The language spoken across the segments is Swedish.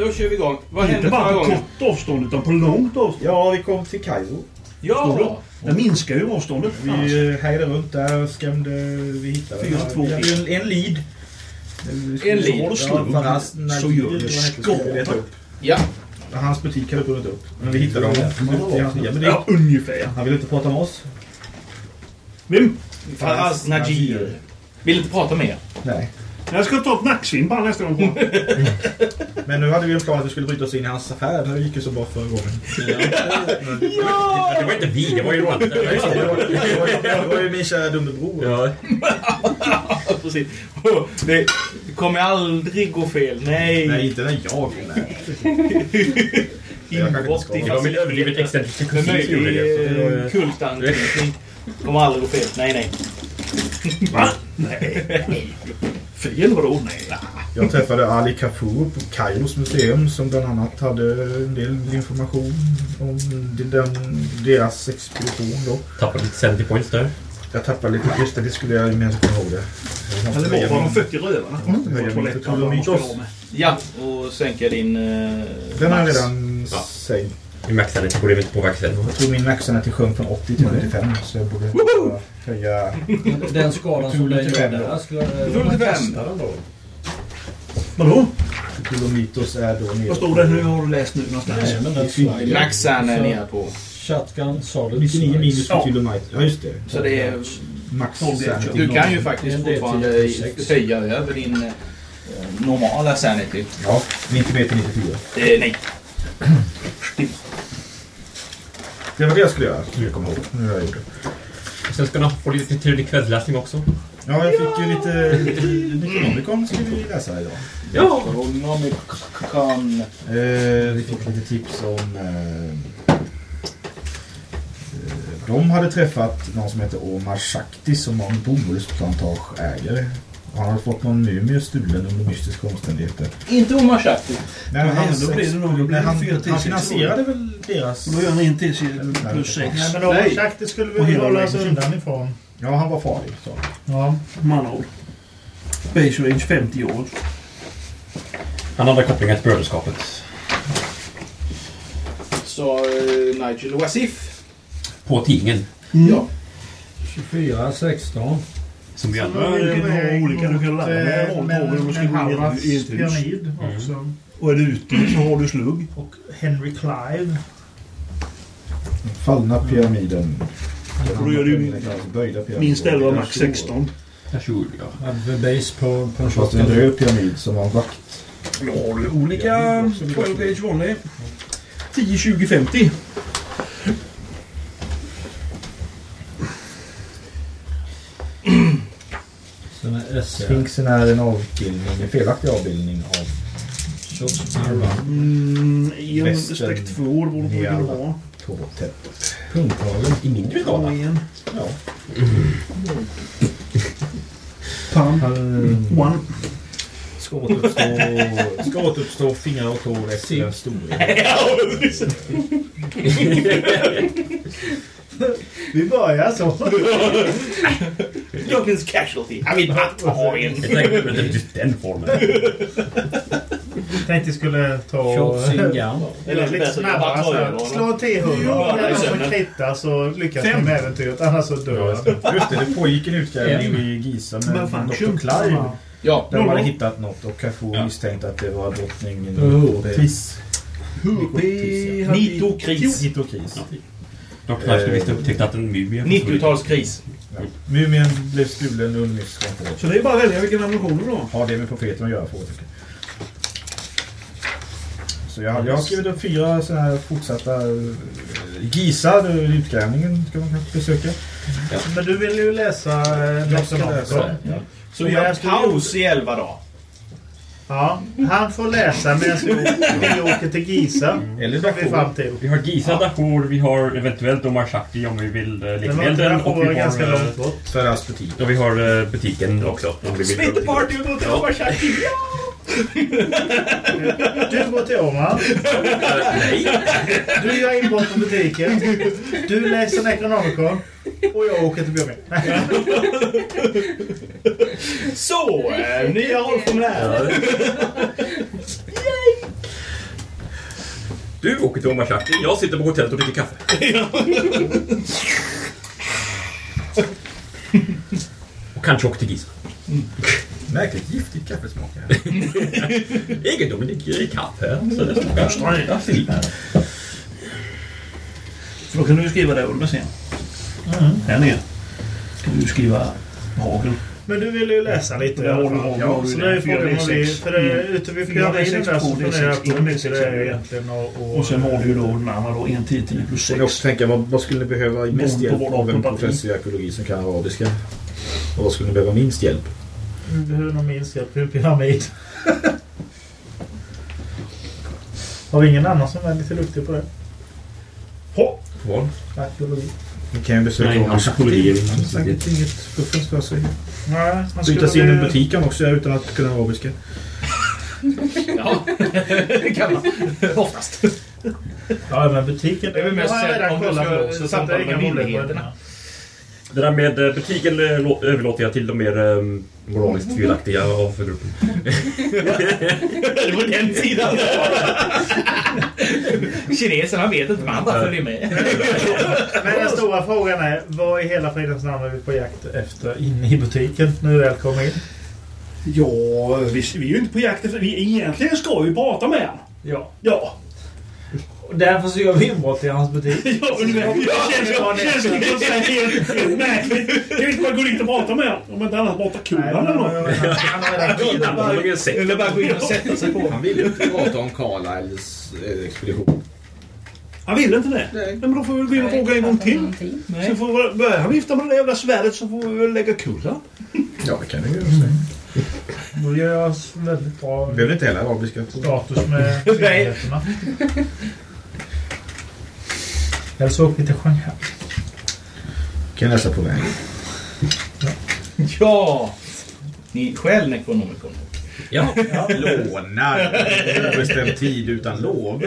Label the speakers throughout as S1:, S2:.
S1: Då kör vi igång. Vad
S2: Inte
S1: hände
S2: bara
S1: förra
S2: på
S1: gången?
S2: kort avstånd utan på långt avstånd.
S3: Ja, vi kom till Kairo.
S1: Ja!
S2: Den minskar ju avståndet.
S3: Vi eh, hejade runt där, skrämde, vi hittade...
S2: Fyra, två,
S3: vi hade en, en lead.
S1: En lead.
S2: Har du
S3: Faraz,
S2: så gör det
S3: upp.
S1: Ja.
S3: Hans butik hade brunnit upp. Men vi hittade honom. Ute i hans nya butik.
S2: Ja, ungefär.
S3: Han ville inte prata med oss.
S2: Vem?
S1: Faraz Najir. Vill inte prata mer.
S3: Nej.
S2: Jag ska ta ett nacksvinn bara nästa gång.
S3: Men nu hade vi en plan att vi skulle bryta oss in i hans affär. Det gick ju så bra förra gången.
S4: Det var inte vi, det var ju Ronte.
S3: Det var, det var, det var ju min kära dumme bror.
S4: Ja.
S1: Precis. Det kommer aldrig gå fel. Nej.
S3: Nej, inte när jag... Ska.
S1: Inbrott i
S4: Det var min överdrivet excentriska kusin som gjorde det.
S1: kultanknytning. Kommer aldrig gå fel. Nej, nej.
S2: Va? Nej. Fel vadå? Nej.
S3: Jag träffade Ali Kafur på Kairos museum som bland annat hade en del information om den, deras expedition då.
S4: Tappade lite 70 points där.
S3: Jag tappade lite, just det, det skulle jag gemensamt komma ihåg det.
S2: Eller var var de
S3: min-
S2: 40 rövarna?
S3: Mm.
S1: Ja, och sänka din... Uh,
S3: Den har jag redan
S4: Ja.
S3: sänkt.
S4: I maxade borde inte påverka sen.
S3: Jag tror min maxen till sjönk från 80 till 75 så jag borde höja...
S5: Den skalan som den gör där. Skulle
S1: Full
S5: man
S1: till fem.
S5: testa den då?
S2: Vadå?
S3: Cthulhu Mythos är då nere
S2: Vad står det nu? Har du läst nu någonstans?
S5: Men.
S1: Maxan är nere på.
S5: Shotgun, solid
S3: 99 minus. Cthulhu Mythos. Ja, just det.
S1: Så det är...
S3: Max.
S1: Du kan ju faktiskt
S5: En D10
S1: fortfarande höja över din eh, normala sanity.
S3: Ja, 90 till 94.
S1: Eh, nej.
S3: Det var det jag skulle göra, skulle jag komma ihåg. Nu har jag gjort det.
S4: Sen ska ni få lite trevlig kvällsläsning också.
S3: Ja, jag fick ju lite... Necronomicon ska vi läsa idag.
S4: Ja!
S1: Kan...
S3: Eh, vi fick lite tips om... Eh, eh, de hade träffat någon som heter Omar Shakti som var en bomullsplantageägare. Han hade fått någon mumie stulen under mystiska omständigheter.
S1: Inte Omar Shakti.
S3: Nej,
S2: Nej,
S3: hans
S2: då blir det nog- då blir
S3: han,
S2: fyra
S3: han
S2: sex
S3: finansierade väl deras...
S2: Och då gör ni en till plus 6.
S6: Nej, men det skulle
S2: Och
S6: vi
S2: hela
S6: hålla oss
S2: rangen.
S6: undan ifrån.
S3: Ja, han var farlig. Så.
S6: Ja.
S2: Manhåll. Base range 50 år.
S4: Han hade kopplingar till bröderskapet.
S1: Så eh, Nigel Wasif.
S4: På tingen.
S1: Ja.
S5: 24, 16.
S4: Som vi
S2: Ja,
S4: andra.
S2: du kan ha olika. Du kan
S6: Mot,
S2: ladda med
S6: eh,
S2: rolltågen
S6: Men
S2: om du ska gå
S6: Halvards
S2: i ett hus. Och är du ute så har du slugg.
S6: Och Henry Clive.
S3: Fallna pyramiden.
S2: Och då gör du minst 11, max 16.
S4: Varsågod. Ja.
S5: Base på, på en
S3: Fast en röd pyramid som var en vakt.
S2: Ja, har du olika 12 page vanlig. 10, 20, 50.
S5: Sen är SC.
S3: Sphinxen är en avbildning, en felaktig avbildning av.
S2: Mm, en
S3: Västen.
S2: streck 2 borde du kunna
S3: Niala.
S2: ha.
S3: Tårtätt.
S5: Punkthagen.
S4: I mindre
S2: Och
S4: skala.
S2: en.
S3: Ja.
S2: Pam.
S3: Han
S2: One.
S3: ska återuppstå, ska återuppstå fingrar och tår efter en storhet.
S6: Vi börjar så.
S1: Dublin's casualty. I mean, Hattorian.
S4: Jag tänkte just den formen.
S6: Tänkte skulle ta...
S5: Shots in gun.
S1: Eller
S6: lite snabbare. Så här, slå en T100
S1: Ja,
S6: och kritar så lyckas ni med äventyret. Annars så dör han.
S3: Just det, det pågick en utgrävning vid Giza med. Dr. Clive.
S7: Ja,
S3: Där de hade
S7: 00.
S3: hittat något och Carrefour misstänkte att det var drottningen
S7: Oh.
S3: Tis.
S7: Hurpi hade vi-
S4: Nito-kris.
S3: Nitokris.
S4: Dock när vi visst upptäckte att en mumie...
S7: 90-talskris.
S3: Mumien blev stulen nyss kom på.
S7: Så det är bara att välja vilken ammunition du.
S3: Har det med profeten att göra? Frågetecken. Så jag, jag har skrivit upp fyra sådana här fortsatta det är utgrävningen ska man kanske besöka.
S6: Men du vill ju läsa eh,
S3: Jag ska läsa. Ja.
S7: Så vi har
S6: Jag
S7: paus i 11 dagar.
S6: Ja, han får läsa medan vi vi åker till Giza.
S3: Eller
S6: Ska vi fram till.
S4: Vi har Giza Dachor, vi har eventuellt Omar Shakti om vi vill eh,
S6: Den
S4: Och vi
S6: ganska
S4: har, eh,
S6: långt bort.
S3: Ferras butik.
S4: och vi har eh, butiken också. Om vi vill
S7: Splitterparty och gå till Omarshaki.
S6: Du går till Omar.
S4: Nej!
S6: Du gör inbrott på butiken. Du läser Necronomicon. Och jag åker till Björn.
S7: Så, eh, nya rollformulär.
S4: Du åker till Omar Shakti, jag sitter på hotellet och dricker kaffe. och kanske åker till Giza.
S3: Märkligt giftigt kaffesmak här.
S4: Egendomligt i kaffe. Så det smakar ja, fint.
S7: Så då kan du skriva det under sen. Här nere. Kan du skriva hagel.
S6: Men du vill ju läsa lite i
S7: Ja,
S6: Ja,
S7: du
S6: så
S7: det?
S6: är frågan vad vi...
S7: D6.
S6: För det, ute vid pyramiden där
S7: D6,
S6: så funderar jag på hur mycket det är
S7: D6.
S6: egentligen och... och,
S7: Och sen har du ju då den andra då, en 10 10 plus
S3: Och ni också
S7: 6.
S3: tänka, vad, vad skulle ni behöva mest hjälp av en professor i arkeologi som kan arabiska? Och vad skulle ni behöva minst hjälp?
S6: Vi behöver nog en pyramid. Har vi ingen annan som är lite duktig på det?
S4: Vad?
S6: Arkeologi.
S3: Ni kan ju besöka
S4: Nej, arkeologi
S3: Han
S4: så
S3: har säkert inget fuffens för sig.
S6: Nej, han
S3: Bryta sig in i butiken också utan att kunna arabiska.
S7: Ja, det kan man. Oftast.
S6: Ja, men butiken...
S7: Det är väl mest sett om du ska
S6: på,
S7: samtala med
S6: på
S7: myndigheterna.
S6: Det.
S4: Där med eh, butiken eh, lå- överlåter jag till de mer um, moraliskt tvivelaktiga av gruppen.
S7: Det var den sidan. Kineserna vet inte, men andra följer med.
S6: Men den stora frågan är, vad i hela fridens namn är vi på jakt efter inne i butiken när vi väl kommer in?
S2: Ja, vi, vi är ju inte på jakt efter... Vi egentligen ska vi prata med honom.
S6: Ja.
S2: Ja.
S6: Och därför så gör vi inbrott i hans butik.
S2: Ja, ungefär. Det känns, så här helt, märkligt. Jag vill inte bara gå dit och prata med honom. Om inte annat
S6: Nej,
S2: kulan
S6: men
S2: eller något.
S7: Eller bara gå in och sätta sig på.
S3: Han ville inte prata om Carlisles eh, expedition.
S2: Han vill inte det. Nej. Men då får vi gå in och fråga en gång till. Sen får vi börja han vifta med det jävla svärdet så får vi väl lägga kulan.
S3: Ja, det kan ni göra. Mm.
S6: Då gör jag oss väldigt bra
S3: Behöver inte heller arabiska.
S6: status med myndigheterna. Eller så åker vi till Shanghai.
S3: Kan läsa på vägen.
S7: Ja! Ni stjäl Necronomicon.
S4: Ja.
S3: Lånar obestämd tid utan lov.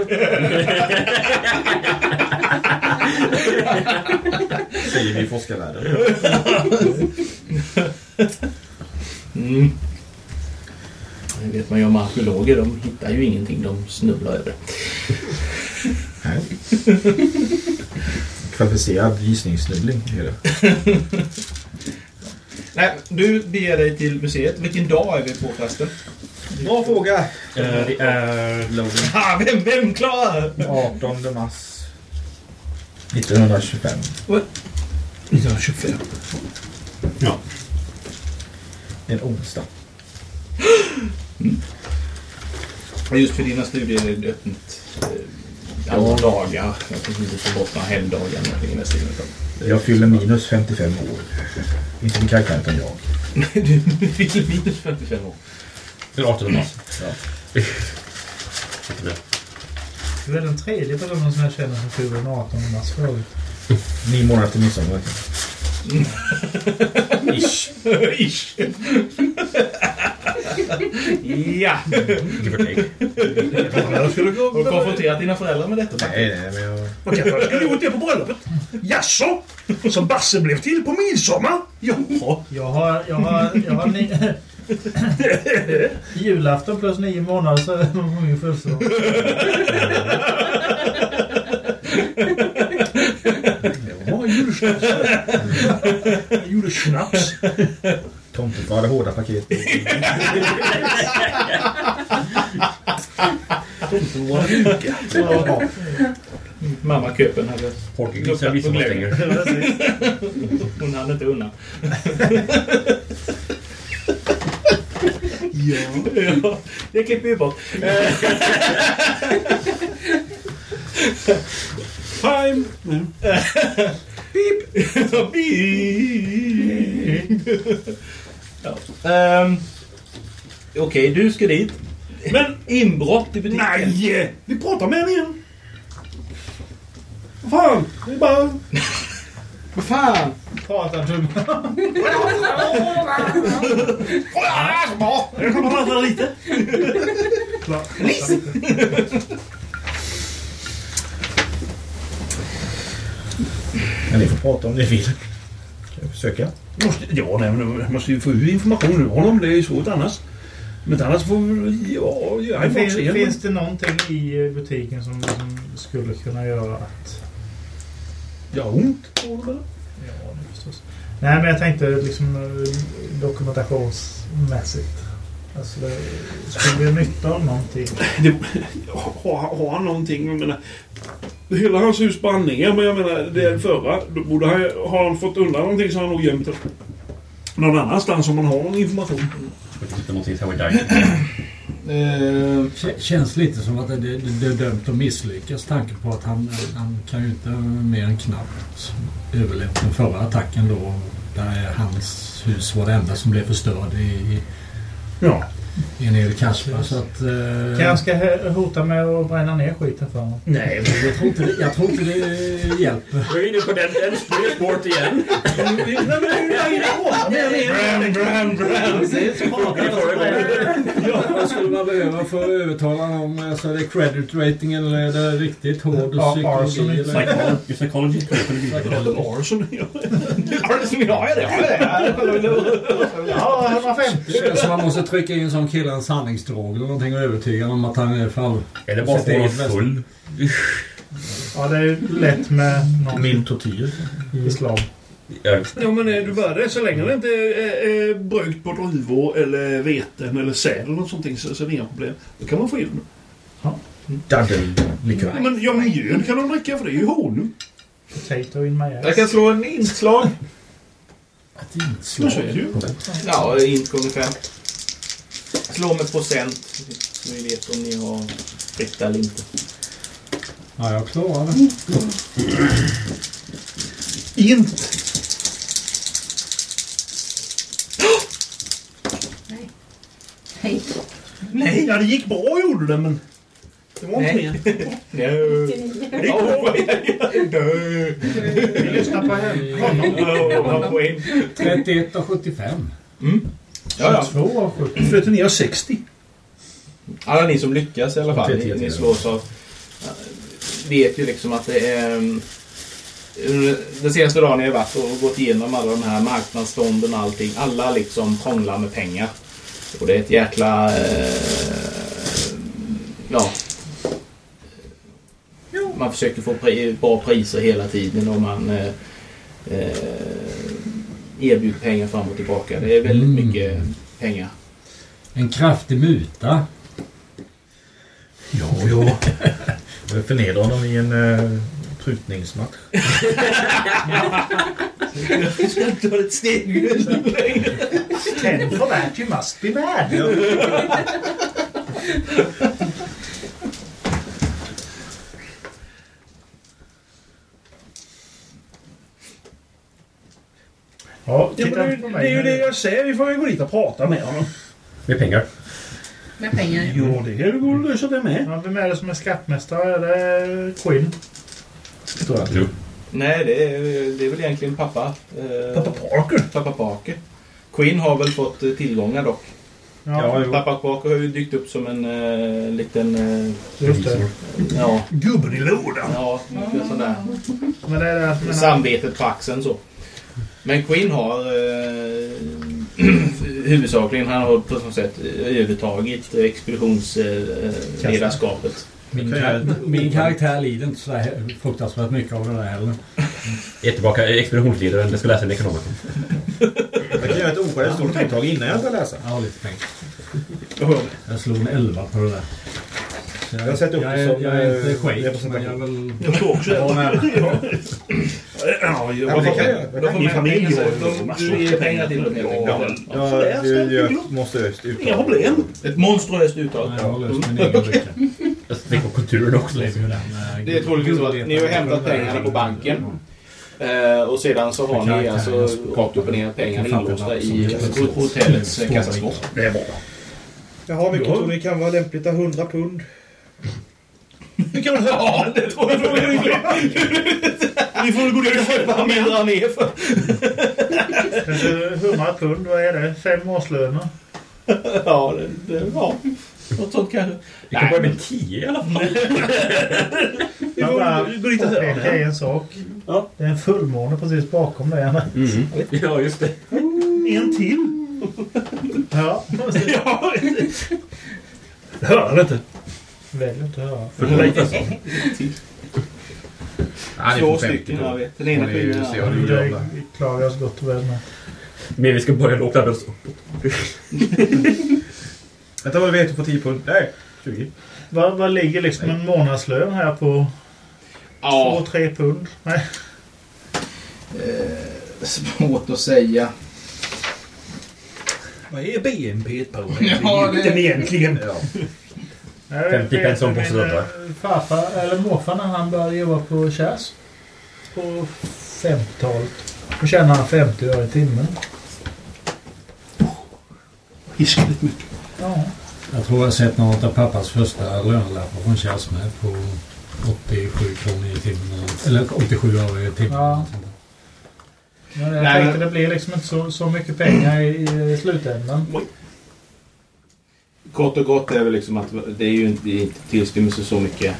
S3: Säger vi i forskarvärlden.
S7: Mm. Det vet man ju om arkeologer. De hittar ju ingenting. De snubblar över.
S3: Nej. Kvalificerad gissningssnubbling är det.
S7: Nej, du beger dig till museet. Vilken dag är vi på förresten?
S3: Bra fråga.
S4: Eh, Det är...
S7: Ah, vem, vem klarar det?
S3: 18 mars 1925.
S7: 1925.
S3: En onsdag.
S7: Just för dina studier är det öppet alla dagar. Jag tänker inte ta bort några helgdagar någonting i utan-
S3: Jag fyller minus 55 år. Inte min karaktär utan jag.
S7: Du fyller minus 55 år.
S4: Den 18 mars.
S3: Ja.
S6: Du är den tredje personen som jag känner som fyller den 18 mars förut.
S3: Nio månader till midsommar.
S7: Ish. Ish. Ja.
S4: Give or take.
S2: Jag skulle gå...
S7: Har du konfronterat dina föräldrar med detta?
S3: Nej, nej, men jag...
S2: Okej, jag skulle gjort det på bröllopet. Jaså? Så Basse blev till på midsommar? Jaha.
S6: Jag har... Jag har, jag har ni... Julafton plus nio månader så är det på min födelsedag.
S2: Det var. Jag gjorde
S3: Tomtefar hade hårda paket.
S7: Ja. Mamma Köpen hade
S4: visar man stänger.
S7: Hon hade inte undan. ja. ja. Det klipper vi bort.
S2: Time!
S7: Beep! Ja. Ehm, Okej, du ska dit.
S2: Men
S7: Inbrott i butiken.
S2: nej! Vi pratar med henne igen. Vad fan? Det är bara...
S7: Vad fan?
S6: Pratar du
S2: Jag kan prata lite.
S3: Men ni får prata om ni vill. Försöka?
S2: Måste, ja, nej, men måste ju få ut information ur honom. Det är ju svårt annars. Men annars får vi... Ja, jag är
S6: finns,
S2: finns,
S6: finns det någonting i butiken som, som skulle kunna göra att...
S2: Ja, ont på eller?
S6: Ja, det förstås. Nej, men jag tänkte liksom eh, dokumentationsmässigt. Alltså, det skulle vi nytta av någonting?
S2: Det, har, har han någonting? Jag menar, hela hans hus brann ner, men jag menar det förra. Då borde han, har han fått undan någonting så har han nog gömt det någon annanstans om man har någon information.
S5: K- Känns lite som att det, det, det är dömt att misslyckas. Tanke på att han, han kan ju inte mer än knappt överlevt den förra attacken då. Där hans hus var det enda som blev förstörd i,
S2: Ja.
S5: En hel Kasper. Så att... Eh,
S6: Kan jag ska hota med att bränna ner skiten för honom?
S2: Nej, men
S5: jag, tror inte det, jag tror inte det hjälper.
S4: Då är inne på den, den igen.
S2: Längre bort. Nej,
S7: Bram, bram, bram.
S5: Vad skulle man behöva för att övertala någon? Alltså är det credit rating eller är det riktigt hård
S6: Ja,
S5: psykologi?
S6: arson.
S5: Eller?
S4: Psychology. Psychology.
S2: Arson. ja.
S7: Det har jag.
S6: Ja, 150.
S5: Det känns som man måste trycka in som kille en sanningsdrog eller någonting och övertyga honom om att han är fall.
S4: Eller bara honom
S5: eget bästa.
S4: full.
S6: Ja, det är ju lätt med någon
S3: Mild tortyr.
S6: islam.
S4: Ja,
S2: Ja, men eh, du bara det. Så länge det inte är, är brökt på druvor eller veten eller säd eller något sånt så, så är det inga problem. Då kan man få in det.
S3: Daddellikör.
S2: Men ja, mjöl kan de dricka för det är ju honung.
S6: Potato in my ass.
S7: Jag kan slå en inslag.
S5: Ett inslag.
S2: är.
S7: Ja, int gånger fem. Slå med procent. Så vi vet om ni har rätt eller inte.
S5: Ja, jag klarar det.
S2: Int.
S8: Hej.
S2: Nej, ja det gick bra gjorde det men... Det var inte
S7: Nej.
S2: mer.
S7: No.
S8: 99.
S2: Det gick bra.
S6: Vi lyssnar på honom.
S7: Ja, poäng.
S5: 31 och 75.
S7: Ja, ja.
S6: 22 av 70.
S2: Flöt ner 60.
S7: Alla ni som lyckas i alla fall. Ni, ni slås av... Vet ju liksom att det är... mm, Den senaste dagen har jag varit och gått igenom alla de här marknadsstånden och allting. Alla liksom krånglar med pengar. Och det är ett jäkla... Eh, ja. Man försöker få bra priser hela tiden och man eh, eh, erbjuder pengar fram och tillbaka. Det är väldigt
S5: Mm.
S7: mycket pengar.
S5: En kraftig muta.
S3: Ja, ja. Jag förnedrar honom i en uh, prutningsmatch.
S7: Du ska inte ta ett steg
S6: Ten for that you must be mad. Ja,
S2: Ja,
S6: titta
S2: men det, det är ju det jag säger. Vi får ju gå dit och prata med honom.
S4: Med pengar.
S8: Med pengar.
S2: Ja, det går att lösa det med.
S6: Ja, vem är det som är skattmästare? Är det Quinn?
S3: Tror jag.
S4: Jo.
S7: Nej, det är, det är väl egentligen pappa. Eh,
S2: Pappa Parker.
S7: pappa Parker. Queen har väl fått eh, tillgångar dock.
S6: Ja,
S3: jo.
S7: Pappa Parker har ju dykt upp som en eh, liten... Eh,
S6: just det.
S7: ja,
S2: Gubben i lådan.
S7: ja, mycket sån där.
S6: Men det är det menar,
S7: Samvetet på axeln så. Men Queen har eh, huvudsakligen han har på något sätt övertagit expeditionsledarskapet.
S5: Min, kar- min karaktär lider inte så fruktansvärt mycket av det där heller.
S4: Är tillbaka expeditionsledaren. Det ska läsa en ekonom.
S3: Jag kan göra ett oskäligt stort uttag innan jag börjar läsa.
S5: Ja, lite pengar.
S2: Jag.
S5: Jag slog en 11 på det där.
S3: Jag har sett upp
S5: jag,
S3: det
S5: är,
S3: som,
S5: jag är inte
S3: eh,
S5: skit, men jag är väl...
S2: Jag tror också
S5: Ja,
S2: det.
S5: men-
S2: Ja,
S3: Ja, men det kan jag
S7: får
S2: Min familj har
S7: så
S2: ju massor av
S7: pengar till helt
S2: Ja, ja.
S3: Ja, du gör ett monstruöst uttag.
S2: Inga problem.
S7: Ett monstruöst uttag.
S5: Jag har löst min egen lycka.
S4: Jag tänker på kulturen också.
S5: Eh,
S7: Det är troligtvis så att ni har hämtat pengarna på banken. Eh, och sedan så har ni alltså rakt upp och ner pengarna inlåsta i hotellets kassaskåp.
S2: Det är bra.
S3: Jaha, vilket tror ni kan vara lämpligt? 100 pund?
S2: Det kan man höra.
S7: Ja, det tror jag
S2: Vi får väl gå ner och köpa
S7: Vad mer drar ner för?
S6: Du, 100 pund, vad är det? Fem årslöner?
S7: Ja, det, det, ja. Något sånt kanske.
S4: Vi kan börja med 10 i alla fall.
S2: Vi får gå dit och höra.
S6: påpeka en sak.
S2: Ja.
S6: Det är en fullmåne precis bakom dig.
S4: Mm. Ja, just det.
S2: En till.
S6: Ja,
S2: Ja. Det hör han inte.
S6: Välj inte att höra.
S4: För det lite så.
S3: Ja, ni
S7: Två
S3: får 50
S7: stycken har
S3: pund.
S7: vi. Den ena
S3: ju gör
S6: Det klarar jag oss gott och väl med.
S4: Men vi ska börja lågt där uppåt.
S3: Vänta vad vet, du får 10 pund. Nej, 20.
S6: Vad, vad ligger liksom en månadslön här på?
S7: Ja,
S6: Två, tre pund? Nej.
S7: eh, svårt att säga.
S2: Vad är BNP på
S7: Ja, det-
S2: den egentligen?
S3: Ja.
S6: Jag
S4: 50
S6: vet
S4: pence om
S6: min,
S4: på sådär.
S6: eh, Farfar, eller morfar när han började jobba på Kärs. På 50-talet. Då tjänade han 50 öre i timmen.
S2: Hiskligt mycket.
S6: Ja.
S5: Jag tror jag har sett något av pappas första lönelappar från Kärs med på 87 kronor i timmen. Eller 87 öre i timmen.
S6: Ja. Men jag
S7: Nej,
S6: tänkte det blir liksom inte så, så mycket pengar i, i slutändan.
S7: Kort och gott är väl liksom att det är ju inte, det är inte tillstymmelse så mycket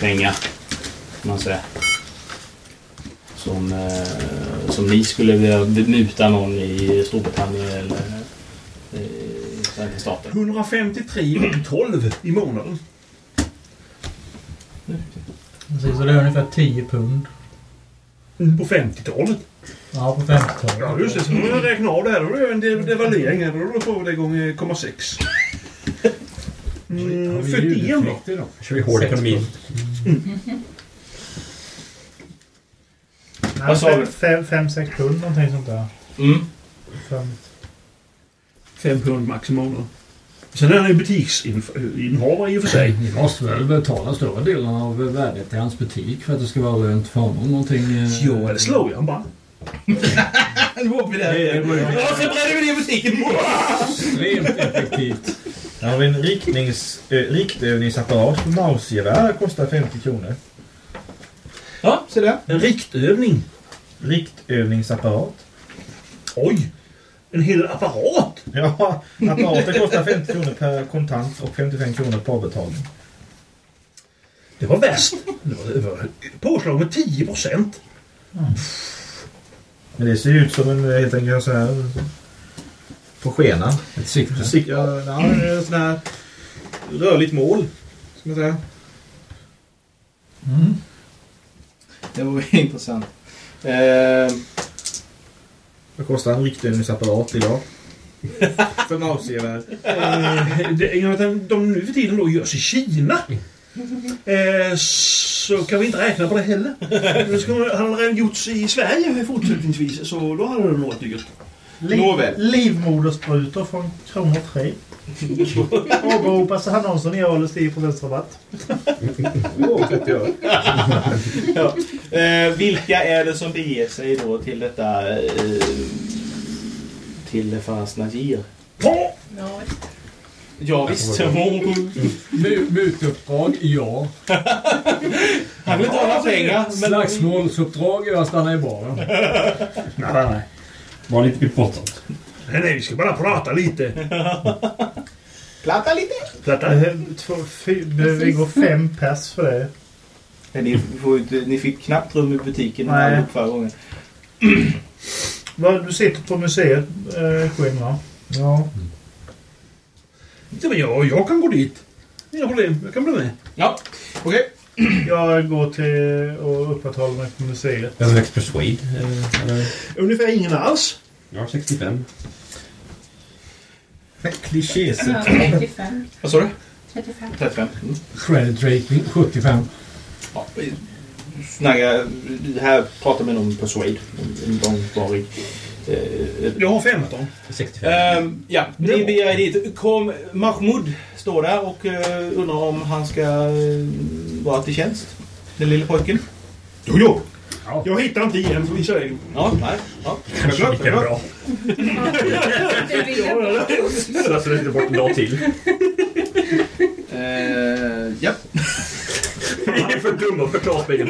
S7: pengar. Man säger. Som, eh, som ni skulle vilja muta någon i Storbritannien eller eh, i Svenska staten.
S2: 153,12 i månaden.
S6: Precis, så det är ungefär 10 pund.
S2: På 50-talet.
S6: Ja, på 50-talet.
S2: Ja, just det. Så får jag räkna av det här. Då är det en dev- devalvering. Då får vi det gånger 0,6. Mm, 41 då.
S5: då.
S4: kör vi hård ekonomi.
S7: Vad sa du?
S6: 5-6 pund någonting sånt där.
S7: Mm.
S6: Fem.
S2: 5 pund max i månaden. Sen är han ju butiksinnehavare i och för sig.
S5: Ni måste väl betala större delen av värdet i hans butik för att det ska vara lönt för honom någonting. eh,
S2: Ja, eller slår jag bara.
S7: Nu var vi där. Ja, så bränner vi ner butiken.
S5: Extremt effektivt.
S3: Här har vi en riktnings, eh, riktövningsapparat mausgevär. Kostar 50 kronor.
S7: Ja, se där.
S2: En riktövning.
S3: Riktövningsapparat.
S2: Oj! En hel apparat!
S3: Ja, apparaten kostar 50 kronor per kontant och 55 kronor på avbetalning.
S2: Det var värst. Det var, det var påslag med 10 procent.
S3: Men det ser ju ut som en eh, helt enkelt så här på skenan.
S5: Ett sikte.
S3: Sik- ja, ja, en sån här rörligt mål. Ska man säga.
S6: Mm.
S7: Det var ju intressant. Eh,
S3: Vad kostar en riktövningsapparat idag? för mausgevär.
S2: Eh, de nu för tiden då görs i Kina. Eh, så kan vi inte räkna på det heller. Det skulle, hade redan gjorts i Sverige fortsättningsvis så då hade det nog varit dyrt.
S6: Liv,
S7: Nåväl.
S6: Livmodersprutor från kronor 3. Åberopas annonsen erhåller 10% rabatt.
S3: Åh, 30 öre.
S7: ja. eh, vilka är det som beger sig då till detta eh, till Fars Najir?
S2: Ja,
S7: visst.
S5: Mu- Mutuppdrag, ja.
S7: Han vill inte ha några pengar. Men...
S5: Slagsmålsuppdrag, jag stannar i baren.
S4: Nej, nej. Var lite important.
S2: nej, nej, vi ska bara prata lite.
S7: Platta lite.
S6: Eh, två, fy, behöver vi gå fem pers för det?
S7: Nej, ni, får inte, ni fick knappt rum i butiken
S6: Nej.
S7: förra gången.
S6: Vad, du sitter på museet, eh, Quinn va? Ja.
S2: Ja, men jag, jag kan gå dit. Inga problem, jag kan bli med.
S7: Ja, okej.
S6: Jag går till och upprätthåller mig på museet.
S4: Över Persuade. eh, Eller,
S2: Ungefär ingen alls.
S4: ja, 65.
S9: Klichéset.
S8: 35.
S7: Vad sa du?
S8: 35.
S7: 35. Mm.
S5: Credit rating 75.
S7: Ja, vi snaggar, här pratar man om persuade. En långvarig... Eh,
S2: Jag har 15.
S4: 65.
S7: Ehm, ja, ni begär dit. Kom, Mahmoud står där och eh, undrar om han ska eh, vara till tjänst. Den lille pojken.
S2: Jo, jo.
S5: Ja.
S2: Jag hittar inte igen för vissa är
S7: Ja, nej. Ja.
S4: Kanske lika bra.
S8: Det.
S4: Slösar inte bort en dag till.
S7: Eh, ja.
S4: Vi är för dumma för glasväggen.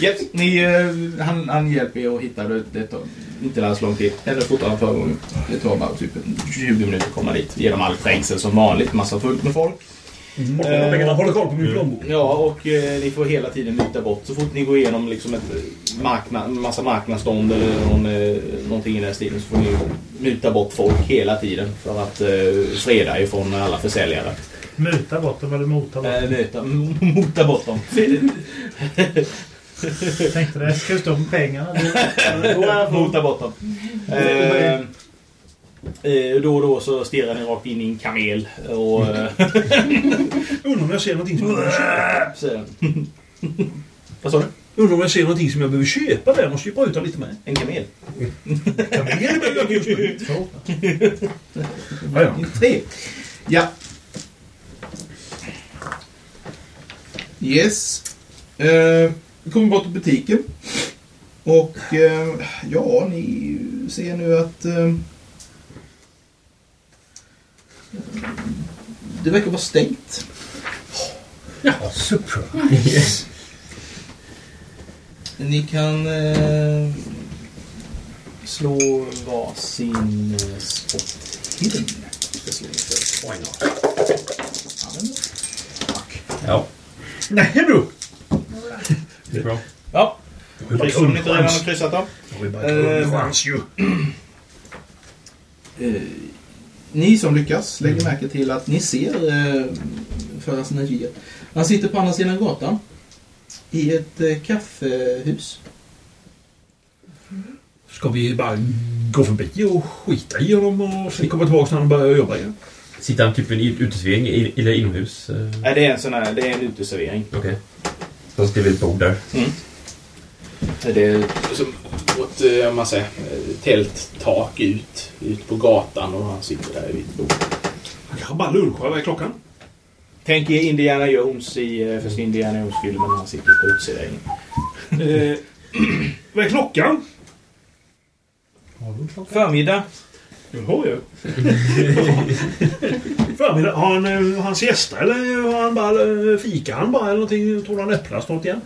S7: Yes, ni, eh, han, han hjälper er att hitta det. Det tar inte alls lång tid. Eller fortare än förra gången. Det tar bara typ 20 minuter att komma dit. Genom all trängsel som vanligt. Massa fullt med folk.
S2: Borta pengarna håller koll på min plånbok.
S7: Ja, och eh, ni får hela tiden muta bort. Så fort ni går igenom liksom ett marknad, massa marknadsstånd eller någon, eh, någonting i den här stilen så får ni muta bort folk hela tiden för att eh, freda ifrån alla försäljare.
S6: Muta bort dem eller mota bort
S7: Eh,
S6: dem.
S7: muta, mota bort dem.
S6: Tänkte det ska stå med pengarna. Jag.
S7: Mota bort dem. Eh, eh, då och då så stirrar ni rakt in i en kamel och... Eh,
S2: Undrar om jag ser någonting som jag behöver köpa.
S7: Vad sa du?
S2: Undrar om jag ser någonting som jag behöver köpa där. Jag måste ju bryta lite med.
S7: En kamel?
S2: Kamel behöver jag just nu.
S7: Ja, ja. Tre. Ja.
S3: Yes. Eh, vi kommer bort till butiken. Och eh, ja, ni ser nu att eh, det verkar vara stängt.
S5: Surprise!
S3: Yes. Ni kan eh, slå varsin eh, spot hidden. Ska slå inför.
S4: Why not?
S3: Ja.
S4: Ja,
S2: Nej du!
S4: det är bra.
S7: Ja, kryssar ni inte redan och kryssat dem? Eh.
S3: Eh, ni som lyckas lägger märke till att ni ser eh, Faraz Najir. Han sitter på andra sidan gatan i ett eh, kaffehus.
S2: Ska vi bara gå förbi och skita i honom och sen komma tillbaka när han börjar jobba igen?
S4: Sitter han typ i en uteservering i- eller inomhus? Eh,
S7: Nej, det är en sån här, det är en uteservering.
S4: Okej. Så skriver ett bord där.
S7: Det är som ett, eh, man säger, eh, tälttak ut, ut på gatan och han sitter där vid ett bord.
S2: Han kanske bara lunchar. Vad är klockan?
S7: Tänk er Indiana Jones i första Indiana Jones-filmen när han sitter på uteserveringen.
S2: Eh, vad är klockan?
S7: Förmiddag.
S2: Ja. Förmiddag. Har han, eh, har han siesta eller har han bara eh, fika han bara eller någonting? Tror han öppnar snart igen?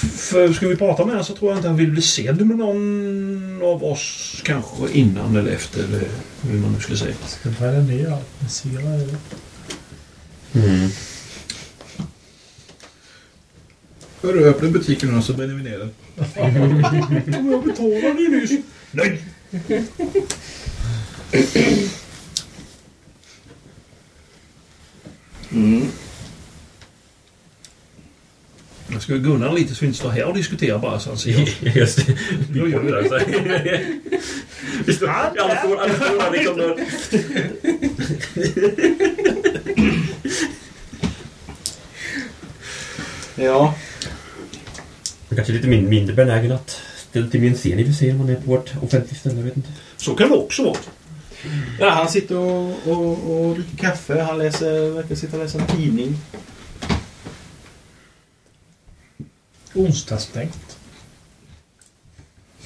S2: För ska vi prata med honom så tror jag inte han vill bli sedd med någon av oss kanske innan eller efter eller hur man nu skulle säga.
S6: Ska bräda ner allt med syra över.
S4: Mm.
S3: För du öppnar butiken nu så bränner vi ner den.
S2: Jag betalade ju nyss. Nej!
S7: Mm.
S2: Jag ska gunna lite så vi inte står här och diskuterar bara så han ser.
S4: Just det. Vi gör det här. Vi står... Alla står alla står där liksom.
S7: Ja.
S4: Jag kanske är lite min, mindre benägen att ställa till min scen i och för sig om man är på vårt offentliga ställe. Jag vet inte.
S2: Så kan det också vara.
S7: ja, han sitter och, och, och dricker kaffe. Han läser, verkar sitta och läsa en tidning.
S6: Onsdagsstängt.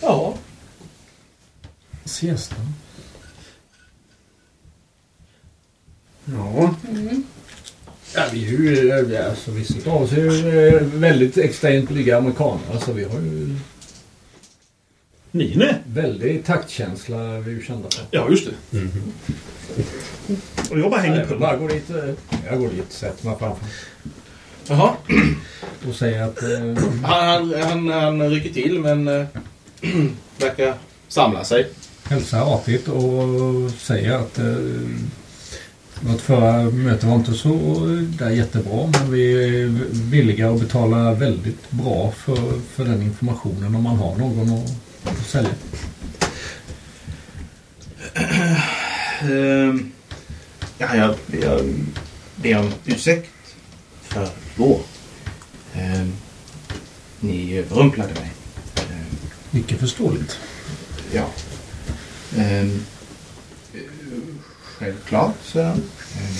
S7: Ja.
S5: Siesta.
S2: Ja.
S5: Ja, vi är ju, alltså vissa av oss är ju eh, väldigt extremt blyga amerikaner. Alltså vi har ju
S2: Ni nej.
S5: väldig taktkänsla vi är ju kända för.
S2: Ja, just det. Och jag bara hänger
S5: Jag
S2: på.
S5: bara går dit, eh, jag går dit, sätter mig framför
S7: Jaha.
S5: och säger att eh,
S7: Han, han, han, rycker till men äh, verkar samla sig.
S5: hälsar artigt och säger att eh, vårt förra möte var inte så där jättebra men vi är villiga att betala väldigt bra för, för den informationen om man har någon att, att sälja.
S7: Ehm, ja, jag, jag ber om ursäkt för igår. Ehm, ni överrumplade mig. Ehm,
S5: Mycket förståeligt.
S7: ja. Ehm, självklart. Ehm, ehm,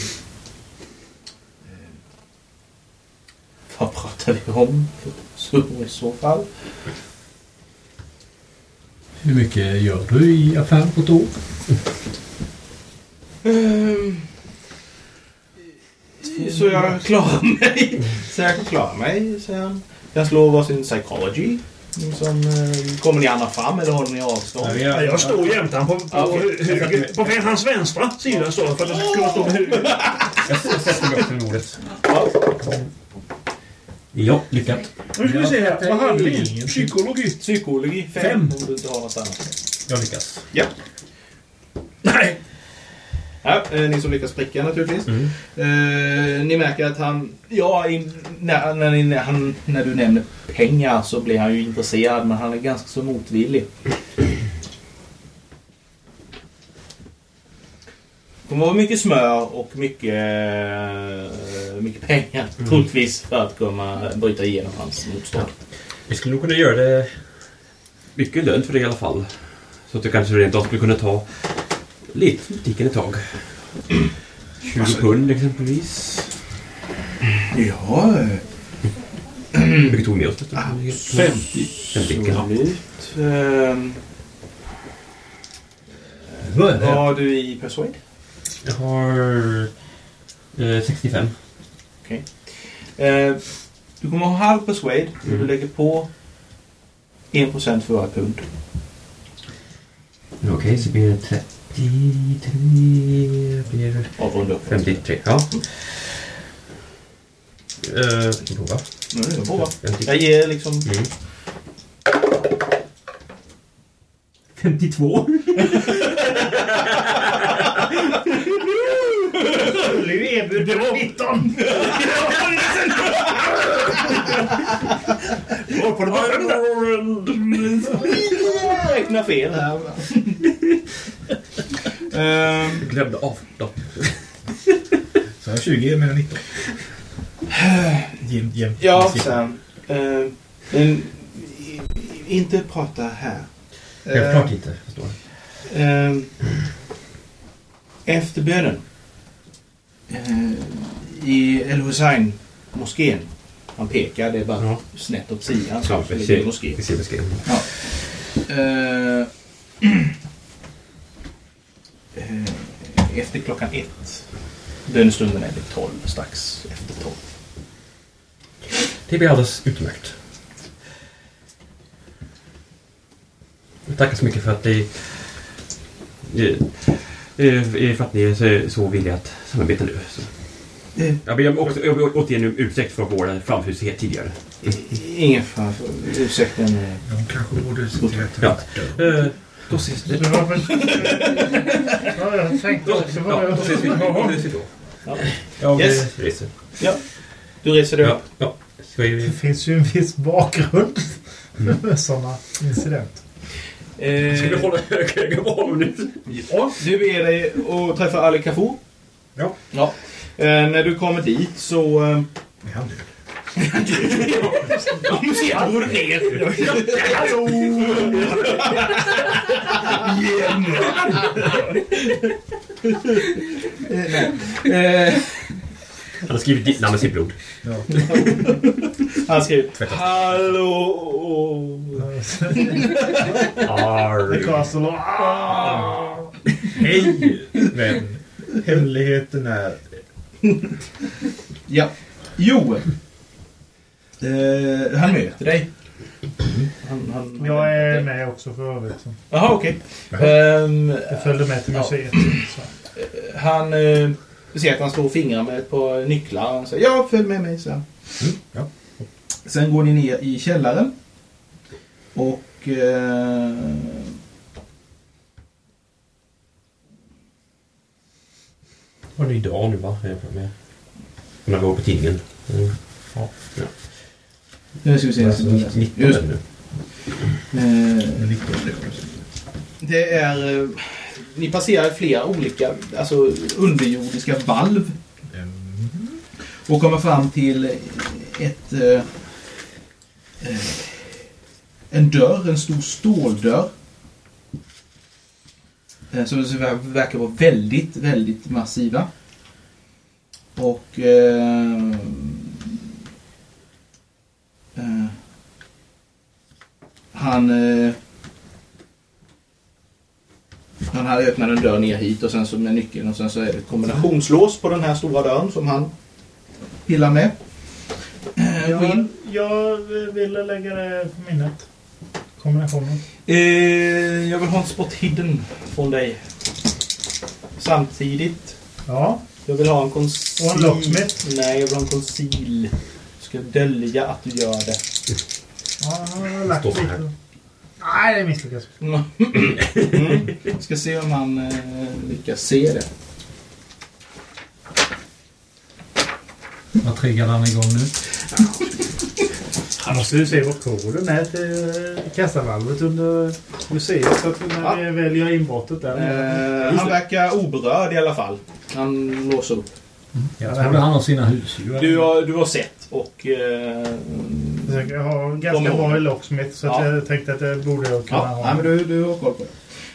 S7: vad pratar vi om så, i så fall?
S5: Hur mycket gör du i affären på ett år?
S7: Ehm, så jag klarar mig. Så jag klarar mig, säger han. Jag slår varsin psychology. Som, eh, kommer ni andra fram eller håller ni avstånd?
S2: Ja, jag står jämte han på, på,
S7: Ja, okej.
S2: höger, på hans vänstra sida står jag för att jag ska kunna stå med höger.
S4: Jag sätter mig upp vid bordet.
S7: Ja.
S4: Lyckat.
S2: Nu ska vi se här. Vad hade vi? Psykologi.
S7: Psykologi 5
S2: Fem.
S7: om du inte har något annat.
S4: Jag lyckas.
S7: Ja.
S2: Nej.
S7: Ja, eh, ni som lyckas pricka naturligtvis.
S4: Mm.
S7: Eh, ni märker att han, ja, in, när, när, när, han, när du nämner pengar så blir han ju intresserad men han är ganska så motvillig. Kommer vara mycket smör och mycket, eh, mycket pengar troligtvis för att kunna bryta igenom hans motstånd.
S4: Vi skulle nog kunna göra det mycket lönt för det i alla fall. Så att du kanske rent av skulle kunna ta lite från butiken ett tag. 20 pund exempelvis.
S7: Ja,
S4: Hur mycket tog med oss?
S7: 50.
S4: 50 ja.
S7: Absolut. Vad har du i Persuade?
S4: Jag har eh, 65.
S7: Eh, du kommer ha halv persuade. Du
S4: Mm.
S7: lägger på 1% för varje pund.
S4: Okej, så blir det 33... blir
S7: Avrunda upp.
S4: 53. Ja. Ska vi prova?
S7: Nu är det på va?
S4: 50.
S7: Jag ger liksom...
S4: Mm. 52.
S3: Du erbjuder mig 19!
S7: Räkna fel här. Ehm,
S4: Glömde 18.
S3: Så jag har 20 med 19. Jäm, jäm,
S7: ja, sen. ehm, men i- inte prata här.
S4: Jag pratar inte, förstår jag.
S7: Ehm, efter bönen eh, i El Hussein moskén. Han pekar, det är bara
S4: Ja.
S7: snett åt sidan.
S4: Ja, vi ser,
S7: moskén.
S4: vi ser beskrivningen.
S7: Eh, eh, efter klockan ett. Bönestunden är vid tolv, strax efter tolv.
S4: Det blir alldeles utmärkt. Tack så mycket för att ni... eh, eh, För att ni är så- så villiga att samarbeta nu. Så.
S7: Eh.
S4: Jag ber också, jag ber återigen om ursäkt för vår framfusighet tidigare.
S7: Ingen fara ursäkten. eh,
S3: De kanske borde se till att
S4: Ja. Då ses vi.
S6: Ja, jag tänkte
S4: Då,
S6: också på
S4: ja,
S6: det.
S4: då ses vi. Då ses vi då.
S7: Ja.
S4: Jag
S7: Yes.
S4: reser.
S7: Du reser dig
S4: Ja,
S7: upp.
S4: ja.
S6: Det finns ju en viss bakgrund med sådana incidenter.
S7: Eh,
S4: Ska vi hålla höga val nu?
S7: Ja, du beger dig och träffar Ali Kafur.
S3: Ja.
S7: ja. Eh, när du kommer dit så... Eh,
S3: Är han död?
S7: han går ner. Hallå! Igen! Eh, nej.
S4: Han har skrivit ditt namn med sitt blod.
S7: han skrev
S4: Tvättat.
S7: Hallå!
S4: Arr.
S6: Castle och... Ah!
S3: Hej vän! Hemligheten är...
S7: Ja. Jo. Eh, han möter dig. Han, han,
S6: Jag är med också för övrigt.
S7: Jaha, okej.
S3: Jaha.
S7: Ehm,
S6: Jag följde med till
S7: Ja.
S6: museet. Så.
S7: Han eh, du ser att han står och fingrar med ett par nycklar. Han säger ja, följ med mig. Så.
S3: Mm, ja.
S7: Sen går ni ner i källaren. Och... Eh,
S4: Var det idag nu va? Med när vi var på tidningen. Mm.
S7: nu ska vi se.
S4: Alltså,
S7: Just,
S4: 19
S7: just,
S4: nu.
S7: eh,
S3: 19
S7: det är... Ni passerar flera olika alltså, underjordiska valv. Och kommer fram till ett... Eh, eh, en dörr, en stor ståldörr. Eh, som ver- verkar vara väldigt, väldigt massiva. Och... Eh, eh, han... Han hade öppnat en dörr ner hit och sen så med nyckeln och sen så är det ett kombinationslås på den här stora dörren som han pillar med. Eh.
S6: Jag, jag ville lägga det på minnet. Kombinationen.
S7: Eh, jag vill ha en spot hidden från dig. Samtidigt.
S6: Ja.
S7: Jag vill ha en conceal.
S6: Och en locksmith?
S7: Nej, jag vill ha en conceal. Du ska dölja att du gör det.
S6: Ja, jag har lagt Nej, det misslyckas.
S7: Mm. Ska se om han eh, lyckas se det.
S5: Vad triggar han igång nu?
S6: Han måste ju se vad koden är till eh, kassavalvet under museet. Så att när
S7: Ja.
S6: vi väljer inbrottet där.
S7: Eh, han verkar oberörd i alla fall. Han låser upp.
S5: Jag trodde han har sina husdjur.
S7: Du har, du har sett och... Eh,
S6: Jag har ganska bra i locksmith så
S7: Ja.
S6: jag tänkte att jag borde kunna
S7: ja,
S6: ha.
S7: nej, men du, du har koll på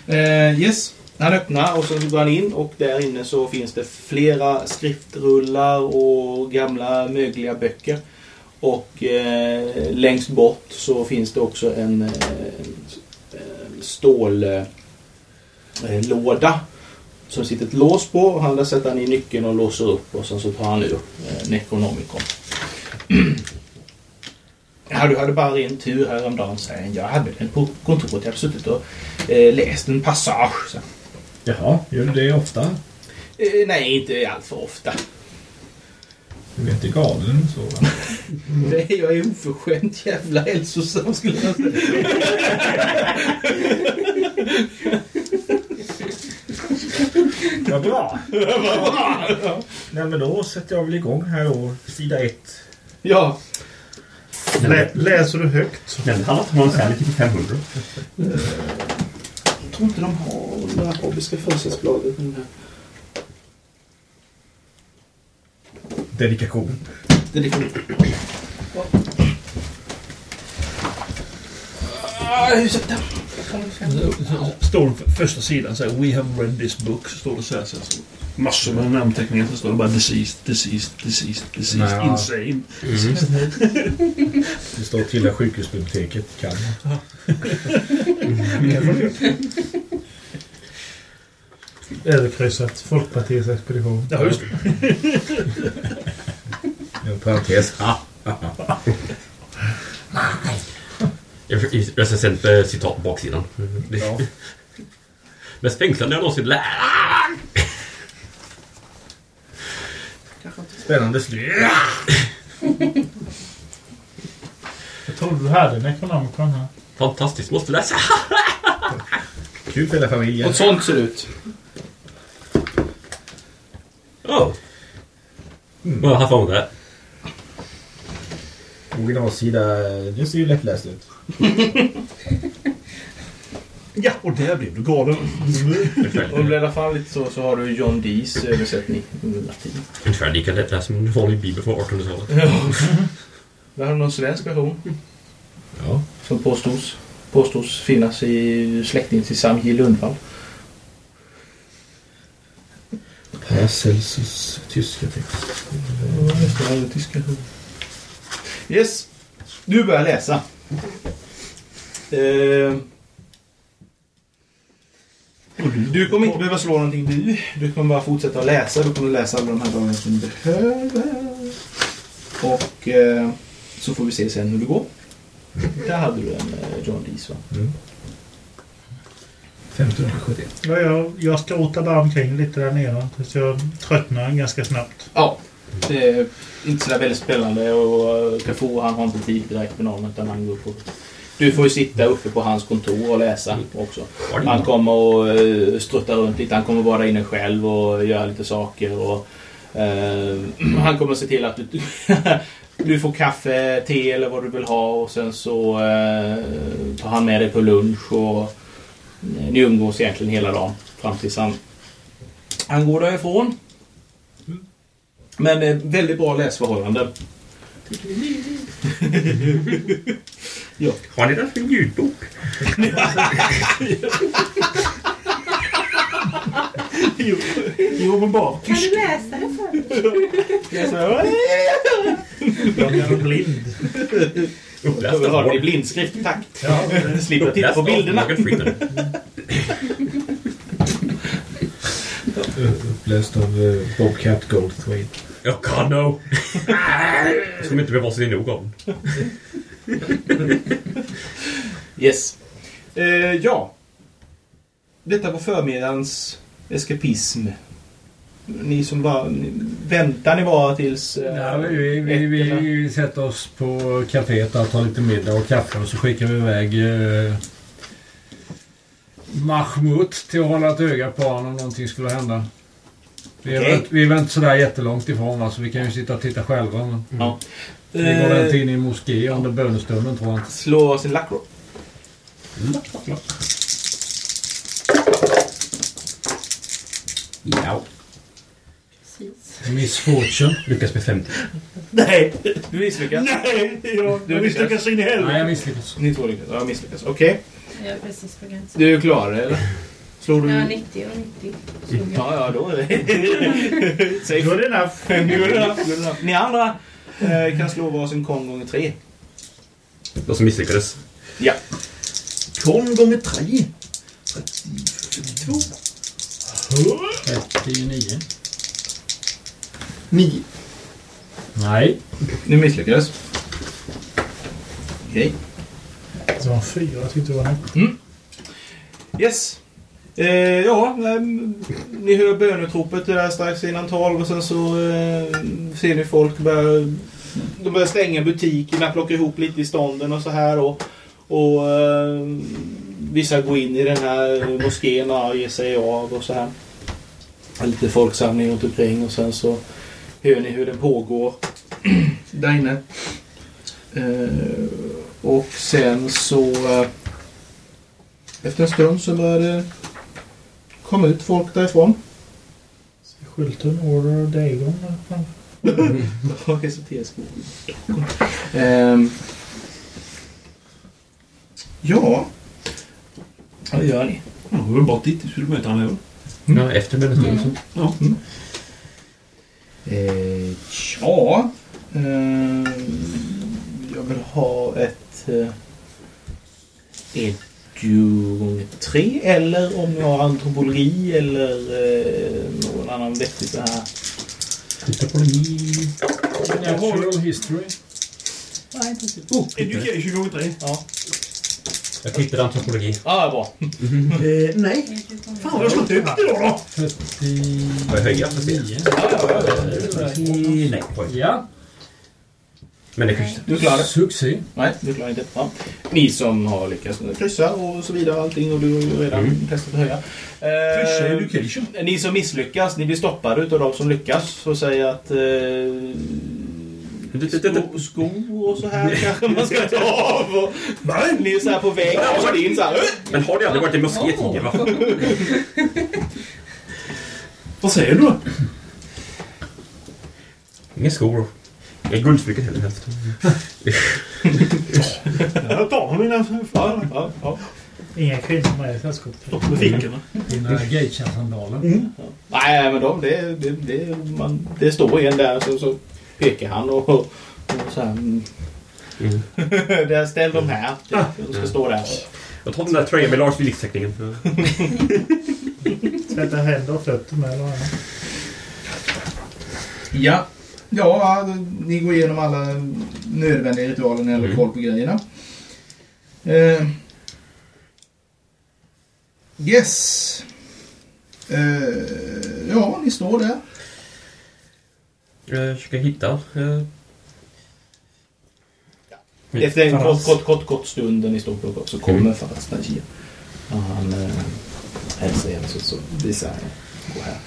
S7: det. Eh, yes. Han öppnar och så går han in och där inne så finns det flera skriftrullar och gamla mögliga böcker. Och eh, längst bort så finns det också en, eh, stållåda låda som sitter ett lås på. Och han där sätter han i nyckeln och låser upp och sen så tar han ur eh, Necronomicon. Ja, du hade bara ren tur häromdagen, säger. Jag hade den på kontoret. Jag hade suttit och eh, läst en passage. Så.
S3: Jaha, gör du det ofta?
S7: Eh, nej, inte allt för ofta.
S3: Du är inte galen så va?
S7: Nej, jag är oförskämt jävla hälsosam skulle jag säga.
S3: Vad bra! Nej men då sätter jag väl igång här då. Sida ett.
S7: Ja.
S6: Lä, läser du högt?
S4: Men han har tagit sen till 500.
S7: Jag tror inte de har det här den här.
S3: Dedikation.
S7: Liksom... Ah, hur sätter
S2: Står det på första sidan så här, We have read this book. Så står det så här. Så här massor med namnteckningar. Så står det bara deceased, deceased, deceased, deceased,
S3: Nej.
S2: insane.
S3: Det står till sjukhusbiblioteket i Kalmar.
S6: Överkryssat. Folkpartiets expedition.
S2: Ja, just det.
S3: En parentes. Ah.
S4: Jag recensent eh, citat på baksidan.
S3: Ja.
S4: Mest fängslande jag någonsin lärt.
S3: Spännande slut.
S6: Jag trodde du hade en Necronomicon här.
S4: Fantastiskt, måste läsa.
S3: Kul för hela familjen.
S7: Och sånt ser det ut.
S4: Oh. Vad har han det?
S3: Originalsida. Det ser ju lättläst ut.
S2: Ja, och där blev du galen.
S7: Om du bläddrar fram lite så, så har du John Dees översättning under latin.
S4: Ungefär lika lättläst som en vanlig bibel från 1800-talet.
S7: Ja. Där har du någon svensk version.
S3: Ja.
S7: Som påstås, påstås finnas i släkting till Sam J. Lundvall.
S3: Paracelsus tyska text.
S7: Ja, just det. tyska. Yes. Du börjar läsa. Eh, du kommer inte behöva slå någonting du. Du kommer bara fortsätta att läsa. Du kommer läsa alla de här dagarna som du behöver. Och eh, så får vi se sen hur det går. Där hade du en eh, John Dees va?
S3: 1571.
S6: Ja, jag, jag skrotar bara omkring lite där nere. Så jag tröttnar ganska snabbt.
S7: Ja. Det är inte sådär väldigt spännande och Cafour han har inte tid direkt med någon utan han går på... Du får ju sitta uppe på hans kontor och läsa också. Han kommer och uh, strutta runt lite. Han kommer vara där inne själv och göra lite saker. Och, eh, han kommer se till att du, du får kaffe, te eller vad du vill ha och sen så eh, tar han med dig på lunch och eh, ni umgås egentligen hela dagen. Fram tills han, han går därifrån. Men eh, väldigt bra läsförhållande. ja.
S4: Har ni den för en ljudbok?
S2: Jo, men bara
S10: Kan du läsa det för mig?
S6: Jag är blind.
S7: Jag vill ha det i blindskrift, tack. Slipper titta på bilderna.
S3: Uppläst av eh, Bobcat Goldthwait.
S4: Oh god no! Som inte behöver sig nog om.
S7: Yes. Eh, ja. Detta var förmiddagens eskapism. Ni som bara... Ni, väntar ni bara tills... Eh,
S5: Ja, vi, vi, vi, vi sätter oss på kaféet och tar lite middag och kaffe och så skickar vi iväg eh, Mahmoud till att hålla ett öga på honom om någonting skulle hända. Vi är,
S7: Okej.
S5: väl, vi är väl inte sådär jättelångt ifrån va, så vi kan ju sitta och titta själva. Men
S7: Ja.
S5: Vi går väl
S7: Eh,
S5: in i en moské under bönestunden tror jag
S7: slå sin lackroll.
S4: Ja.
S5: Missfortune.
S4: Lyckas med 50.
S2: Nej!
S7: Du misslyckas.
S2: Nej! Jag,
S7: Du
S2: jag misslyckas in i
S5: Nej, jag
S2: helvete.
S5: misslyckas.
S7: Ni två lyckas. Ja, misslyckas. Okej.
S10: Jag är precis på gränsen.
S7: Du är klar eller? Slår du...
S10: Ja, 90 och 90. slog jag.
S7: Ja, ja, då är det... Safe.
S2: Good enough.
S7: Good enough, good enough. Ni andra eh, kan slå varsin kon gånger tre.
S4: De som misslyckades.
S7: Ja.
S3: Kon gånger tre. 32.
S5: 39.
S3: Nio.
S5: Nej.
S7: Ni misslyckades. Okej.
S6: Det var en fyra. Jag tyckte det var en...
S7: Yes. Eh, ja, eh, ni hör bönutropet där strax innan tolv och sen så eh, ser ni folk börja, de börjar stänga butikerna, plocka ihop lite i stånden och så här. Och, och eh, vissa går in i den här moskén och ger sig av och så här. Lite folksamling runt omkring och sen så hör ni hur den pågår där inne. Eh, och sen så eh, efter en stund så börjar det kom ut folk därifrån.
S6: Skylten, Order
S7: och Dagon um, Ja. Vad gör ni?
S2: Ja, vi var bort dit. Vi skulle möta honom. Mm.
S4: Ja, efter Bennet Olsson. Mm.
S2: Ja. Mm.
S7: Eh, ja. Eh, jag vill ha ett... Eh, ett 23 eller om ni har antropologi eller eh, någon annan vettig så här.
S4: Antropologi...
S5: Jag har history. Nej, inte riktigt.
S2: Oh, education 23.
S7: Ja.
S4: Jag tittade antropologi.
S7: Ja, ah, bra.
S3: Eh, nej.
S2: Fan vad jag slagit ut idag då!
S5: 30...
S4: Får jag höja för det?
S7: Ja, ja, ja.
S4: Nej, pojk.
S5: Ja.
S4: Men det kanske...
S7: Du klarar det.
S5: Succé.
S7: Nej, du klarar inte. Ja. Ni som har lyckats kryssa och så vidare allting och du har ju redan
S4: Mm.
S7: testat att höja.
S2: Kryssa
S7: Eh,
S2: education.
S7: ni som misslyckas, ni blir stoppade utav de som lyckas och säger att eh, sko, skor och så här kanske man ska ta av. Och,
S2: Nej!
S7: ni är så här på väg att in så här.
S4: Men har ni aldrig varit i moské tidigare? Va?
S2: Vad säger du?
S4: Inga skor. Inga guldsmycken heller helst.
S2: Jag tar mina...
S7: Ja, ja, ja.
S6: Inga kvinnor med i sällskapet.
S2: Stopp med fickorna.
S5: Dina geisha-sandaler.
S7: Nej, men de, det, det, det, man, det står en där så, så pekar han och, och så här. mm.
S4: Mm.
S7: där, ställ dem här. De ska stå där.
S4: Jag tar den där tröjan med Lars Vilks-teckningen.
S6: Tvätta händer och fötter med eller annat.
S11: Ja. Ja, ni går igenom alla nödvändiga ritualer när det gäller
S4: Mm.
S11: koll på grejerna. Eh. Yes. Eh, ja, ni står där.
S4: Jag försöker hitta... eh,
S7: Efter en kort, kort, kort, kort stund när ni står på så kommer Faraz Najir. Ja, Han eh, hälsar igen så, så visar han. Gå här.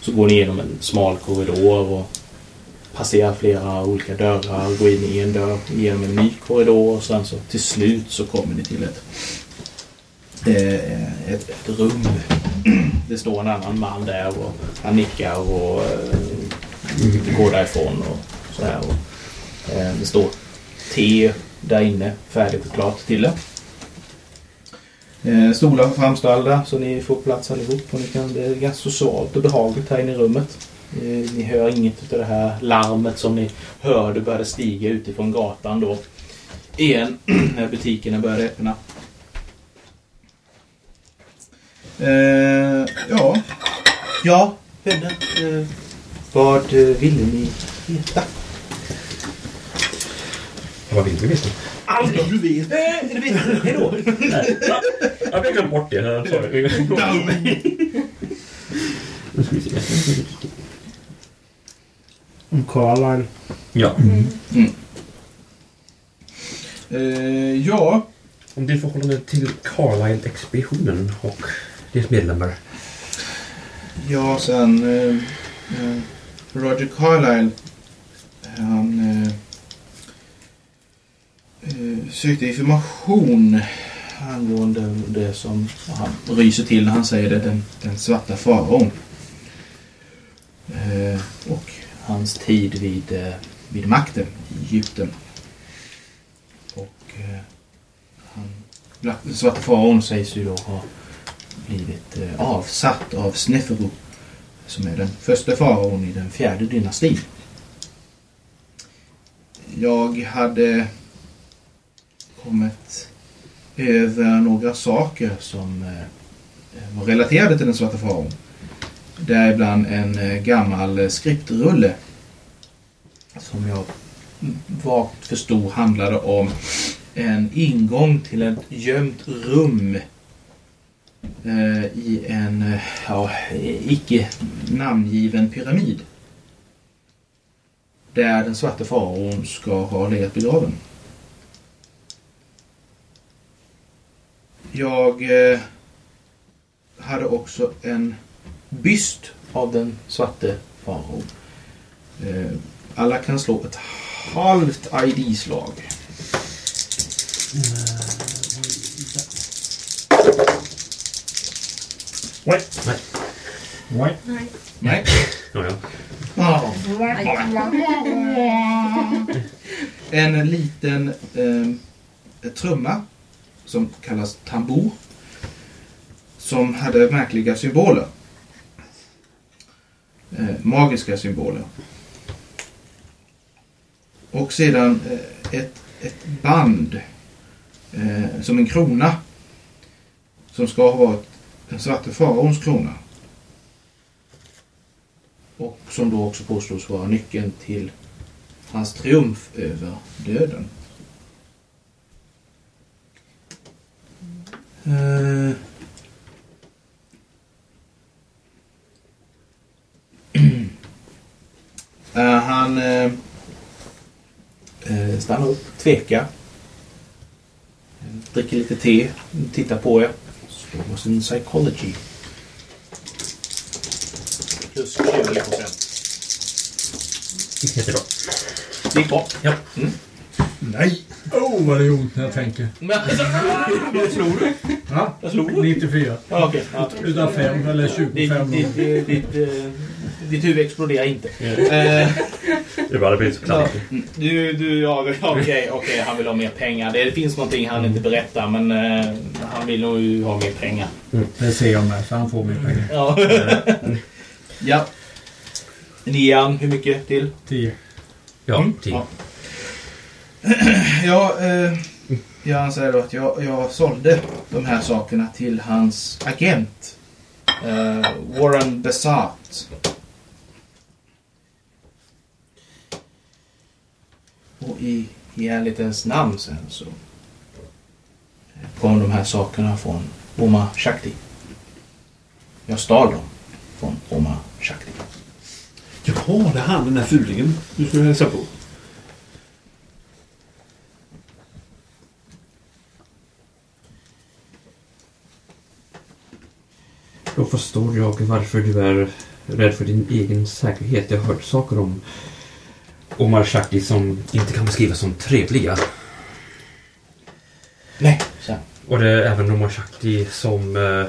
S7: Så går ni igenom en smal korridor och Passera flera olika dörrar. gå in i en dörr, genom en ny korridor och sen så till slut så kommer ni till ett, eh, ett, ett rum
S2: det står en annan man där och han nickar och eh, går därifrån och sådär. Och, eh, det står te där inne färdigt och klart till er. Eh, stolar framställda så ni får plats allihop och ni kan, det är ganska socialt och behagligt här inne i rummet. Eh, ni hör inget av det här larmet som ni hörde började stiga utifrån gatan då. Igen när butikerna började öppna. Eh, ja. Ja, vänner. Eh, vad ville ni veta?
S4: Vad vill vi veta?
S2: Allt du vet. Eh, du vet. Hej då.
S4: Jag har glömt bort det. Sorry. Nu ska vi se.
S6: Om Carlisle.
S4: Ja.
S7: Eh, ja,
S4: Om det är förhållande till Carlisle-expeditionen och dess medlemmar.
S7: ja sen eh, eh, Roger Carlyle han eh, eh, sökte information angående det som han ryser till när han säger det, den, den svarta faraon. Eh, och hans tid vid, eh, vid makten i Egypten. Och eh, han, svarta faraon sägs ju då ha blivit eh, avsatt av Sneferu som är den första faraon i den fjärde dynastin. Jag hade kommit över några saker som eh, var relaterade till den svarta faraon. Däribland en eh, gammal skriptrulle som jag vagt förstod handlade om en ingång till ett gömt rum eh, i en eh, ja, icke namngiven pyramid. Där den svarte faraon ska ha legat begraven. Jag eh, hade också en byst av den svarte faraon. Eh, alla kan slå ett halvt ID-slag.
S5: Nej.
S7: Nej.
S4: Ja. Ja.
S7: En liten eh, trumma som kallas tambour. Som hade märkliga symboler. Eh, magiska symboler. Och sedan eh, ett, ett band eh, som en krona. Som ska ha varit den svarte faraons krona. Och som då också påstås vara nyckeln till hans triumf över döden. Eh. Han eh, eh, stannar upp, tvekar. Eh, Dricker lite te, tittar på er. Slår sin psychology. Plus 20 procent.
S4: Jättebra.
S2: Det gick bra.
S4: Ja.
S5: Nej! Oh, vad det gör ont när jag tänker.
S2: Men alltså, vad slog du?
S5: Ja,
S2: Jag slog du?
S5: 94.
S2: Ja.
S5: Utav fem eller
S2: Ditt,
S5: 25
S2: ditt,
S5: gånger.
S2: ditt, ditt, eh, ditt huvud exploderar inte. Eh,
S4: Det bara blir så
S2: mm, du, du, ja, okej, okej, han vill ha mer pengar. Det finns någonting han inte berättar, men eh, han vill nog ju ha mer pengar.
S5: Det ser jag med, så han får mer pengar.
S2: Ja. ja. Nian, hur mycket till?
S5: 10.
S4: Ja,
S2: Mm.
S4: tio.
S2: Ja.
S7: Ja, eh, jag säger då att jag, jag sålde de här sakerna till hans agent. Eh, Warren Besart. Och i, i ärlighetens namn sen så eh, kom de här sakerna från Omar Shakti. Jag stal dem från Omar Shakti.
S12: Jaha, det är han den där fulingen du skulle hälsa på.
S4: Då förstår jag varför du är rädd för din egen säkerhet. Jag har hört saker om Omar Shakti som inte kan beskrivas som trevliga.
S2: Nej, så.
S4: Och det är även Omar Shakti som eh,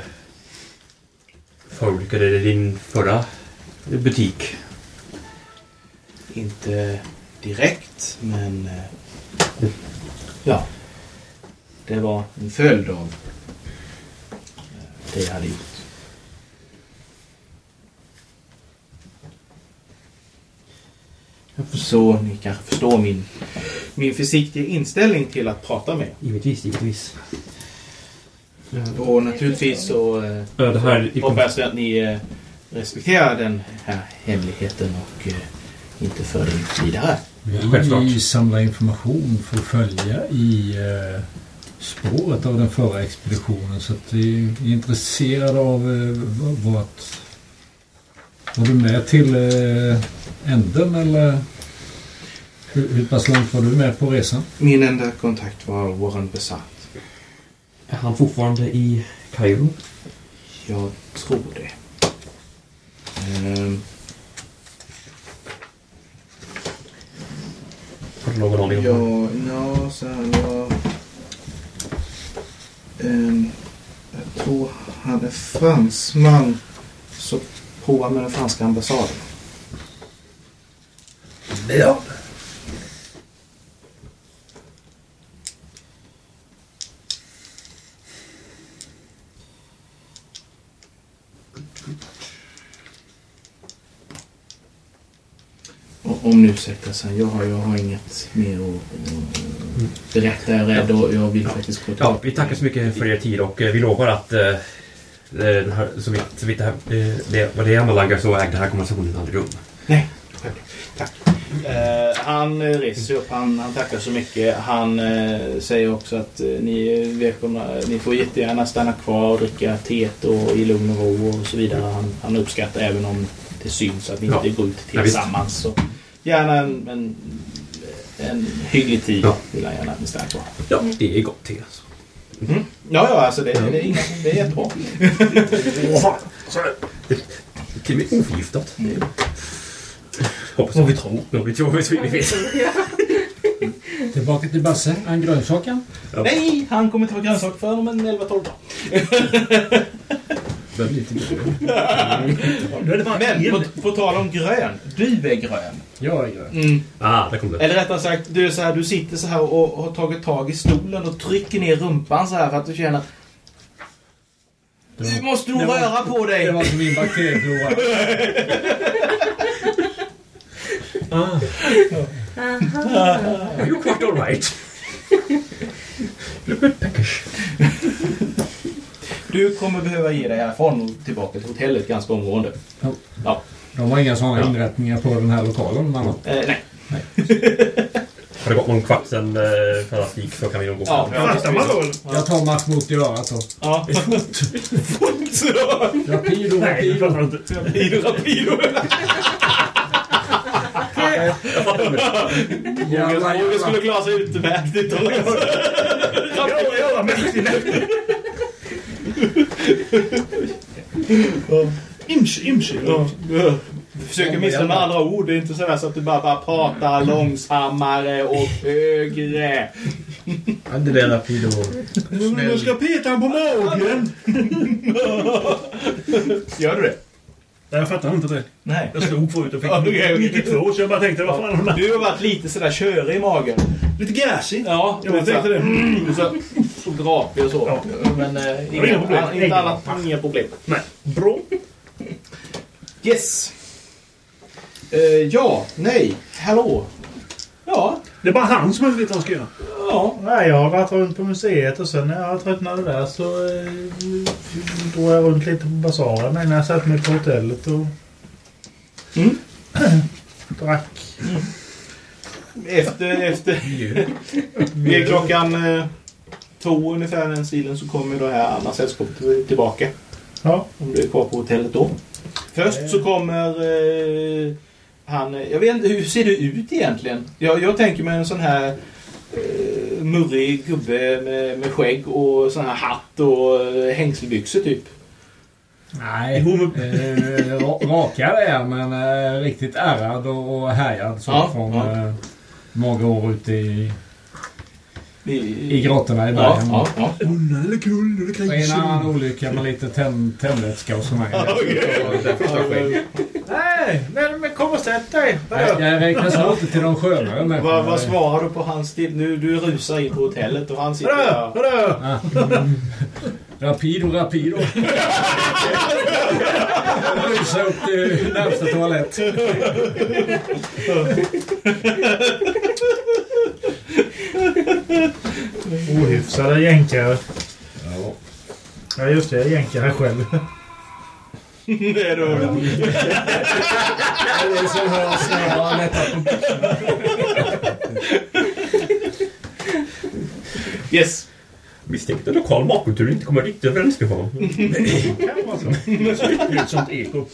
S4: förolyckade din förra butik?
S7: Inte direkt, men... eh, Ja. Det var en följd av eh, det jag hade gjort. Så ni kanske förstår min, min försiktiga inställning till att prata med.
S4: Givetvis, givetvis.
S7: Och naturligtvis så eh,
S4: Ja, det här...
S7: hoppas jag att ni eh, respekterar den här hemligheten och eh, inte för den vidare.
S4: Självklart.
S5: Vi samlar information för att följa i eh, spåret av den förra expeditionen. Så att vi är intresserade av eh, v- vart... Var du med till eh, änden eller? Hur, hur pass långt var du med på resan?
S7: Min enda kontakt var Warren Besatt.
S4: Är han fortfarande i Kairo?
S7: Jag tror det. Ehm,
S4: Har du någon aning om
S7: ja, ja, så här, jag... Ehm, jag tror han är fransman. Prova med den franska ambassaden.
S3: Ja.
S7: Om ursäktar sen, jag har, jag har inget mer att, att berätta. Jag är rädd och jag vill faktiskt gå
S4: Ja, vi tackar så mycket för er tid och eh, vi lovar att eh, här, så vitt, så vitt det, här, eh, det, vad det anbelangar så ägde den här konversationen aldrig rum.
S7: Nej. Tack. Eh, han eh, reser sig upp, han, han tackar så mycket. Han eh, säger också att eh, ni välkomna, ni får jättegärna stanna kvar och dricka teet och i lugn och ro och så vidare. Han, han uppskattar även om det syns att ni
S4: Ja.
S7: inte går ut tillsammans. Så gärna en, en, en hygglig tid
S4: Ja.
S7: vill han gärna att ni stannar kvar.
S4: Ja, det är gott te alltså.
S7: Mm. Ja, ja, alltså det, det, är inga, det är jättebra.
S4: Till och med oförgiftat. Hoppas
S2: Vad vi tror.
S4: Ja, vi tror vi, vi vet.
S5: Tillbaka till Basse. En grönsaken.
S7: Nej, han kommer inte ha grönsaker förrän om en 11-12 dagar.
S5: Börjar bli lite grön.
S7: Men
S2: en.
S7: på, på tal om grön. Du är grön.
S5: Jag är grön.
S7: Mm.
S4: Ah, där kom det.
S7: Eller rättare sagt, du, är så här, du sitter så här och har tagit tag i stolen och trycker ner rumpan så här för att du känner Du måste nog
S5: var-
S7: röra på dig.
S5: Det var som min bakterieflora.
S4: You're quite alright. Look at Peckish.
S7: Du kommer behöva ge dig härifrån och tillbaka till hotellet ganska omgående.
S5: Ja.
S7: Ja.
S5: De har inga sådana
S7: Ja.
S5: inrättningar på den här lokalen.
S7: Eh, nej.
S4: Har det gått någon kvart sen eh, förra stik så kan vi nog gå
S7: Ja,
S4: fram.
S7: ja,
S2: Fattar man då eller?
S5: Jag tar Mahmoud i örat då.
S7: Ja.
S5: Rapido,
S2: Nej, det
S5: rapido.
S2: inte.
S7: Rapido, rapido. Roger skulle sig utmärkt utan
S2: Ja, ja, Imse, imse.
S7: Ja. Du försöker missa med andra ord. Det är inte sådär så att du bara, bara pratar långsammare och högre.
S3: Ja, det rapido.
S2: Du ska peta på magen.
S7: Gör du det?
S2: Nej, jag fattar inte det.
S7: Nej.
S2: Jag slog förut och fick
S7: Ja, okej.
S2: 92 så jag bara tänkte, vad fan här?
S7: Du har varit lite sådär körig i magen.
S2: Lite gassig.
S7: Ja,
S2: Ja, jag tänkte det.
S7: Mm, så, så drapig och så.
S2: Ja.
S7: Men eh,
S2: inga
S7: inga,
S2: problem.
S7: inte
S2: Inga.
S7: annat, inga problem.
S2: Nej. Bra.
S7: Yes. Eh, ja, nej, hallå. Ja,
S2: Det är bara han som inte vet vad han ska göra.
S7: ja.
S6: Nej, jag har varit runt på museet och sen när jag tröttnade där så eh, drog jag runt lite på basaren innan jag satte mig på hotellet och
S7: Mm.
S6: drack.
S7: Efter, efter vid klockan eh, två ungefär den stilen så kommer då här andra sällskapet till- tillbaka.
S6: Ja.
S7: Om du är kvar på hotellet då. Först så kommer eh, han... Jag vet inte, hur ser det ut egentligen? Jag, jag tänker mig en sån här eh, murrig gubbe med, med skägg och sån här hatt och eh, hängselbyxor typ.
S5: Nej, eh, ra- rakad är men eh, riktigt ärrad och, och härjad så
S7: Ja,
S5: från
S7: ja.
S5: eh, många år ute i I grottorna i bergen.
S7: Ja, ja, ja.
S2: Unna eller kull eller
S5: Och en annan olycka med lite tänd, tändvätska och sådär.
S6: Nej, men, men kom och sätt dig.
S5: Jag räknas inte till de skönare
S7: Vad, vad svarar du på hans? Nu du rusar in på hotellet och han sitter där.
S6: Vadå?
S5: Rapido, rapido. Rusa upp till närmsta toalett.
S6: Ohyfsade jänkare. Ja, just det. Jag är jänkare själv.
S7: Det är då.
S5: Det är som hörs när jag har lättat på.
S7: Yes.
S4: Misstänkte att lokal matkultur inte kommer riktigt överens med honom.
S2: Ett sånt eko.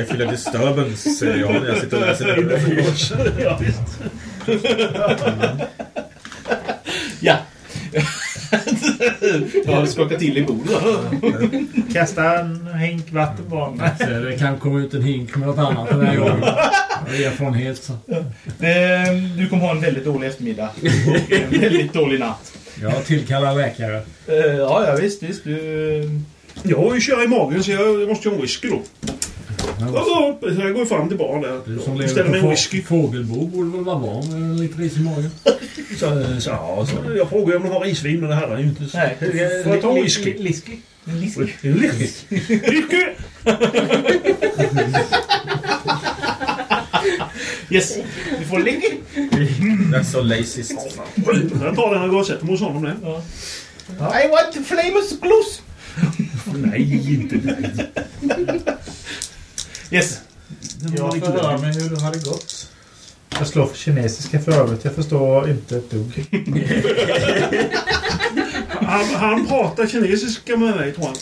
S3: I feel a disturbance, säger jag när jag sitter och läser det.
S2: ja, visst.
S7: Ja. ja, det skakar till i bordet.
S6: Kasta en hink vatten på honom.
S5: Det kan komma ut en hink med något annat den här gången. Erfarenhet så.
S7: Ehm, Du kommer ha en väldigt dålig eftermiddag. Och en väldigt dålig natt.
S5: Jag tillkallar läkare.
S7: Eh, Ja, ja visst, visst. Du...
S2: Jag har ju kör i magen så jag måste ju ha en whisky då.
S5: Men
S2: Ja, Så jag går fram till baren
S5: Du
S2: där.
S5: som
S2: och
S5: lever
S2: mig
S5: på
S2: whisky.
S5: fågelbo borde väl vara van med en liten ris i magen?
S2: Så, så, ja, så jag frågar om de har risvin men det här är ju inte så.
S7: Nej.
S2: Får jag ta whisky?
S7: Whisky.
S2: Whisky. Whisky!
S7: Yes. Du får ligga.
S3: That's so lazyst.
S2: Jag tar den och går och sätter mig hos honom.
S7: I want to flame us close.
S2: Nej, inte nej.
S7: Yes.
S6: Jag förhör mig hur det hade gått. Jag slår för kinesiska för övrigt. Jag förstår inte ett dugg.
S2: Han, han pratar kinesiska med mig tror han.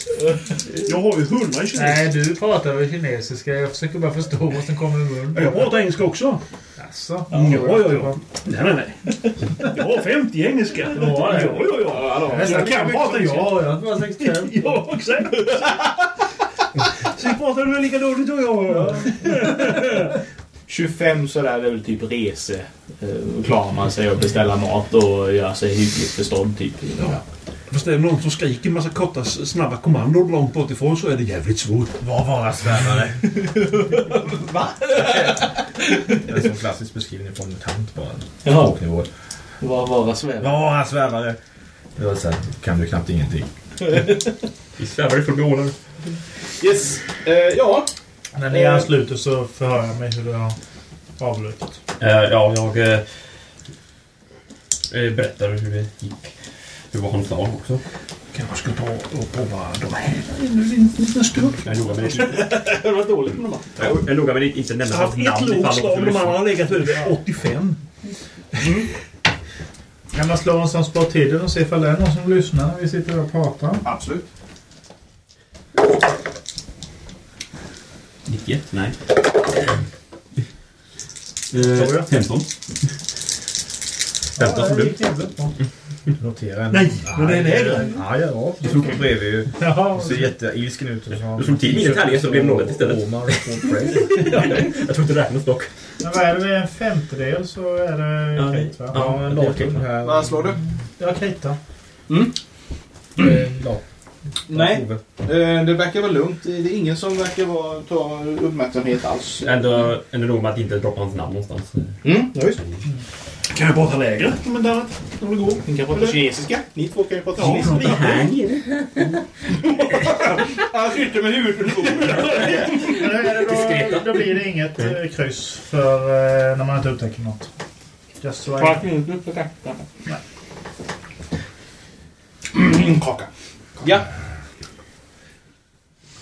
S2: Jag har ju hundra i kinesiska.
S6: Nej, du pratar väl kinesiska. Jag försöker bara förstå vad som kommer ur munnen.
S2: Jag pratar engelska också.
S6: Alltså.
S2: Ja, ja, ja. Nej, nej, nej. Jag har 50 i engelska. Ja, ja, ja. ja. Jag kan prata engelska.
S6: Ja, jag var 65.
S2: Ja, exakt. Så vi pratar väl lika dåligt du och jag.
S7: 25 sådär, det är väl typ rese. Eh, Då klarar man sig och beställa mat och göra sig hyggligt förstådd typ.
S2: Fast det är någon som skriker en massa korta snabba kommandon långt bortifrån så är det jävligt svårt.
S3: Var vara svärare.
S7: Va?
S3: Det är en klassisk beskrivning från MUTANT bara.
S7: Jaha.
S3: Språknivå.
S7: Var vara sväva.
S3: Var vara svärare. Det var så här, kan du knappt ingenting.
S4: Vi svävar i förbi
S7: Yes. Eh, ja.
S6: När ni ansluter så förhör jag mig hur det har avlutit.
S4: Eh, ja, jag eh, eh, berättar hur det gick. Hur var hans dag också.
S2: Kanske ska ta och prova de här en liten stund.
S4: Jag är noga med det.
S7: Det var dåligt med dem.
S4: Jag är noga med att inte
S2: Jag
S4: nämna
S2: har haft
S4: hans
S2: ett
S4: namn
S2: lågt slag
S4: de
S2: och de andra har legat över 85.
S6: Kan man slå en sån spår tiden och se ifall det är någon som lyssnar när vi sitter och pratar?
S7: Absolut.
S4: 91? Nej. Eh,
S6: jag.
S4: 15. 15 som
S6: det
S4: du.
S3: Notera en...
S2: Nej, men det är lägre.
S3: Ja, ja. Du stod bredvid ju.
S6: Jaha.
S3: Ser jätteilsken ut. och så-
S4: Du slog till mina tärningar så blev det något istället. Jag tror inte det räknas dock.
S6: Men vad är det med en femtedel så är det
S4: Ja,
S6: krit va?
S3: Ja, en datum här.
S7: Vad slår du?
S6: Jag kritar.
S3: Eh, Ja.
S7: Nej. Eh, Det verkar vara lugnt. Det är ingen som verkar vara, ta uppmärksamhet alls.
S4: Ändå, ändå nog med att inte droppa hans namn någonstans.
S7: Mm, ja, visst.
S2: Kan jag prata lägre? Om det, om det går.
S7: Ni kan prata kinesiska. Ni två kan ju prata
S2: Ja,
S7: kinesiska.
S4: Här nere.
S7: Han sitter med huvudet under bordet.
S6: Då, blir det inget eh, kryss för eh, när man inte upptäcker något. Just so I...
S7: Upptäcker. Mm, Kaka. Ja.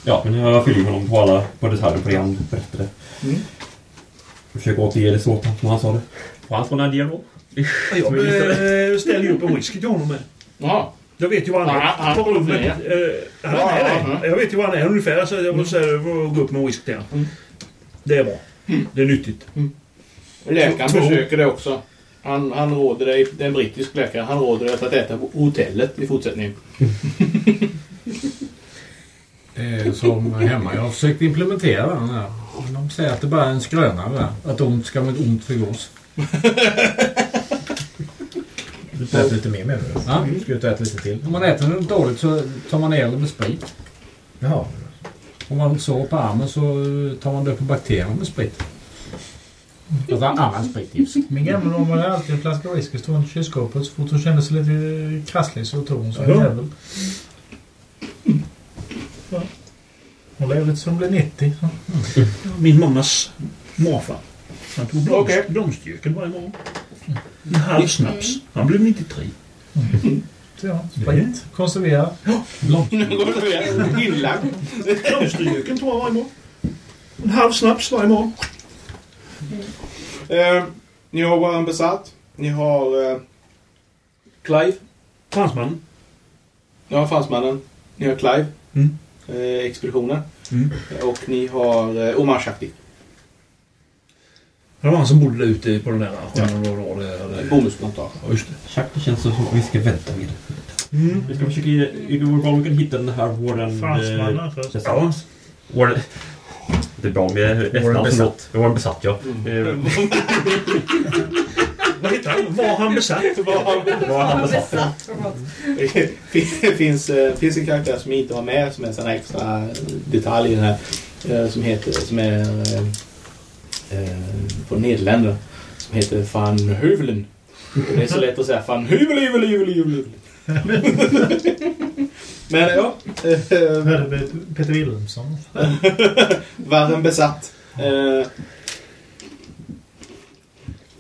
S4: Ja, men jag fyller honom på alla på detaljer på det han berättade.
S7: Mm.
S4: Försöker återge det så som han sa det. Han får en dialog.
S2: Jag eh, ställer ju upp en whisky till honom med.
S7: Jaha.
S2: Jag vet ju vad han är.
S7: han
S2: Eh, han det.
S7: ja.
S2: Jag vet ju vad han är ungefär så jag måste mm. gå upp med en whisky till honom.
S7: Mm.
S2: Det är bra. Det är nyttigt.
S7: Läkaren
S2: Två.
S7: försöker det också. Han, han råder dig, det är en brittisk läkare, han råder dig att äta på hotellet i fortsättningen.
S5: Det är som hemma. Jag har försökt implementera den här. De säger att det bara är en skröna. Att ont ska med ont förgås.
S3: Du får äta lite mer menar du?
S5: Ja.
S3: Ska du inte äta lite till?
S5: Om man äter den dåligt så tar man ner den med sprit.
S3: Jaha.
S5: Om man sår på armen så tar man död på bakterier med sprit. Alltså annan sprit givetvis.
S6: Min gamla mormor hade alltid en flaska whisky stående i kylskåpet. Så fort hon kände sig lite krasslig så tog hon sig en jävel. Hon levde tills hon blev 90. Så.
S2: Min mammas morfar. Han tog blomst,
S7: Okej.
S2: blomstjöken varje morgon. En halv snaps. Han blev 93.
S6: Så ja, sprit. Konserverad.
S7: Inlagd.
S2: Blomsterjöken tog han varje morgon. En halv snaps varje morgon.
S7: Eh, ni har Warren besatt. Ni har eh, Clive.
S2: Fransmannen.
S7: Ni har fransmannen. Ni har Clive.
S2: Mm.
S7: Eh, expeditionen.
S2: Mm.
S7: Och ni har eh, Omar Shakti.
S2: Det var han som bodde där ute på den där ja. det,
S7: Bomullsplantage.
S2: Ja, just det.
S4: Tjack, det känns som att vi ska vänta med det.
S2: Mm.
S4: Vi ska försöka... Bra om vi kan hitta den här våren...
S6: Fransmannen först.
S4: Ja. Det är bra med efternamn som låt. Våren besatt, ja. Eh,
S2: Vad heter han? Var han besatt?
S4: Var han besatt?
S7: Det finns, eh, finns en karaktär som inte var med som är en sån här extra detalj i den här. eh, Som heter, som är eh, från Nederländerna. Som heter Van Huvelen. Och Det är så lätt att säga Van Huvel, Huvel, Huvel, Huvel. Men ja. eh,
S6: Hörde Peter Wilhelmsson.
S7: Värren besatt. Eh,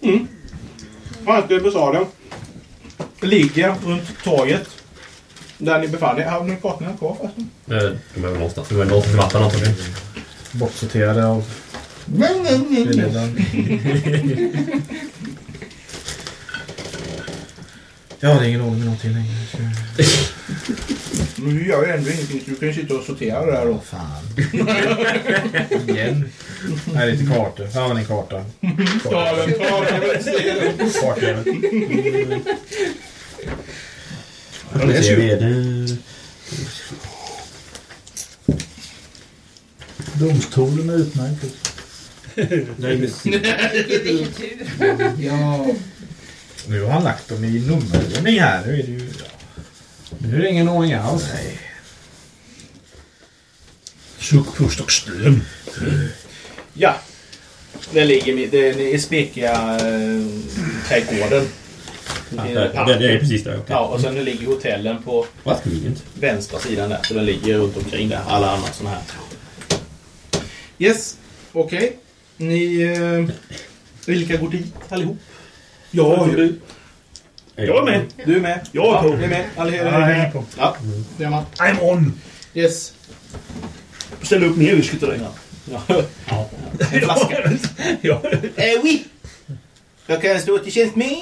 S7: Mm. Franska ambassaden ligger runt torget. Där ni befann er. Har ni kartorna kvar förresten?
S4: De är väl någonstans. De är någonstans i vatten antagligen.
S3: Bortsorterade av spelledaren. Jag har ingen ordning med någonting längre.
S7: Men du gör ju ändå ingenting så du kan ju sitta och sortera det där då.
S3: Fan. Igen. Nej, lite kartor. Här har ni en karta.
S7: Ta den, ta den.
S3: Kartjävel.
S4: Det vi. Det...
S6: Domstolen är utmärkt.
S4: Nej, men...
S10: Vilken tur.
S7: Ja.
S3: Nu har han lagt dem i nummerordning här. Nu är det ju... Ja.
S5: Nu är det ingen ordning alls.
S3: Nej.
S2: Suck, pust och stön.
S7: Ja. Den ligger med, den spekiga äh, trädgården.
S4: Ja, det, det, det är precis där. Okay.
S7: Ja, och sen ligger hotellen på
S4: Vad convenient.
S7: vänstra sidan där. Så den ligger runt omkring där. Alla andra sådana här. Yes, okej. Ni... Eh, vilka går dit allihop?
S2: Ja,
S7: du.
S2: jag är med.
S7: Du är med?
S2: Jag är
S7: ja,
S2: på.
S7: Du är med? Alla
S6: Ja, jag hänger på.
S7: Ja, det är man.
S2: I'm on.
S7: Yes.
S2: Ställ upp mer whisky till dig.
S7: Ja. ja. En flaska.
S2: ja.
S7: Eh, oui. Jag kan stå till tjänst med.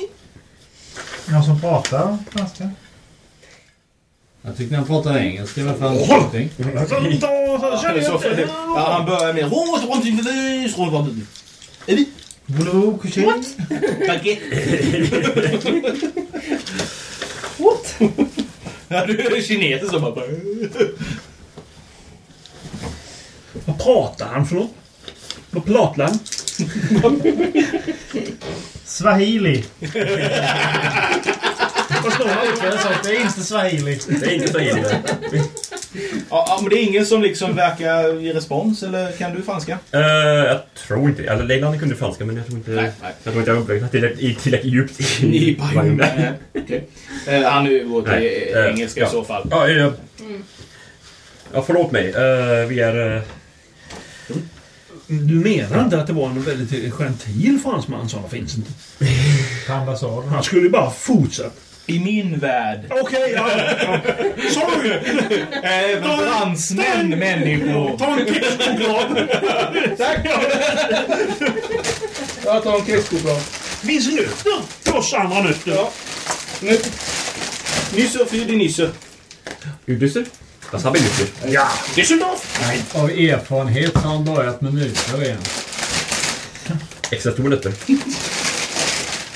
S6: Någon som pratar franska?
S5: Jag tyckte han pratade engelska i alla fall.
S7: Ja, han börjar med...
S6: Voulez-vous coucher?
S7: Baguette. What? Ja, du är kineser som bara...
S2: Vad pratar han för något? Vad pratar han?
S6: Swahili.
S2: Förstår
S6: sa att det är inte swahili.
S4: Det är inte så illa.
S7: Ja, men det är ingen som liksom verkar ge respons, eller kan du franska?
S4: Uh, jag tror inte... Eller Leila kunde franska men jag tror inte...
S7: Nej, nej.
S4: Jag tror inte jag uppväxte tillräckligt, tillräckligt djupt
S7: bara... Okej. Eh, Han är till
S4: eh,
S7: engelska
S4: ja.
S7: i så fall.
S4: Ja, ja. ja förlåt mig. Eh, vi är... eh,
S2: Du menar inte att det var en väldigt gentil fransman som finns inte?
S6: På ambassaden.
S2: Han skulle ju bara fortsatt.
S7: I min värld.
S2: Okej, ja. ja. Sorry!
S7: Även fransmän människor.
S2: Ta en kexchoklad.
S7: Tack! Jag tar en kexchoklad.
S2: Finns nötter oss andra nötter.
S7: Ja. Nu. Nisse för det Nisse.
S4: Udysser? Das habe ich nicht.
S2: Ja, Düsseldorf.
S5: Av erfarenhet har han börjat med mutor igen.
S4: Extra stora nötter.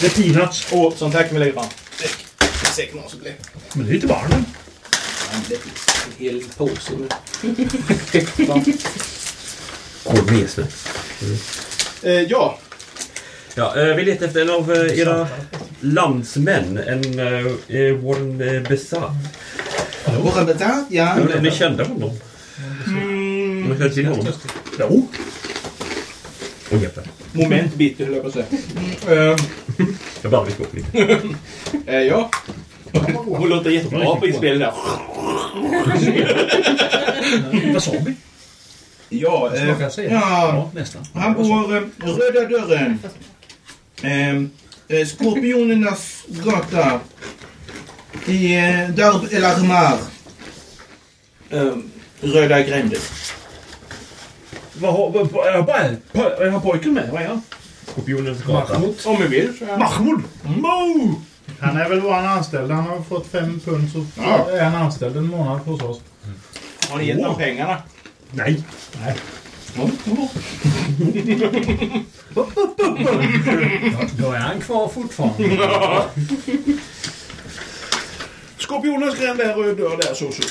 S2: Det är peanuts.
S7: Och sånt här kan vi lägga fram. Säkert någon som blir.
S2: Men det är inte barnen.
S7: Det finns en hel påse med.
S4: Gourmet
S7: Eh, ja.
S4: Ja, eh, vi letar efter en av eh, era landsmän än uh, Warren uh, Besatt.
S11: Warren Besatt, ja.
S4: Jag vet inte om ni kände honom?
S7: Mm.
S4: Om ni kände till honom?
S7: Jo.
S4: Åh jävlar.
S7: Moment bitter höll jag på att säga. Eh,
S4: Jag bara vill gå lite.
S7: eh, ja. Hon låter jättebra på inspelningen där.
S6: Wasabi.
S7: Ja, eh, ja,
S6: Ja, nästan.
S7: han bor eh, Röda dörren. Eh, eh, Skorpionernas gata. I eh, Darb El Armar. Eh, Röda gränder.
S2: Vad har... vad- vad- bara- är han pojken med? Vad är han?
S4: Skorpionens gata.
S6: Mahmoud.
S7: Om vi vill.
S2: Mahmoud! Mo!
S3: Han är väl vår anställd. Han har fått fem pund så
S7: Ja.
S3: är han anställd en månad hos oss.
S7: Har ni gett honom pengarna?
S4: Nej.
S5: Då är han kvar fortfarande.
S2: Skorpionens gränd där, röd dörr där, så så.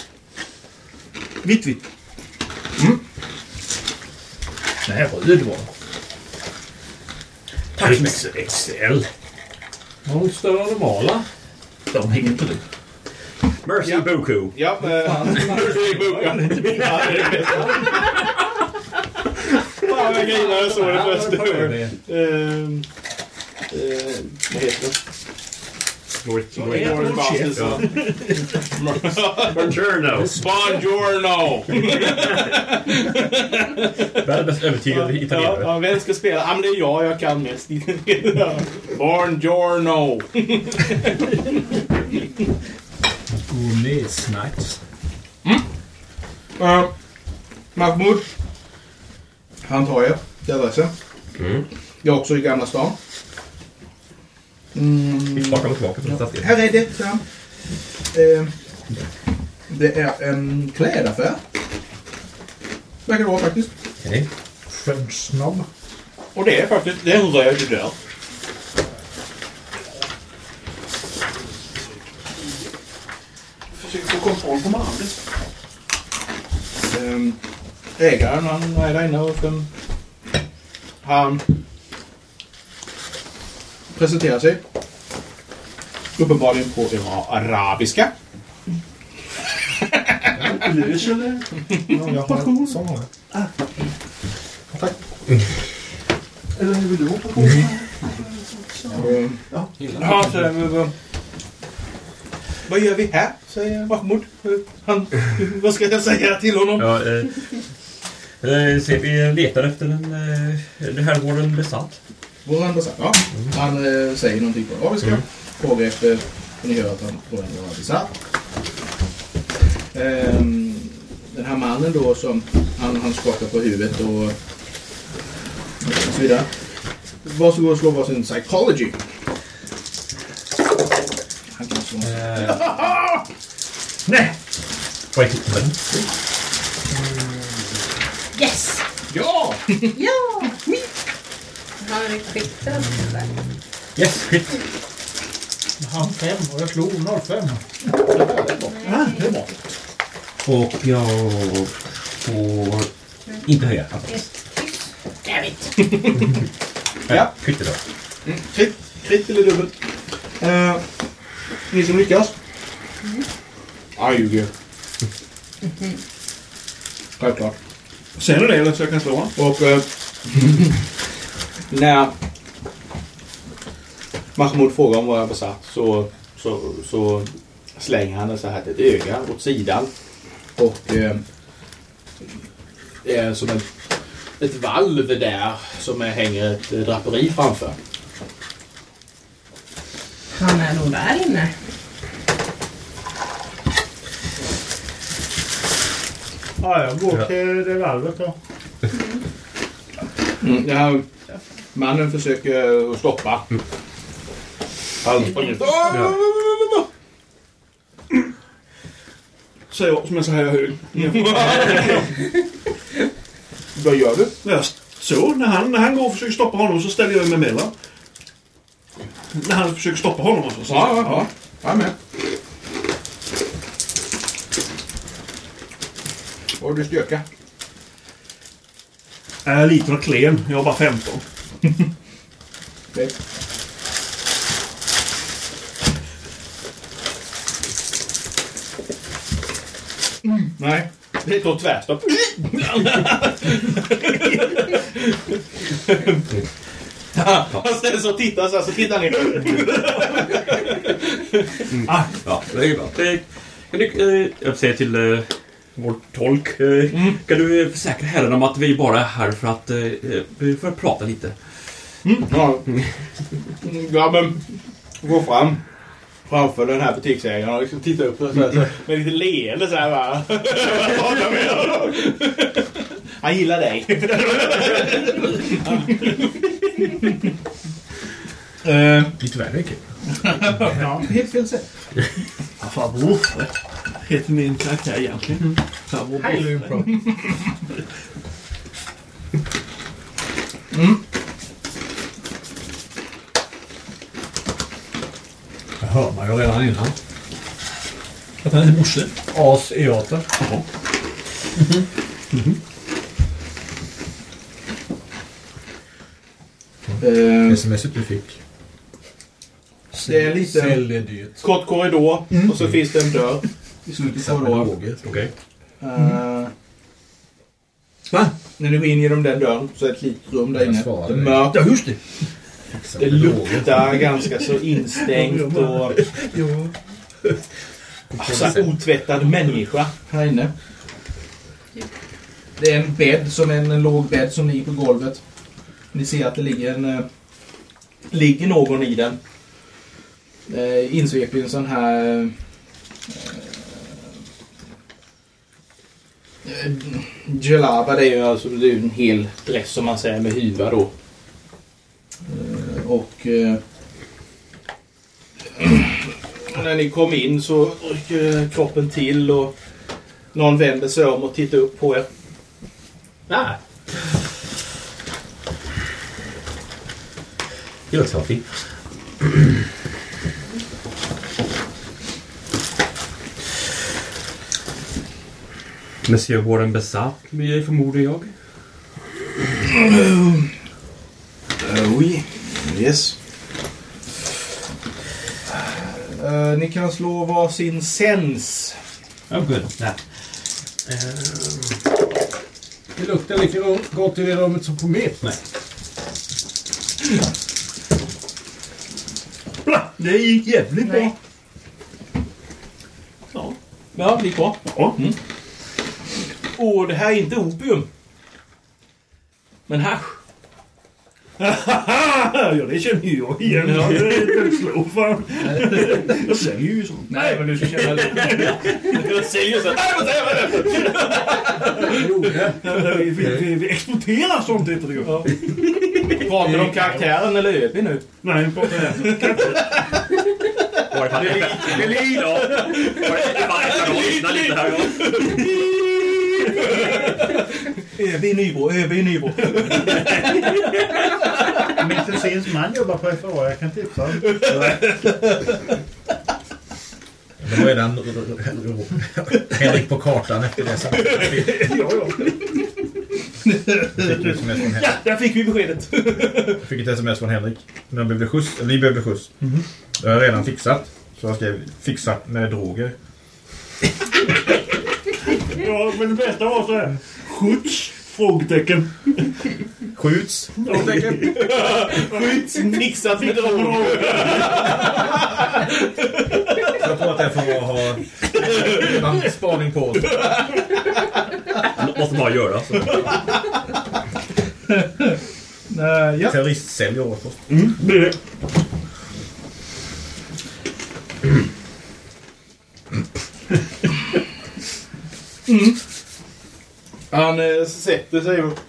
S2: Vitt, vitt.
S6: Nej, röd var det.
S2: Tack så mycket.
S4: XL.
S5: Större än normala.
S2: De hänger inte du.
S4: Mercy
S7: Ja.
S4: Boku.
S7: Ja, eh, är. Ja, det är bäst. Fan vad jag grinade när jag såg det första gången. Ehm, eh, Vad heter det?
S4: Buongiorno.
S7: Buongiorno!
S4: Världens övertygade
S7: Ja,
S4: italienare.
S7: ja, vem ska spela? Ja, men det är jag jag kan mest. Ja. Buongiorno!
S5: Gourmet-snacks.
S7: Uh, Mahmoud. Han tar till adressen.
S4: Mm.
S7: Jag är också i Gamla stan. Mm.
S4: Vi smakar väl tillbaka steg.
S7: Här är det. Eh, det är en klädaffär. Verkar det vara faktiskt.
S4: Okej.
S3: French.
S7: Och det är faktiskt det är en röd dörr.
S2: Försöker få kontroll på Magnus.
S7: Ehm, ägaren han är där inne och sen, han presenterar sig. Uppenbarligen på arabiska.
S2: Lös eller?
S3: Ja, jag har sån har jag.
S2: Eller vill du?
S7: Ehm, Han säger, men vad- gör vi här? Säger Mahmoud. Han, vad ska jag säga till honom?
S4: Ja, eh, eh, ser vi letar efter en eh, det här Warren besatt.
S7: Vår ambassad, ja. Han eh, säger någonting på arabiska.
S4: Mm.
S7: Frågar efter, ni hör att han får en arabiska. Ehm, den här mannen då som han, han skakar på huvudet och, och så vidare. Varsågod och slå varsin psychology. Han kan slå.
S4: Nej! Vad är titeln?
S10: Yes!
S7: Ja!
S10: Ja! Har vi skickat där?
S4: Yes, skit.
S3: Han fem och jag slog 05.
S2: Ja, det är bra.
S4: Och jag får inte höja.
S10: Damn it!
S7: Ja.
S4: Då.
S7: Mm, Krit, krit eller dubbelt. Eh, ni som lyckas? Han ljuger. Självklart.
S2: Ser du det eller så jag kan slå?
S7: Och eh, när Mahmoud frågar om vad jag besatt så, så, så slänger han så här ett öga åt sidan. Och eh, det är som ett, ett valv där som är, hänger ett eh, draperi framför.
S10: Han är nog där inne.
S3: Ja, jag går till det valvet då.
S7: Mm, den här mannen försöker att stoppa. Han springer.
S2: Säger jag som är så här hög.
S7: Vad gör du?
S2: Så, när han, när han går och försöker stoppa honom så ställer jag mig emellan. När han försöker stoppa honom alltså. Så,
S7: Ja, ja, ja. Jag är med. Vad har du styrka?
S2: Jag är liten och klen. Jag har bara 15.
S7: Nej, det är då tvärstopp. Han ställer sig och tittar så här, så tittar han ner.
S4: Ah, ja, det är bra. Kan du, eh, jag säger till eh, vår tolk. Eh, Kan du eh, försäkra herren om att vi bara är här för att, eh, eh, för att prata lite?
S7: Ja. Grabben går fram framför den här butiksägaren och liksom tittar upp och så här, så, med lite leende så här bara. Han gillar dig. Eh,
S3: Lite värre kul.
S7: ja, helt fel sätt.
S2: Ja, farbror. Heter min karaktär egentligen. Farbror.
S6: Highly improv.
S5: Det hör man ju redan innan.
S2: Att han är morse.
S5: As i åter.
S7: Eh,
S3: Smset du fick.
S7: det är en liten kort korridor och så finns det en dörr i slutet av korridoren.
S4: Okej.
S7: Eh,
S2: Va?
S7: När du går in genom den dörren så är det ett litet rum där
S3: Jag
S7: inne. Det är mörkt.
S2: Ja, just det.
S7: Det luktar ganska så instängt och
S2: Ja.
S7: så här otvättad människa här inne. Det är en bädd som är en, en låg bädd som ligger på golvet. Ni ser att det ligger en... eh, ligger någon i den. Eh, insvept i en sån här... Eh, Jalaba, det är ju alltså det är en hel dress som man säger med huva då. Eh, och... Eh, när ni kom in så rycker kroppen till och någon vänder sig om och tittar upp på er.
S4: Ah. Det låter så fint. Monsieur Warren besatt, förmodar jag.
S7: Yes. Eh, ni kan slå varsin sens.
S4: Oh, good. Ja.
S5: Det luktar lika gott i det rummet som på mitt. Nej.
S2: Bra, Det gick jävligt bra.
S7: Ja, ja det gick bra.
S2: Ja.
S7: Mm. Och det här är inte opium. Men hasch.
S2: Ja, det känner ju jag igen. Ja, slå fan. Jag säger ju sånt.
S7: Nej, men du ska känna lite. Jag säger så här.
S2: Vi, vi, vi, vi exporterar sånt heter det ju.
S7: Pratar du om karaktären eller Öby nu?
S2: Nej, det här.
S4: Var det fan Berlin då? Var det fan lyssna lite här
S7: i Nybro, Öby i Nybro.
S6: Min kusins man jobbar på FRA. Jag kan tipsa.
S3: Det var redan Henrik på kartan efter det.
S2: Ja,
S7: där fick vi beskedet.
S3: Jag fick ett sms från Henrik. När jag behövde skjuts, eller ni behövde skjuts. Det har jag redan fixat. Så jag skrev fixat med droger.
S2: ja, men det bästa var så här. Skjuts? Frågetecken.
S3: Skjuts?
S7: Skjuts mixat med droger.
S3: Jag tror att det att ha spaning på oss.
S4: Måste bara göra så.
S7: Uh, ja.
S3: Terroristsälj åt oss.
S2: Mm, det är det.
S7: Han eh, sätter sig upp.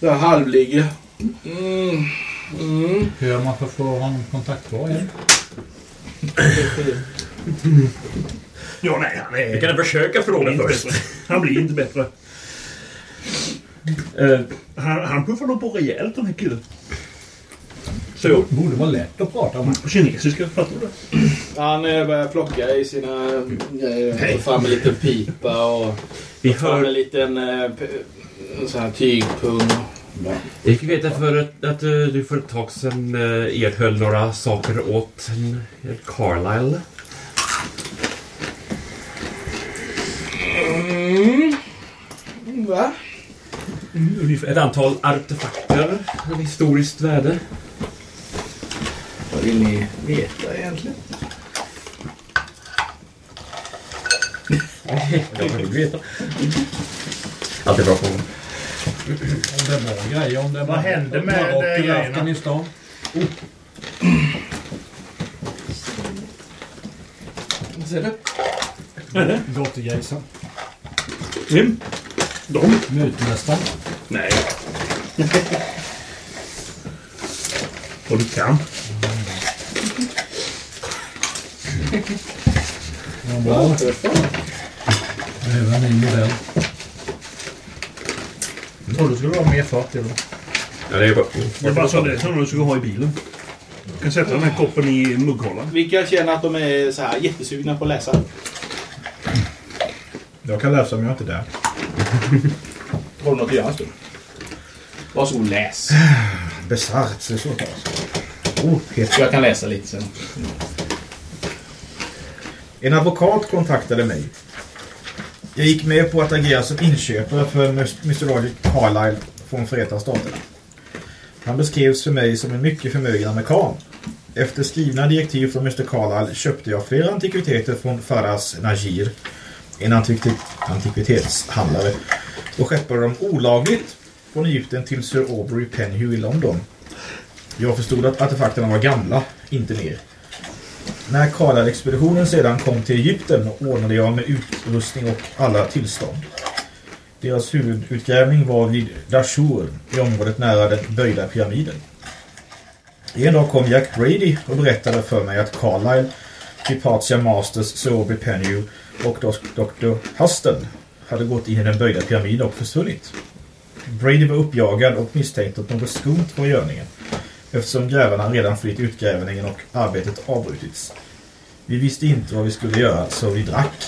S7: Där halvligger. Mm. Mm.
S5: Hur gör man för att få honom kontaktbar igen?
S2: Ja, nej, han är...
S4: Vi kan försöka fråga först.
S2: bättre. Han blir inte bättre.
S4: Eh,
S2: Han, han puffar nog på rejält den här killen. Så.
S5: Borde vara lätt att prata om.
S2: På kinesiska, fattar du?
S7: Han eh, börjar plocka i sina eh, grejer. Hey. Fram med lite pipa och...
S4: Vi
S7: fram en eh, liten en sån här tygpung. Ja.
S4: Jag fick veta för att, att du för ett tag sedan erhöll några saker åt Carlisle. Mm. Va? Ett antal artefakter av historiskt värde.
S7: Vad vill ni veta egentligen?
S4: Jag vill veta. Alltid bra fråga.
S5: Om det var grejer. Om det
S6: Vad hände med,
S5: Marocko
S6: eh,
S5: eller
S6: grejerna?
S5: Afghanistan.
S7: Vad säger du?
S5: Gottegejsan.
S2: Vem? De?
S5: Mutmästaren.
S2: Nej. Och du kan.
S5: Vad bra. Behöver en ny modell.
S6: Jag trodde det skulle vara mer fart till dem.
S4: Ja, det är bara...
S2: Det är bara så det är som du ska ha i bilen. Du kan sätta den här koppen i mugghållaren.
S7: Vilka känner att de är så här jättesugna på att läsa?
S3: Jag kan läsa om jag inte är där.
S7: Har du något att göra en stund? Varsågod läs.
S3: Besart, Oh.
S7: Jag kan läsa lite sen.
S3: En advokat kontaktade mig. Jag gick med på att agera som inköpare för Mr. Roger Carlyle från Förenta Staterna. Han beskrevs för mig som en mycket förmögen amerikan. Efter skrivna direktiv från Mr. Carlyle köpte jag flera antikviteter från Faras Najir, en antikvit antikvitetshandlare, och skeppade dem olagligt från Egypten till Sir Aubrey Penhew i London. Jag förstod att artefakterna var gamla, inte mer. När Carlyle-expeditionen sedan kom till Egypten ordnade jag med utrustning och alla tillstånd. Deras huvudutgrävning var vid Dashur i området nära den böjda pyramiden. En dag kom Jack Brady och berättade för mig att Carlisle, Hypatia Masters, Sobe Penhew och Dr. Huston hade gått in i den böjda pyramiden och försvunnit. Brady var uppjagad och misstänkte att något skumt var i görningen eftersom grävarna redan flytt utgrävningen och arbetet avbrutits. Vi visste inte vad vi skulle göra så vi drack.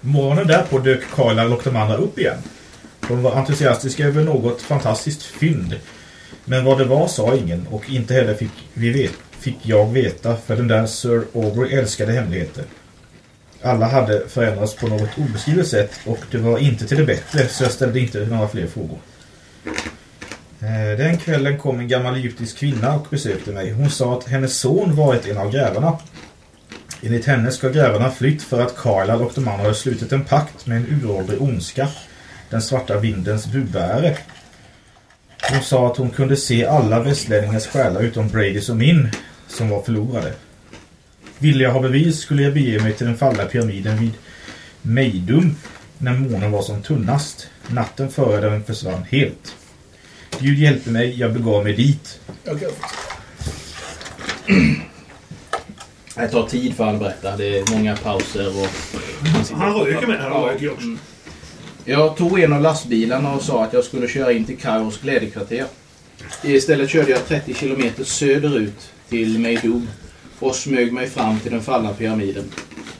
S3: Morgonen därpå dök Carlyle och de andra upp igen. De var entusiastiska över något fantastiskt fynd. Men vad det var sa ingen och inte heller fick, vi vet, fick jag veta för den där Sir Aubrey älskade hemligheter. Alla hade förändrats på något obeskrivet sätt och det var inte till det bättre så jag ställde inte några fler frågor. Eh, den kvällen kom en gammal egyptisk kvinna och besökte mig. Hon sa att hennes son varit en av grävarna. Enligt henne ska grävarna flytt för att Carlyle och de andra hade slutit en pakt med en uråldrig ondska. Den svarta vindens budbärare. Hon sa att hon kunde se alla västlänningars själar utom Bradys och min som var förlorade. Ville jag ha bevis skulle jag bege mig till den fallna pyramiden vid Meidum när månen var som tunnast. Natten före den försvann helt. Gud hjälpte mig, jag begav mig dit.
S7: Det tar tid för han att berätta. Det är många pauser och...
S2: Han röker med. Han röker också.
S7: Jag tog en av lastbilarna och sa att jag skulle köra in till Kairos glädjekvarter. Istället körde jag 30 kilometer söderut till Meidum och smög mig fram till den fallna pyramiden.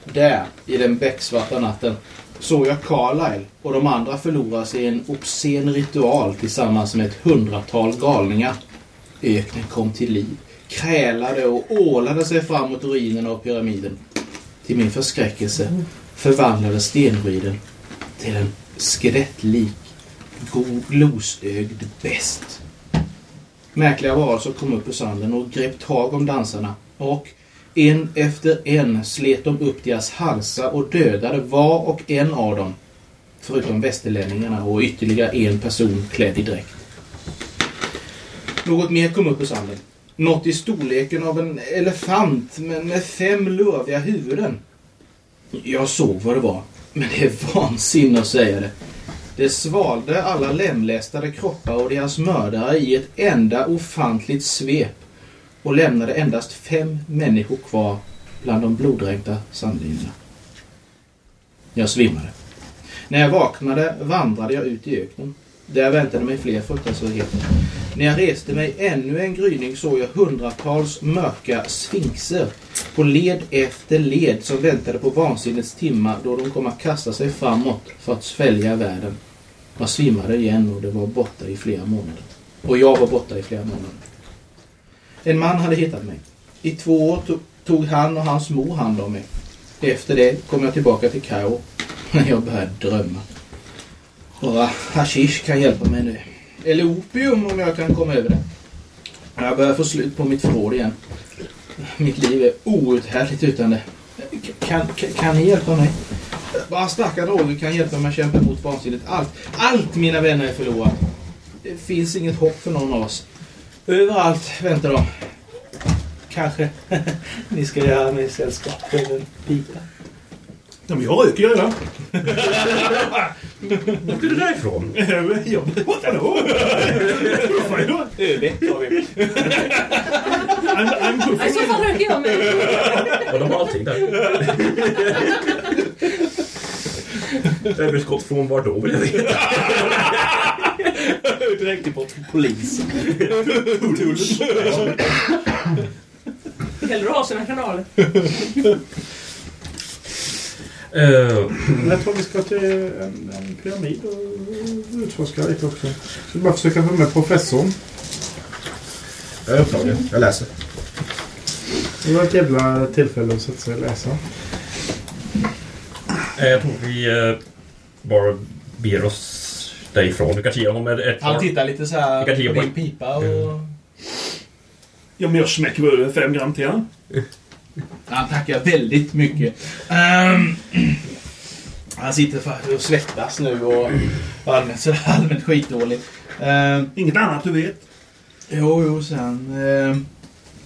S7: Där, i den becksvarta natten, såg jag Carlyle och de andra förlora sig i en obscen ritual tillsammans med ett hundratal galningar. Öknen kom till liv, krälade och ålade sig fram mot ruinerna av pyramiden. Till min förskräckelse förvandlades stenruiden till en skelettlik, glosögd bäst. Märkliga varelser kom upp ur sanden och grep tag om dansarna och en efter en slet de upp deras halsar och dödade var och en av dem. Förutom västerlänningarna och ytterligare en person klädd i dräkt. Något mer kom upp ur sanden. Något i storleken av en elefant men med fem löviga huvuden. Jag såg vad det var, men det är vansinne att säga det. Det svalde alla lemlästade kroppar och deras mördare i ett enda ofantligt svep och lämnade endast fem människor kvar bland de bloddränkta sanddynerna. Jag svimmade. När jag vaknade vandrade jag ut i öknen. Där väntade mig fler fruktansvärdheter. När jag reste mig ännu en gryning såg jag hundratals mörka sfinxer på led efter led som väntade på vansinnets timmar då de kom att kasta sig framåt för att svälja världen. Jag svimmade igen och det var borta i flera månader. Och jag var borta i flera månader. En man hade hittat mig. I två år tog, han och hans mor hand om mig. Efter det kom jag tillbaka till Kairo. Jag började drömma. Bara hashish kan hjälpa mig nu. Eller opium om jag kan komma över det. Jag börjar få slut på mitt förråd igen. Mitt liv är outhärdligt utan det. Kan, kan, kan ni hjälpa mig? Bara starka droger kan hjälpa mig att kämpa emot vansinnet. Allt, allt mina vänner är förlorat. Det finns inget hopp för någon av oss. Överallt väntar de. Kanske ni ska göra mig sällskap över en pipa.
S2: Ja, men jag röker redan.
S4: Var är du därifrån?
S2: Ja, vadå? Vadå?
S7: ÖB har vi.
S2: I'm, I'm good
S10: I så fall röker jag med.
S4: Ja, de har allting där. Överskott från var då vill jag veta.
S7: Direkt till polis.
S10: Hellre ha sina kanaler.
S4: Eh,
S2: Jag tror vi ska till en, en pyramid och utforska lite också. Så bara försöka få med professorn.
S3: Jag är upptagen. Jag läser.
S2: Det var ett jävla tillfälle att sätta sig och läsa.
S4: eh, jag tror vi eh, bara ber oss därifrån. Du kanske ger honom ett ett
S7: Han tittar lite så här
S4: kan
S7: på din pipa och...
S2: Ja, men jag smäcker väl över fem gram till han.
S7: Han tackar väldigt mycket. Ehm, han sitter för och svettas nu och allmänt, så allmänt skitdålig. Um,
S2: Inget annat du vet.
S7: jo, jo, sen ehm,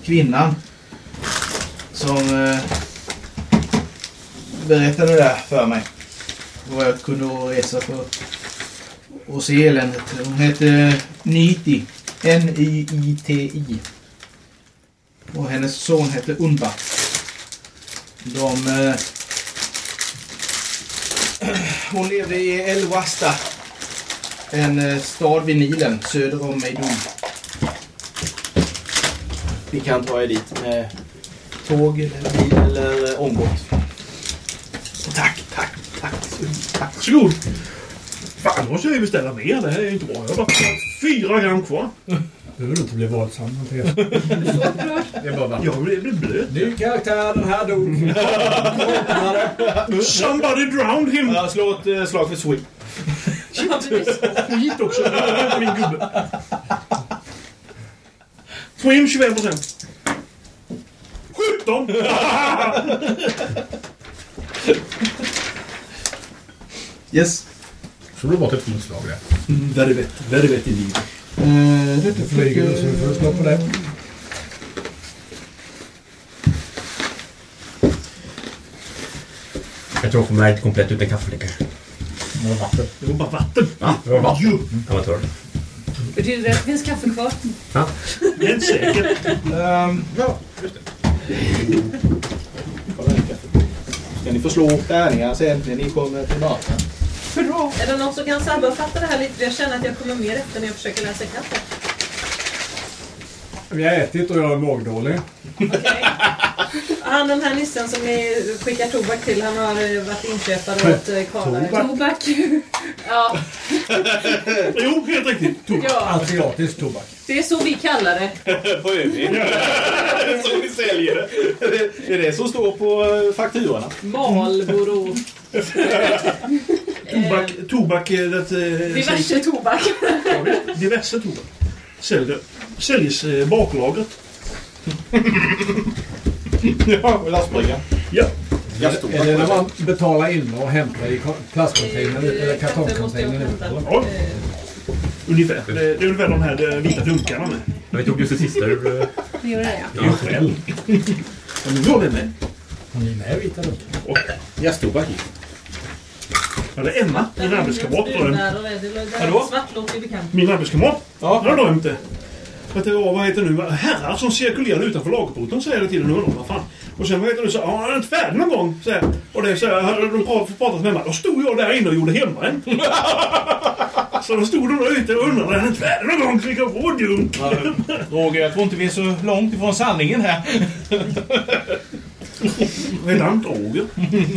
S7: kvinnan som uh, berättade det där för mig. Vad jag kunde resa för att se eländet. Hon hette Niti. N-I-I-T-I. Och hennes son hette Unba. De... Eh, hon levde i El Wasta. En eh, stad vid Nilen söder om Meidum. Vi kan ta er dit med tåg, bil eller eh, ångbåt. Tack, tack, tack. tack.
S2: Varsågod. Fan, måste jag ju beställa mer. Det här är ju inte bra. Jag har bara fyra gram kvar.
S5: Behöver du inte bli våldsam, Mattias.
S3: Det är bara vatten.
S2: Jag blir blir blöt.
S5: Ny karaktär, den här dog.
S2: Somebody drowned him!
S7: Jag slår ett eh, slag för Sweep.
S2: Skit också. Det inte min gubbe. Swim 25 procent. 17!
S7: Yes.
S3: Så det var ett fint slag det.
S2: Very wet. Very wet indeed.
S7: Uh,
S5: Du flyger så du får slå på det.
S4: Jag tror för mig är det komplett utan kaffedrickare.
S3: Det var vatten.
S2: Det var bara vatten.
S4: Ja, det var vatten.
S2: Jo,
S4: Amatör.
S10: Betyder det att det finns kaffe kvar?
S2: det är inte säkert.
S7: Um,
S3: Ja, just det.
S7: Ska ni få slå tärningar sen när ni kommer till maten?
S10: Bra. Är det någon som kan sammanfatta det här lite? Jag känner att jag kommer mer efter när jag försöker läsa kaffe.
S5: Vi har ätit och jag är magdålig.
S10: Okej. Han den här nissen som ni skickar tobak till, han har eh, varit inköpare åt eh, Karla.
S6: Tobak.
S10: Ja,
S2: Jo, helt riktigt. Tobak.
S10: ja,
S5: Asiatisk tobak.
S10: det är så vi kallar det.
S7: på ÖB. så ni säljer det. Det är det som står på eh, fakturorna.
S10: Marlboro.
S2: Tobak, tobak eh, det, eh,
S10: Diverse tobak.
S2: sägs- diverse tobak. Säljer, säljs eh, baklagret.
S7: Ja, lastbryggan.
S2: Ja.
S5: Är det när man betalar in och hämtar i plastcontainern eller
S10: måste jag
S5: kartongcontainern? eller?
S2: Ja. Ungefär. Det, det är ungefär de här eh, vita dunkarna med.
S4: Men vi tog just det sista ur... eh,
S10: Det gjorde det ja.
S4: Ja, själv.
S2: Ja, nu har vi med.
S5: Har ni med vita dunkar?
S2: Och, Det är Emma, min arbetskamrat. den.
S7: Hallå?
S2: Min arbetskamrat.
S7: Ja.
S2: Jag har inte. Vet du, vad heter det nu? Herrar som cirkulerar utanför lagerporten säger det till den. Undrar vad fan. Och sen vad heter det? Så, ja, han är inte färdig någon gång. Så här. Och det så här, hade de pratat, pratat med mig. Då stod jag där inne och gjorde hemma en. så då stod de där ute och undrade. Är han inte färdig någon gång så vi kan få en dunk?
S7: Roger, jag tror inte vi är så långt ifrån sanningen här.
S2: Vad heter han? Roger?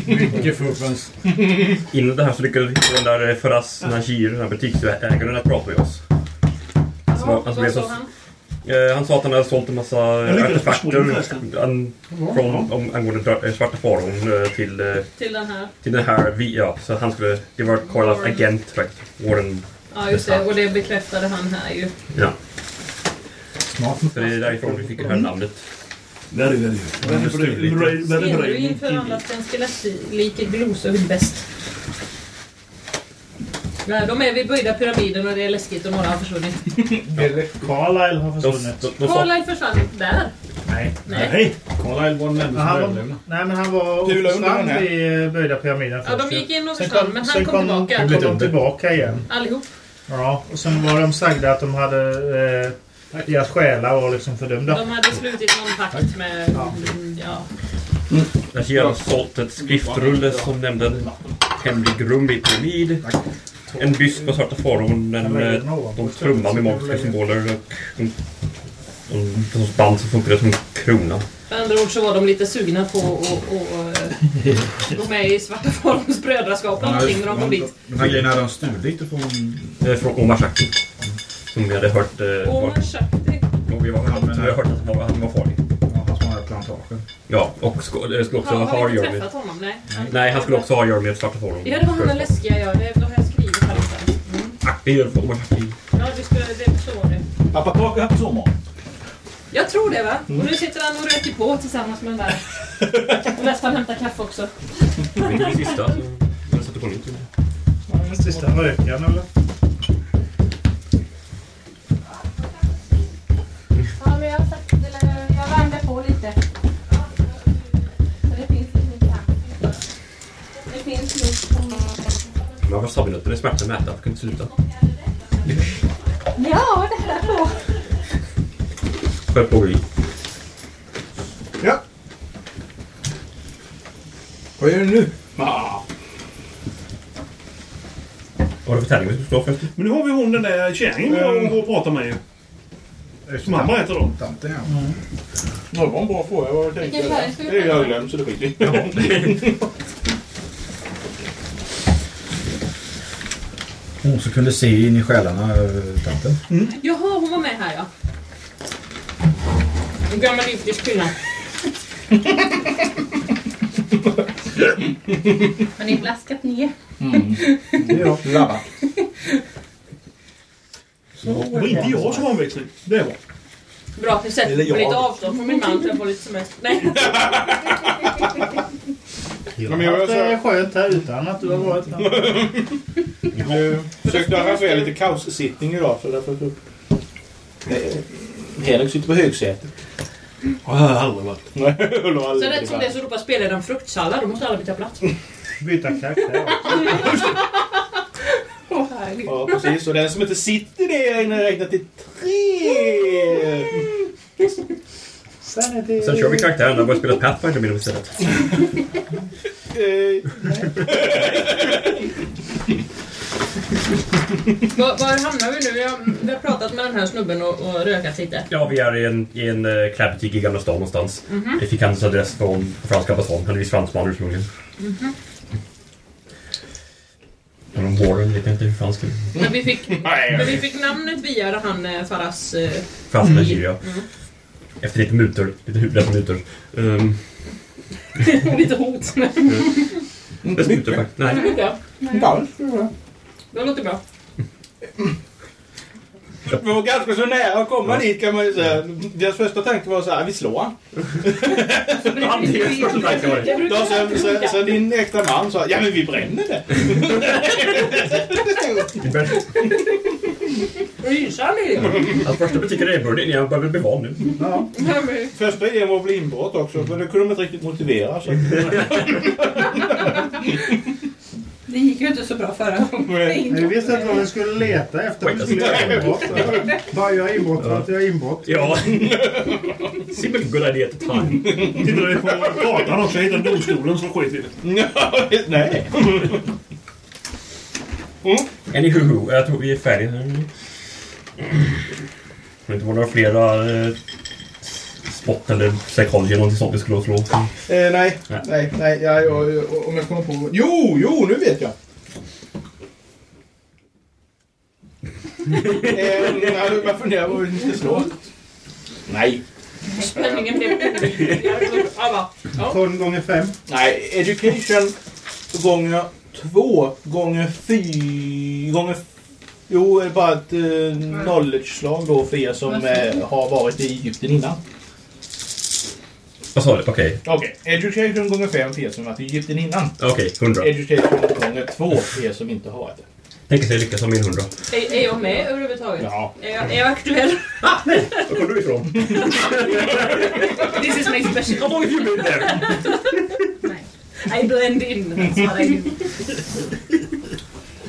S5: Mycket fuffens.
S4: Innan det här så lyckades vi hitta den där eh, Faraz Najir, den här butiksägaren, att prata med oss.
S10: Jaha,
S4: alltså,
S10: vad
S4: vi
S10: sa han?
S4: Eh, han sa att han hade sålt en massa artefakter an, från, om, angående eh, Svarta Faraon eh, till, eh,
S10: Till den här.
S4: till den här. Vi, ja, så han skulle, det var
S10: Warren.
S4: agent, right? Warren.
S10: Ja, just det. Och det bekräftade han här ju.
S4: Ja.
S5: Smart.
S4: Så det är därifrån vi fick det här namnet.
S2: Very, very. Very, very, very, very brave.
S10: förvandlas till en skelettlik glosögd bäst. Nej, de är vid böjda pyramiden och det är läskigt och några har försvunnit.
S6: Carlisle har
S4: De,
S6: försvunnit.
S10: Carlisle försvann där.
S6: Nej.
S10: Nej.
S5: Carlisle var den enda som överlevde.
S6: nej, men han var och försvann vid eh, böjda pyramiden
S10: Ja,
S6: först.
S10: de gick in och
S6: Sen
S10: försvann, men han
S6: sen
S10: kom tillbaka.
S6: kom de tillbaka igen.
S10: Allihop.
S6: Ja, och sen var de sagda att de hade... Eh, deras själar var liksom fördömda.
S10: De hade slutit någon pakt med... mm, Ja.
S4: Rashid hade sålt ett skriftrulle som nämnde en hemlig rum i pyramid. En byst på Svarta Faraon. En, eh, de trumma med magiska symboler och en band som funkade som en krona.
S10: Med andra ord så var de lite sugna på att och, eh, gå med i Svarta Farons brödraskap eller någonting när de kom dit.
S3: Den här grejen hade de stulit.
S4: Eh, Från Omar Shakti. Som vi hade hört... Eh, var,
S10: Omar Shakti.
S4: och vi, var,
S3: Ja, men-
S4: som vi har hört att han var, han var farlig.
S3: Ja, han som hade plantagen.
S4: Ja, och sko, eh, skulle också
S10: Har,
S4: ha
S10: har vi inte
S4: Jeremy.
S10: träffat honom? Nej.
S4: Nej, han skulle också ha och Svarta Faraon.
S10: Ja, det var han den läskiga ja. Det, har jag skrivit här någonstans. Mm.
S4: Akta er för Omar Shakti.
S10: Ja, det, skulle, det står det.
S1: Pappa Kaka har haft sommar.
S10: Jag tror det va? Och nu sitter han och röker på tillsammans med den där. Och nästan hämtar kaffe också.
S4: Det är det sista. så Jag sätter på nytt.
S6: Sista rökaren eller?
S13: Jag, satt, eller, jag värmde på lite. Så det finns inte här. Det finns nog...
S4: Men vad sa vi nu? Den är smärta att mäta. Jag kan inte sluta.
S13: Ja, det här på.
S4: Skärp på.
S7: Ja. Vad gör du nu? Ah.
S4: Vad har du för tärning vi ska slå förresten?
S2: Men nu har vi hon den där kärringen vi har går och pratar med ju. Som han berättade om.
S3: Tanten, ja.
S7: Det var en bra fråga. Vad tänkte
S13: Vilken färg ska vi
S7: Det
S13: prata
S7: jag glömt så det skiter i.
S3: Hon som kunde se in i själarna, eh, tanten.
S10: Jaha, hon var med här ja. En gammal egyptisk kvinna.
S13: Har ni plaskat ner?
S7: Labba.
S2: Det var inte jag som omväxling. Det var.
S10: Bra att ni sätter på lite avstånd från min man så jag får lite semester. Nej.
S6: Jag
S7: men jag
S6: har haft det skönt här utan att du har varit här.
S7: Nu försökte arrangera lite kaossittning idag så därför så... Henrik sitter på högsätet.
S2: Har jag aldrig varit.
S7: Nej, jag aldrig
S10: rätt som det är så ropar spelledaren fruktsallad. Då måste alla byta plats.
S6: Byta karaktär.
S7: Ja, precis. Och den som inte sitter där inne räknar till tre.
S6: Sanity.
S4: Sen kör vi karaktären. Jag börjar spela Pathfinder med dem istället.
S7: Eh,
S10: Var, var hamnar vi nu? Vi har, vi har pratat med den här snubben och, och rökat lite.
S4: Ja, vi är i en, i en uh, klädbutik i Gamla stan någonstans.
S10: Mhm.
S4: Vi fick hans adress från franska ambassaden. Han är visst fransman ursprungligen.
S10: Mhm.
S4: Eller Warren, vet jag inte hur det är.
S10: Men vi fick, men vi fick namnet via han eh, Faras... Eh,
S4: Fransk
S10: Mm.
S4: Nigeria.
S10: Mm.
S4: Efter lite mutor. Lite huvudlösa mutor. Um,
S10: lite hot.
S4: det mutor faktiskt. Nej.
S10: Nej. Ja,
S7: Inte alls.
S10: det låter bra.
S7: Vi var ganska så nära att komma dit kan man ju säga. Deras första tanke var så här, vi slår han. Då sen, sen, sen din äkta man sa, ja men vi bränner det.
S10: Rysa
S4: Hans första butik är Eburning. Jag behöver bli van nu.
S7: Ja. Första idén var väl inbrott också, men det kunde de inte riktigt motivera. Så.
S10: Det gick ju inte så bra förra
S6: Vi visste inte vad vi skulle leta efter. Vi skulle göra inbrott. Bara göra inbrott för att göra inbrott.
S4: Ja. Simple good idea at the time.
S2: Tittade vi på kartan också. Hittade domstolen så skit i det.
S7: Ja, Nej.
S4: Anywho, jag tror vi är färdiga nu. Det inte var några flera eh, spot eller psychology eller någonting sånt vi skulle slå.
S7: Eh, nej,
S4: Nej.
S7: nej, nej. Ja, jag, jag, om jag kommer på... Jo, jo, nu vet jag. eh, nej, jag funderar på hur ni ska slå. Nej.
S10: Spänningen blev ja.
S6: 12 gånger 5.
S7: Nej, education gånger två gånger fy... gånger... Jo, det är bara ett eh, knowledge-slag då för er som eh, har varit i Egypten innan.
S4: Vad sa du? Okej.
S7: Okej, education gånger fem för er som varit i Egypten innan.
S4: Okej, 100.
S7: Education gånger två för er som inte har varit det.
S4: Tänker sig lyckas som min 100.
S10: Är, är jag med överhuvudtaget?
S7: Ja.
S10: Är jag, är jag aktuell?
S4: Var kom du ifrån?
S10: This is my special.
S4: How long have you been there?
S10: I blend in. That's what I do.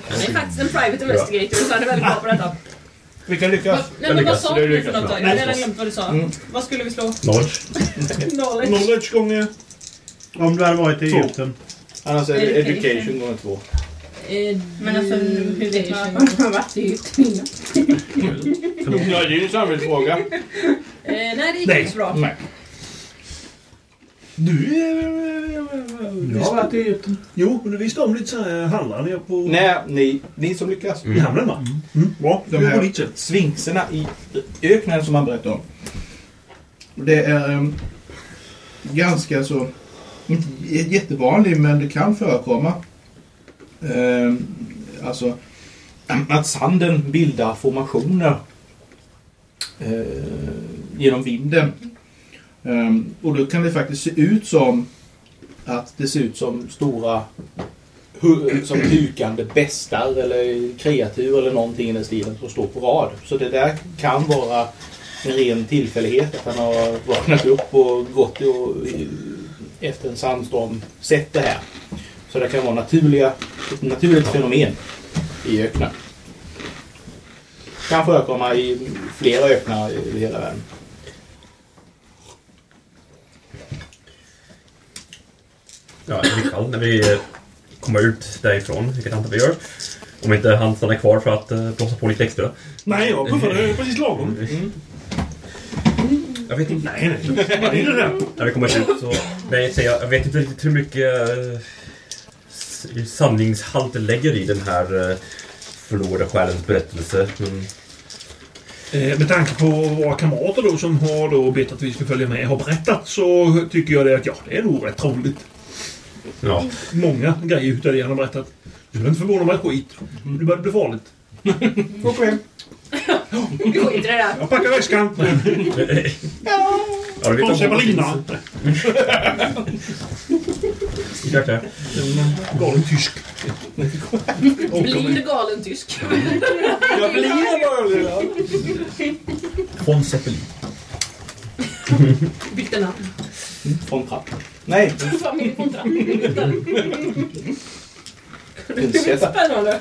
S10: Han är faktiskt en private investigator så han är väldigt bra på detta.
S7: Vilka lyckas?
S10: Nej men vad sa
S7: Det
S10: du för något då? Jag har redan glömt vad du sa.
S7: Mm.
S10: Vad skulle vi slå?
S4: Knowledge.
S10: Knowledge.
S2: Knowledge gånger...
S6: Om du hade varit i. Egypten.
S7: Annars är det education gånger två.
S8: Men alltså, hur vet man att man har varit i Egypten innan?
S7: Ja, det är ju en samhällsfråga.
S10: Eh, nej, det gick inte så bra.
S7: Nej.
S2: Du
S14: Jag har varit i Egypten.
S2: Jo, men du visste om lite så här handlar nere på...
S7: Nej, ni, ni som lyckas.
S2: I hamnen va? Mm. Bra.
S7: De
S2: De
S7: här-. Sfinxerna i öknen som man berättar om. Det är um, ganska så, inte j- jättevanlig men det kan förekomma. Um, alltså att sanden bildar formationer eh, genom vinden. Ehm, och då kan det faktiskt se ut som att det ser ut som stora hu- som hukande bestar eller kreatur eller någonting i den stilen som står på rad. Så det där kan vara en ren tillfällighet att han har vaknat upp och gått och, efter en sandstorm sett det här. Så det kan vara naturliga, ett naturligt fenomen i öknen. Kan förekomma i flera öknar i hela världen.
S4: Ja, i vilket fall när vi eh, kommer ut därifrån, vilket jag antar vi gör. Om inte han stannar kvar för att uh, blåsa på lite extra.
S2: Nej, jag puffade precis lagom.
S4: Jag vet inte.
S2: Nej, nej. Vad är det där?
S4: När vi kommer ut så... Nej, jag, säger, jag vet inte riktigt hur mycket uh, sanningshalt det lägger i den här uh, förlorade själens berättelse. Men
S2: Eh, med tanke på våra kamrater då som har då bett att vi ska följa med har berättat så tycker jag det att ja, det är nog rätt troligt.
S4: Ja.
S2: Många grejer utav det han har berättat. Du skulle inte förvåna mig ett skit. Det börjar bli farligt.
S7: Åk hem.
S10: Gå inte det där.
S2: Jag packar väskan.
S4: ja, du vet om. Jäklar.
S2: En galen tysk.
S10: Blind galen tysk.
S7: Jag blir bara
S4: Von Zeppelin.
S10: Bytte namn.
S7: Från Trapp. Nej,
S10: Familj von Trapp. Det blir
S7: prinsessa.
S10: spännande.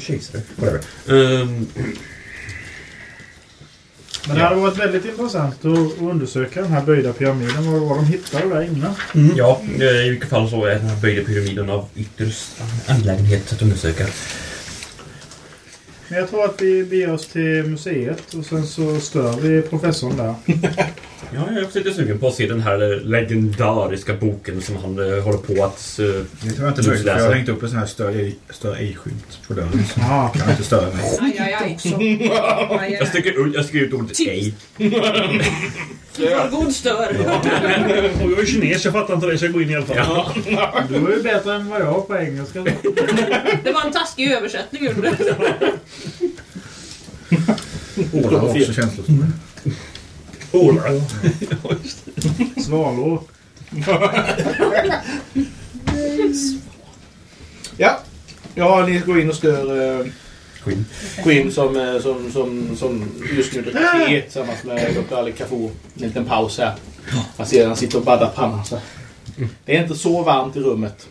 S4: Kejsare. Whatever. Um,
S6: Men det hade varit väldigt intressant att undersöka den här böjda pyramiden. Vad, de hittade där inne.
S4: Ja, eh, i vilket fall så är den här böjda pyramiden av ytterst angelägenhet att undersöka.
S6: Men jag tror att vi beger oss till museet och sen så stör vi professorn där.
S4: Ja, jag är lite sugen på att se den här legendariska boken som han eh, håller på att... Uh,
S3: Det tror jag inte är möjligt. för Jag har hängt upp en sån här stör ej- stör ej-skylt på dörren. Så
S6: Ah.
S3: kan inte störa mig.
S10: Aj, aj, aj. Aj, aj,
S4: jag,
S10: aj.
S4: sticker, jag skriver ut ordet ej.
S10: God stör.
S2: Och jag är kines, jag fattar inte det så jag går in i alla fall.
S6: Du är ju bättre än vad jag har på engelska.
S10: Det var en taskig översättning ur det.
S3: Ålar har också känslor.
S2: Ålar.
S6: Svalor.
S7: Ja. Ja, ni går in och stör eh,
S4: Queen.
S7: Queen som, eh, som, som, som just nu dricker te tillsammans med Dr. Ali Kafur. En liten paus här. Man ser han sitter och baddar pannan. Så. Det är inte så varmt i rummet.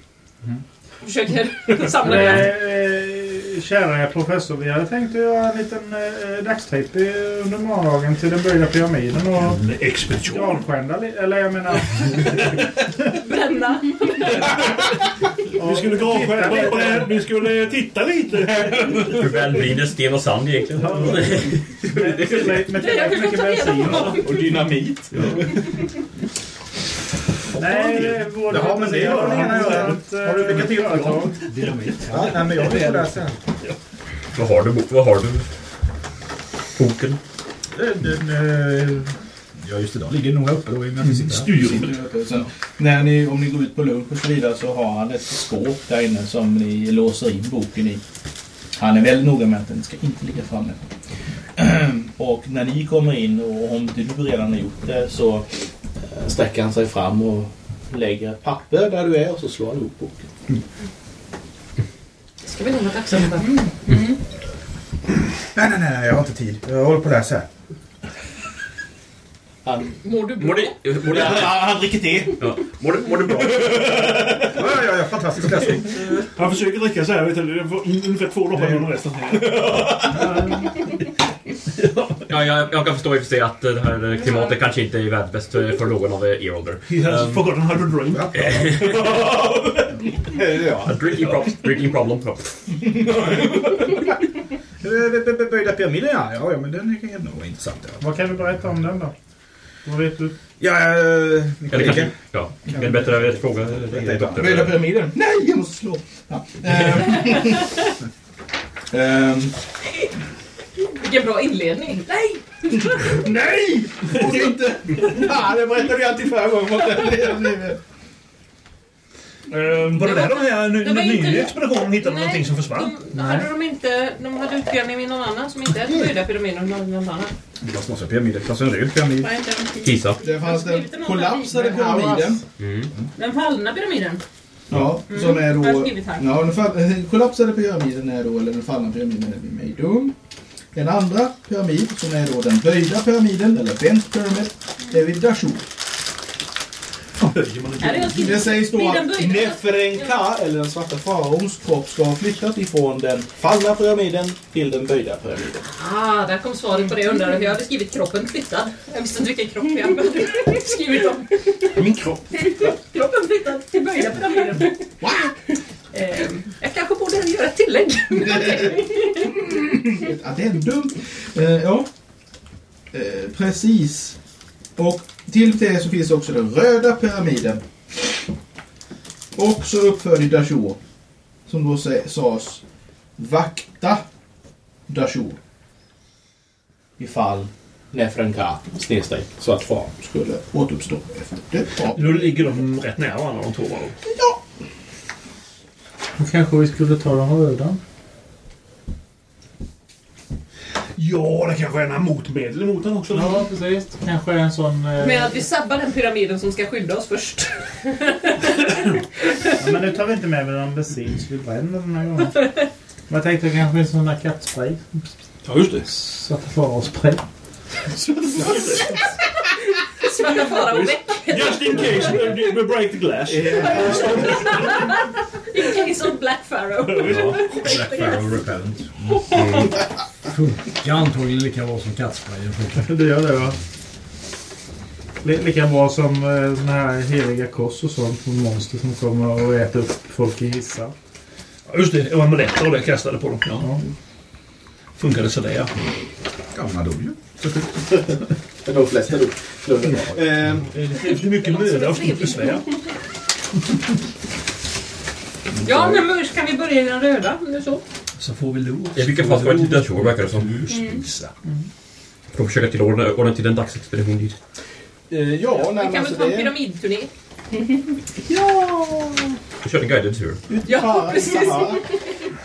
S10: Försöker samla
S6: eh, kära professor, vi hade tänkt att göra en liten eh, dagstripp i- under morgondagen till den böjda pyramiden och
S2: Expedition.
S6: granskända li- Eller jag menar...
S10: Bränna.
S2: Vi skulle,
S6: Titta lite.
S2: gravskända, vi skulle titta lite.
S4: Hur väl brinner sten och sand egentligen?
S6: Med tillräckligt med tillräckligt mycket bensin.
S7: Och dynamit.
S6: Nej, det
S3: det har
S6: intresserande
S3: ingen att
S6: eh,
S3: Har du lycka till på
S6: företag.
S3: Ja, nej, men jag är på det sen.
S4: vad har du? Vad har du? Boken.
S3: Den, den, eh, ja, just det. De ligger nog uppe då i och med att vi sitter här.
S7: När ni, om ni går ut på lunch och så vidare så har han ett skåp där inne som ni låser in boken i. Han är väldigt noga med att den ska inte ligga framme. Och när ni kommer in och om du redan har gjort det så eh, sträcker han sig fram och lägger ett papper där du är och så slår han ihop boken.
S10: Ska vi nog vara tacksamma för.
S15: Nej, nej, nej, nej, jag har inte tid. Jag håller på att läsa.
S7: Han,
S10: Mår du bra?
S4: Mår det, mår
S7: Ja, han, han dricker te.
S4: ja. mår det, mår det bra?
S15: Ja, ja, ja, fantastisk läsning.
S2: Han försöker dricka så här, vet du, ungefär två droppar innan resten.
S4: Ja, jag, jag kan förstå i och för sig att det här klimatet kanske inte är världsbäst för någon av er ålder.
S2: He has
S4: Um,
S2: forgotten how to drink.
S4: Ja, drinking, pro drinking problem.
S15: Eh, Böjda pyramiden, ja. Ja, ja, men den är nog intressant. Ja,
S6: Vad kan du berätta om den då? Vad vet du?
S15: ja min
S4: Eller kanske, ja. Det är bättre att fråga.
S7: Böjda pyramiden. Nej, jag måste slå. Ja. Ehm. Ehm.
S10: Vilken bra inledning. Nej!
S7: Nej! Får inte! Ja, det berättade jag alltid förra gången.
S2: Um, var det där de här ny-
S10: inte-
S2: nya expeditionen hittade
S10: Nej.
S2: någonting som försvann?
S10: De, hade de inte... De hade utgrävning med någon annan som inte pyramiden. Någon, någon annan.
S15: Det fanns massa pyramider. Det fanns en röd pyramid.
S4: Kisa.
S7: Det fanns den kollapsade pyramiden.
S4: Mm.
S10: Den fallna pyramiden.
S7: Ja, som är då... Ja, den fall, den kollapsade pyramiden är då, eller den fallna pyramiden är vid Meidum. En andra pyramid som är då den böjda pyramiden, eller bent pyramid, är vid Dashur. Det sägs då att
S10: den
S7: Neferenka, eller den svarta faraons kropp, ska ha flyttat ifrån den fallna pyramiden till den böjda pyramiden.
S10: Ah, där kom svaret på det jag undrade. Jag hade skrivit kroppen flyttad. Jag visste inte vilken kropp jag hade skrivit om.
S2: Min kropp.
S10: Kroppen flyttad till böjda pyramiden. Eh, jag kanske borde göra ett tillägg.
S7: Ett addendum. Eh, ja, eh, precis. Och till det så finns också den röda pyramiden. Också uppförd i Dashur. Som då sades vakta Dashur. Ifall Nefrenka snedstreck svart far skulle återuppstå efter det.
S2: Nu ligger de rätt nära varandra de två de.
S6: Då kanske vi skulle ta den röda.
S2: Ja, det kanske är några motmedel emot den också.
S6: Ja, precis. Kanske en sån... Eh...
S10: Men att vi sabbar den pyramiden som ska skydda oss först.
S6: Ja, men nu tar vi inte med någon bensin så vi bränner den här gången. Men jag tänkte kanske en sån där kattspray.
S2: Ja, just det.
S6: Svarta farao-spray.
S10: Svarta farao väck.
S2: Just in case we, we break the glass.
S10: In case of Black Pharaoh.
S15: Black Pharaoh Repellent.
S5: Funkar antagligen lika bra som kattsprayen.
S6: Det gör det va? Li- Lika bra som eh, såna här heliga kors och sånt monster som kommer och äter upp folk i hissar.
S2: Ja, just det. Det var amuletter och det kastade på dem. Ja.
S6: Ja.
S2: Funkade sådär ja.
S15: Man dog ju.
S7: De flesta dog.
S2: Det är för mycket möda och stort besvär.
S10: Ja, men kan vi börja i den röda. är så.
S2: Så får vi lov.
S4: I vilket fall ska vara till Dashur verkar det som.
S2: Spisa.
S4: Får försöka till ordna, ordna till en dagsexpedition dit.
S7: Eh, ja, nej,
S10: Vi
S7: men
S10: kan
S7: alltså
S10: väl ta en
S7: det...
S10: pyramidturné?
S7: Ja!
S4: Vi kör en guided tour.
S10: Ja, precis.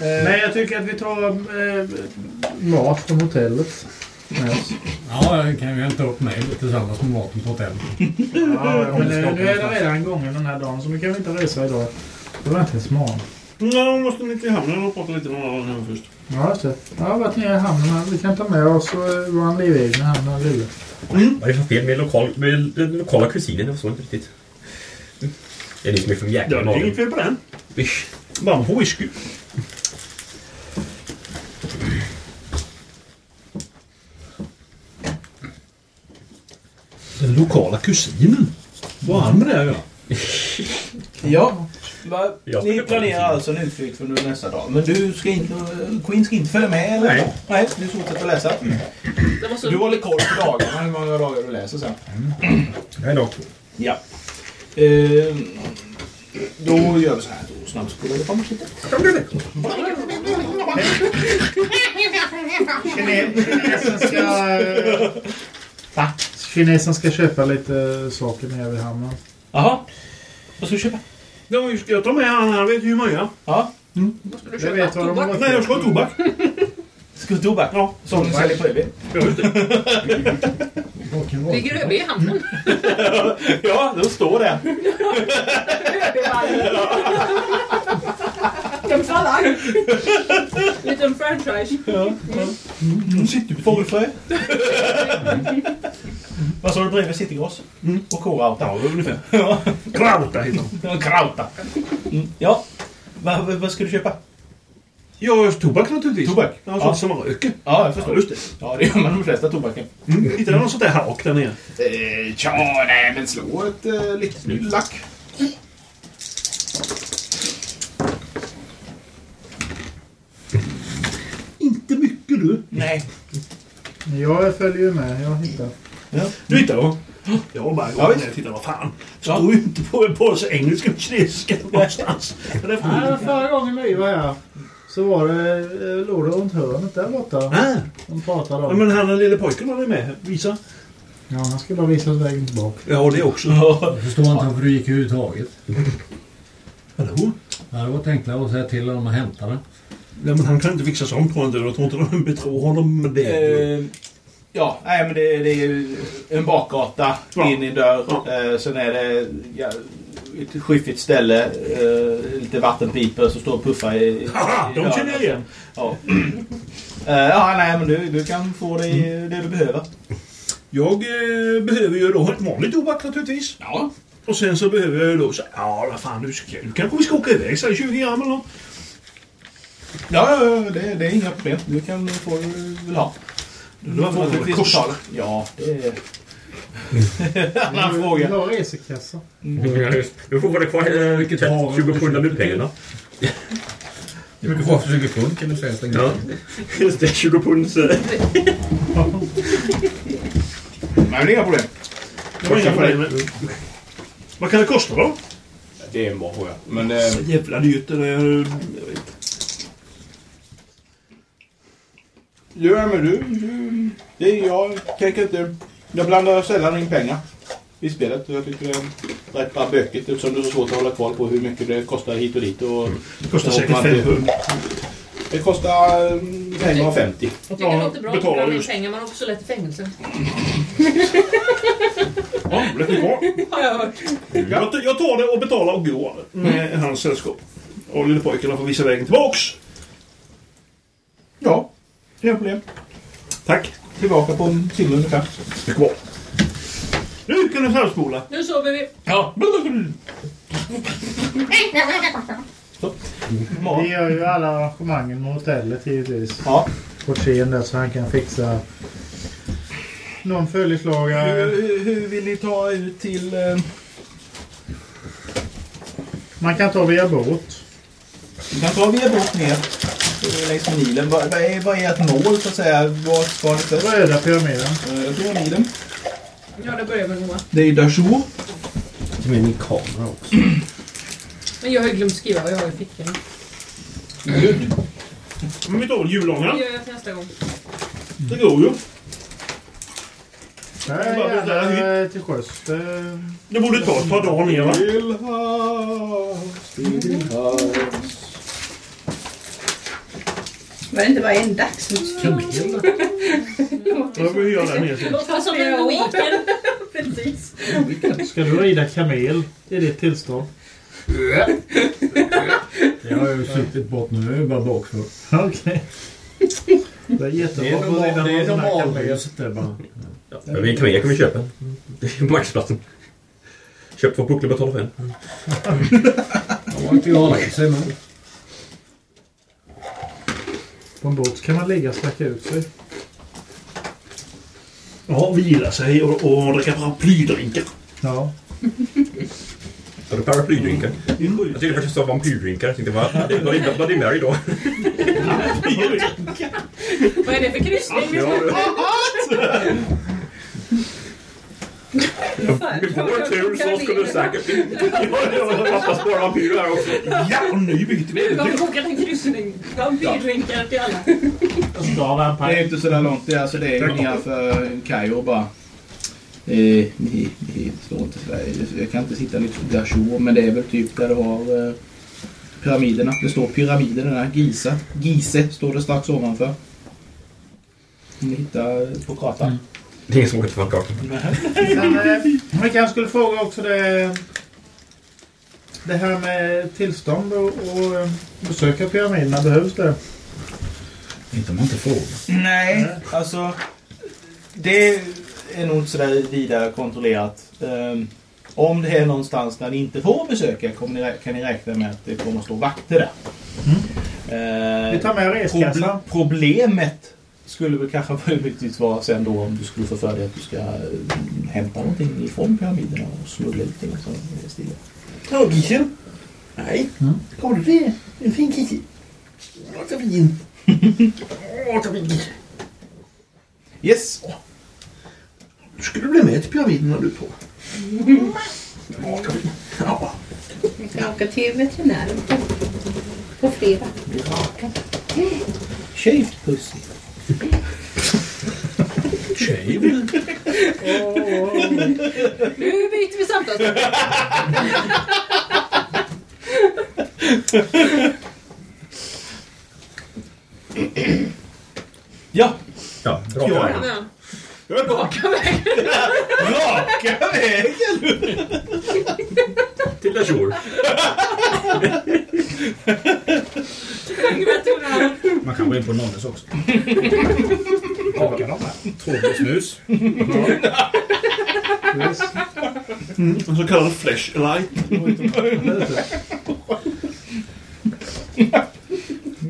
S6: Nej, jag tycker att vi tar eh, mat från hotellet.
S5: Ja, jag kan ju hämta upp mig tillsammans med maten på hotellet.
S6: Ja, men eh, nu är det redan gången den här dagen så nu kan vi inte resa idag. Det var inte smart.
S2: Ja, måste ni till hamnen och prata lite med annan först.
S6: Ja, just det. Jag har varit nere i hamnen här. Vi kan ta med oss eh, vår livegna hamn, lille.
S4: Vad är det för fel med, lokal, med den lokala kusinen? Jag förstår inte riktigt. Det är ni som är för jäkla
S2: Ja, det är inget fel på den.
S4: Ish.
S2: Bara på whisky. Den lokala kusinen. Vad har han med det att göra?
S7: Ja. Va? Ni planerar alltså en utflykt för nu nästa dag. Men du ska inte... Queen ska inte följa med eller?
S15: Nej.
S7: Nej, du fortsätter läsa.
S10: Det var så...
S7: Du håller koll på dagarna, hur många dagar du läser sen.
S15: Jag är dag två.
S7: Ja. Eh, då gör vi så här. Då snabbspolar vi framåt lite.
S6: Kinesen ska...
S7: Va?
S6: Kinesen ska köpa lite saker nere vid hamnen.
S7: Jaha. Vad ska du köpa?
S2: Ja, jag tar med han. Han vet ju hur man gör.
S7: Ja.
S6: Jag vet vad de har
S2: Nej, jag ska ha tobak.
S7: Ska du tobak? Ja. Som du säljer på ÖB?
S2: Ja, just det.
S10: Ligger ÖB i hamnen?
S7: Ja, då står det.
S10: De faller. Liten franchise.
S7: Fågelfrö. Vad sa du bredvid Citygross? Och K-Rauta.
S2: Ja, ungefär. Krauta heter de.
S7: Krauta. Mm. Ja. Vad, vad, vad ska du köpa?
S2: Ja, tobak naturligtvis.
S7: Tobak?
S2: Ja, sånt
S7: Ja.
S2: som man röker.
S7: Ja, jag förstår.
S2: Ja, just det.
S7: Ja, det gör man de flesta tobaken.
S2: Mm. Hittade du något sånt där hak där nere?
S3: Eh, tja, nej men slå ett eh, lite lack.
S2: Inte mycket du.
S7: Nej.
S6: Jag följer ju med. Jag hittar.
S2: Du hittade vad? Jag har bara
S7: Ja,
S2: gått
S7: visst.
S2: ner och tittat. Vad fan? Står ju inte på en påse engelska och kinesiska någonstans.
S6: Nej, men förra gången vi var här så var det, eh, låg det runt hörnet där borta.
S2: Ah.
S6: De pratade
S2: Ja,
S6: om.
S2: men han den lille pojken var med. Visa.
S6: Ja, han skulle bara visa vägen tillbaka.
S2: Ja, det också.
S5: Jag förstår inte varför du gick överhuvudtaget.
S2: Hallå?
S5: Det hade varit enklare att säga till dem att hämta den.
S2: Ja, men han kan inte fixa sånt tror jag inte. Jag tror inte de betror honom med det.
S7: Eh, ja, nej men det, det är en bakgata
S2: Ja.
S7: in i en dörr.
S2: Ja.
S7: Eh, sen är det ja, ett skiffigt ställe. Eh, lite vattenpipor som står och puffar i...
S2: Haha,
S7: i
S2: de känner jag igen.
S7: Ja. Eh, ja, nej men du, du kan få dig det du behöver.
S2: Jag eh, behöver ju då ett vanligt tobak naturligtvis.
S7: Ja.
S2: Och sen så behöver jag ju då så ja vad fan du, ska, du kanske vi ska åka iväg så här 20 gram eller något.
S7: Ja, det, det är inga problem. Du kan få det du vill ha.
S2: Vad det
S7: naturligtvis
S2: kostar.
S7: betala. Ja, det är... Annan fråga.
S6: har resekassa.
S4: Du får vara kvar eh,
S5: Vilket har-
S4: 20 pund av pengarna.
S15: Hur mycket får för 20 pund kan du säga?
S4: Ja. Just det, 20 punds... eh,
S7: Nej, men det är inga problem.
S2: Vad kan det kosta då?
S7: Det är en bra fråga. Men... Eh,
S2: Så jävla dyrt. Det där, jag vet.
S7: Ja, men du... du det är, jag tänker inte... Jag blandar sällan in pengar i spelet. Jag tycker det är rätt bara bökigt eftersom det är så svårt att hålla koll på hur mycket det kostar hit och dit. Och,
S2: Det kostar säkert
S7: man-
S2: 5 pund.
S7: Det kostar mm, 5,50.
S10: Jag tycker det låter bra att
S2: betalar
S10: blanda in pengar. Man har också lätt i fängelse.
S2: Ja, bra.
S10: Har jag hört.
S2: Jag, t- jag tar det och betalar och går med hans sällskap. Och lille pojken får visa vägen tillbaks.
S7: Ja, inga problem.
S2: Tack.
S7: Tillbaka på en timme ungefär.
S2: Det går bra. Nu kan du snabbspola.
S10: Nu sover vi.
S7: Ja.
S6: Vi gör ju alla arrangemangen med hotellet givetvis.
S7: Ja.
S6: Där så han kan fixa någon följeslagare.
S7: Hur, hur, hur vill ni ta ut till... Eh,
S6: Man kan ta via båt.
S7: Vi kan ta via båt ner eh, längs med Nilen. Vad, vad, är, vad är ert mål så att säga? Vart ska ni först?
S6: Röda pyramiden.
S7: Eh, Jag tror Nilen.
S10: Ja, det börjar väl gå.
S7: Det är Dachau.
S4: Med min kamera också.
S10: Men jag har ju glömt skriva vad jag har i fickan.
S7: Ludd.
S2: Men vi tar väl julångan.
S10: Det gör jag till nästa gång.
S2: Det går ju.
S6: Nej,
S2: Det är
S6: gärna till sjöss. Det-
S2: Det borde ta ett par dagar ner va?
S8: Var det inte bara en dagsmusik?
S2: Jag vill göra den ner sen.
S10: Låter som en weekend. Precis.
S6: Ska du rida kamel i ditt tillstånd?
S5: Det har jag ju suttit bort nu. Jag är bara bakför.
S6: Okej. Det är jättebra
S5: är
S6: att rida
S5: det är
S6: någon sån här kamel.
S5: bara.
S4: Ja, vi kan kan vi köpa. Det är maxplatsen. Köp två pucklar betala för en.
S5: Det var inte jag sig men.
S6: På en båt kan man ligga och sträcka ut sig.
S2: Ja, vila sig och, och dricka paraplydrinkar.
S6: Ja.
S4: Har du paraplydrinkar?
S2: Det är sjukt.
S4: Jag tyckte först det sa vampyrdrinkar. Jag tänkte, vad? Det är Bloody Mary då?
S10: Vad är det för kryssning?
S4: Ja. Med vår tur så skulle det säkert bli... Fattas bara vampyrer här också.
S2: Ja, och ny byte
S10: Nu har vi bokat en kryssning. Vampyrdrinkar till alla.
S7: Det är inte så där långt. Det är, alltså, det är nedanför Kairo bara. Eh, nej, nej, det står inte sådär. Jag kan inte sitta liksom där så, men det är väl typ där du har eh, pyramiderna. Det står pyramiderna där. Giza. Gise står det strax ovanför. Om ni hittar på kartan.
S4: Det är ingen som åker till kartan.
S6: Men, eh, vi kanske skulle fråga också det... Det här med tillstånd och, och eh, besöka pyramiderna. Behövs det?
S3: Inte om man inte frågar.
S7: Nej, alltså. Det är nog inte sådär vidare kontrollerat. Ehm, om det är någonstans där ni inte får besöka kommer ni, kan ni räkna med att det kommer att stå vakter där. Ehm,
S6: Vi tar med reskassan.
S7: proble- problemet skulle väl kanske möjligtvis vara sen då om du skulle få för dig att du ska eh, hämta någonting ifrån pyramiderna och smuggla ut det. Så.
S2: Ja, Gissel. Nej. Har du det? En fin vin. Åh, ta vin.
S7: Yes.
S2: Du skulle bli med till pyramiderna du på. Ja, ta vin. Ja.
S13: Vi ska åka till veterinären på, på fredag.
S7: Shaved pussy.
S10: Nu byter vi samtalsämne.
S7: Ja,
S4: Ja, raka vägen.
S10: Ja.
S2: Bra.
S10: Raka vägen.
S7: raka vägen!
S4: Till Azure.
S3: Man kan gå in på Nonnes också. Haka dem här. Trådlös
S2: Mm, en så kallad flashlight.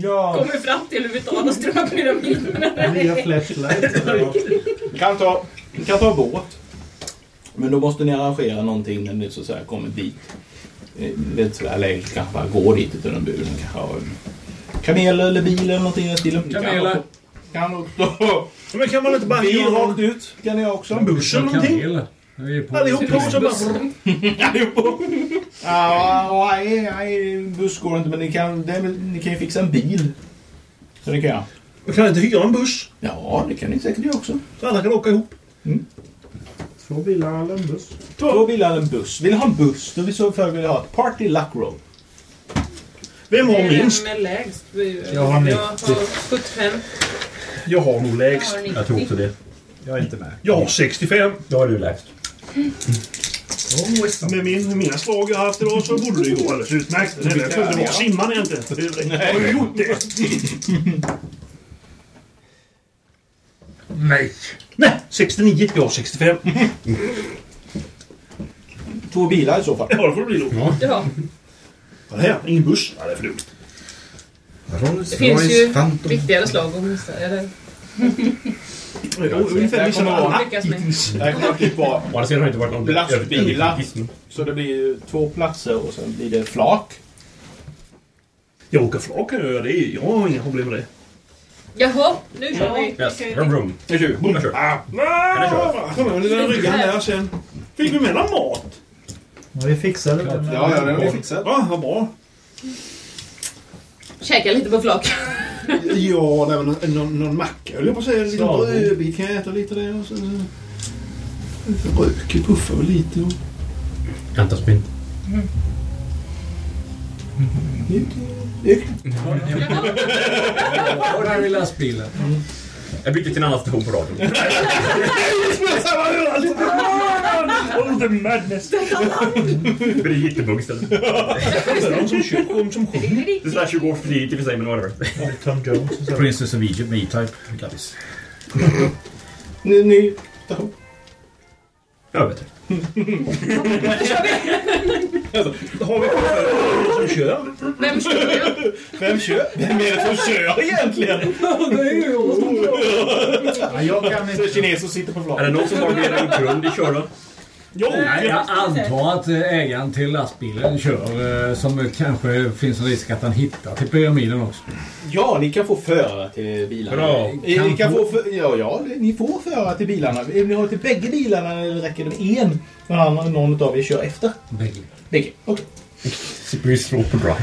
S7: Ja.
S10: Kommer fram till hur vi tar oss till de här pyramiderna.
S6: Via flashlight.
S7: kan ta, kan ta båt. Men då måste ni arrangera någonting när ni så att säga kommer dit. Eh, Det är inte sådär läge kanske bara gå dit utan en. Kanske en kamel eller bil eller någonting i den stilen.
S5: Kameler.
S7: Kan också.
S2: Men kan man inte bara
S7: Bil rakt ut kan ni också.
S2: en buss eller någonting?
S5: Kameler. Vi är på
S2: Allihop på så bara...
S7: Ja, nej, nej, buss går inte men ni kan, det ni kan ju fixa en bil. Så det kan jag.
S2: Man kan inte hyra en buss.
S7: Ja, det kan ni säkert göra också.
S2: Så alla kan åka ihop.
S6: Två bilar eller en buss.
S7: Två bilar eller en buss. Vill ni ha en buss, då vill så för vill jag ha ett Party Luck Roll.
S2: Vem har
S10: är
S2: minst?
S10: med lägst.
S6: Jag har 90.
S10: Jag har 75.
S2: Jag har nog lägst.
S10: Jag har 90.
S4: Jag tror också det.
S3: Jag är inte med.
S2: Jag har 65.
S4: Då har du lägst.
S2: Med min, mina slag jag har haft idag så borde det gå alldeles utmärkt. Det enda jag kunde var simman egentligen. Jag har ju gjort det. Nej. Nej, 69. Jag har 65.
S7: Två bilar i så fall.
S2: Ja, det får det bli då.
S10: Ja.
S2: Vad är det här? Ingen buss? Ja, det är för dumt.
S10: Det finns ju viktigare slag att missa. Eller?
S2: Ja, Ungefär
S7: kommer
S2: alla.
S10: Med.
S7: Det här kommer
S4: Å andra sidan har det inte varit någon
S7: Lastbilar. Så det blir två platser och sen blir det flak.
S2: Jag åker flak kan jag göra. Jag har inga problem med det.
S10: Jaha, nu kör vi.
S4: Yes, rum rum.
S2: Jag kör.
S4: Jag kör.
S2: Ah, ah, Kom igen, den ryggan där sen. Fick vi med någon mat?
S6: Ja, vi fixade det. men-
S7: Ja, ja, den har vi fixat.
S2: Ja, vad bra.
S10: Käka lite på flak.
S2: Ja, det var någon, någon, någon macka höll jag på att säga. En liten brödbit kan jag äta lite där. Och så, så, rök, puffar väl lite. Och,
S4: Antaspint.
S5: Och där är lastbilen.
S4: Jag bytte till en annan station på radion.
S2: oh, the madness!
S4: Det blir jättebugg istället.
S2: Det är
S4: sådär 20 år för tidigt i och för sig, men whatever.
S6: Tom Jones.
S3: Princess of Egypt med E-Type. Grattis.
S7: Ny, ny.
S4: Jag vet.
S2: Har vi någon som kör?
S10: Vem kör jag?
S7: Vem kör? Vem är det som kör egentligen?
S6: Ja, jag kan
S7: Så
S6: inte.
S7: kineser sitter på
S4: Är det någon som har mer än grund i köra?
S2: Jo,
S5: Jag, jag antar att eh, ägaren till lastbilen kör, eh, som kanske finns en risk att han hittar till pyramiden också.
S7: Ja, ni kan få föra till bilarna.
S5: Bra.
S7: Ni
S5: Kan
S7: kan
S5: få-
S7: för, ja, ja, ni får föra till bilarna. Ni ha till bägge bilarna eller räcker det med en? Annan, någon av er kör efter?
S5: Bägge.
S7: Bägge, okej.
S4: Slipper vi slå på drive.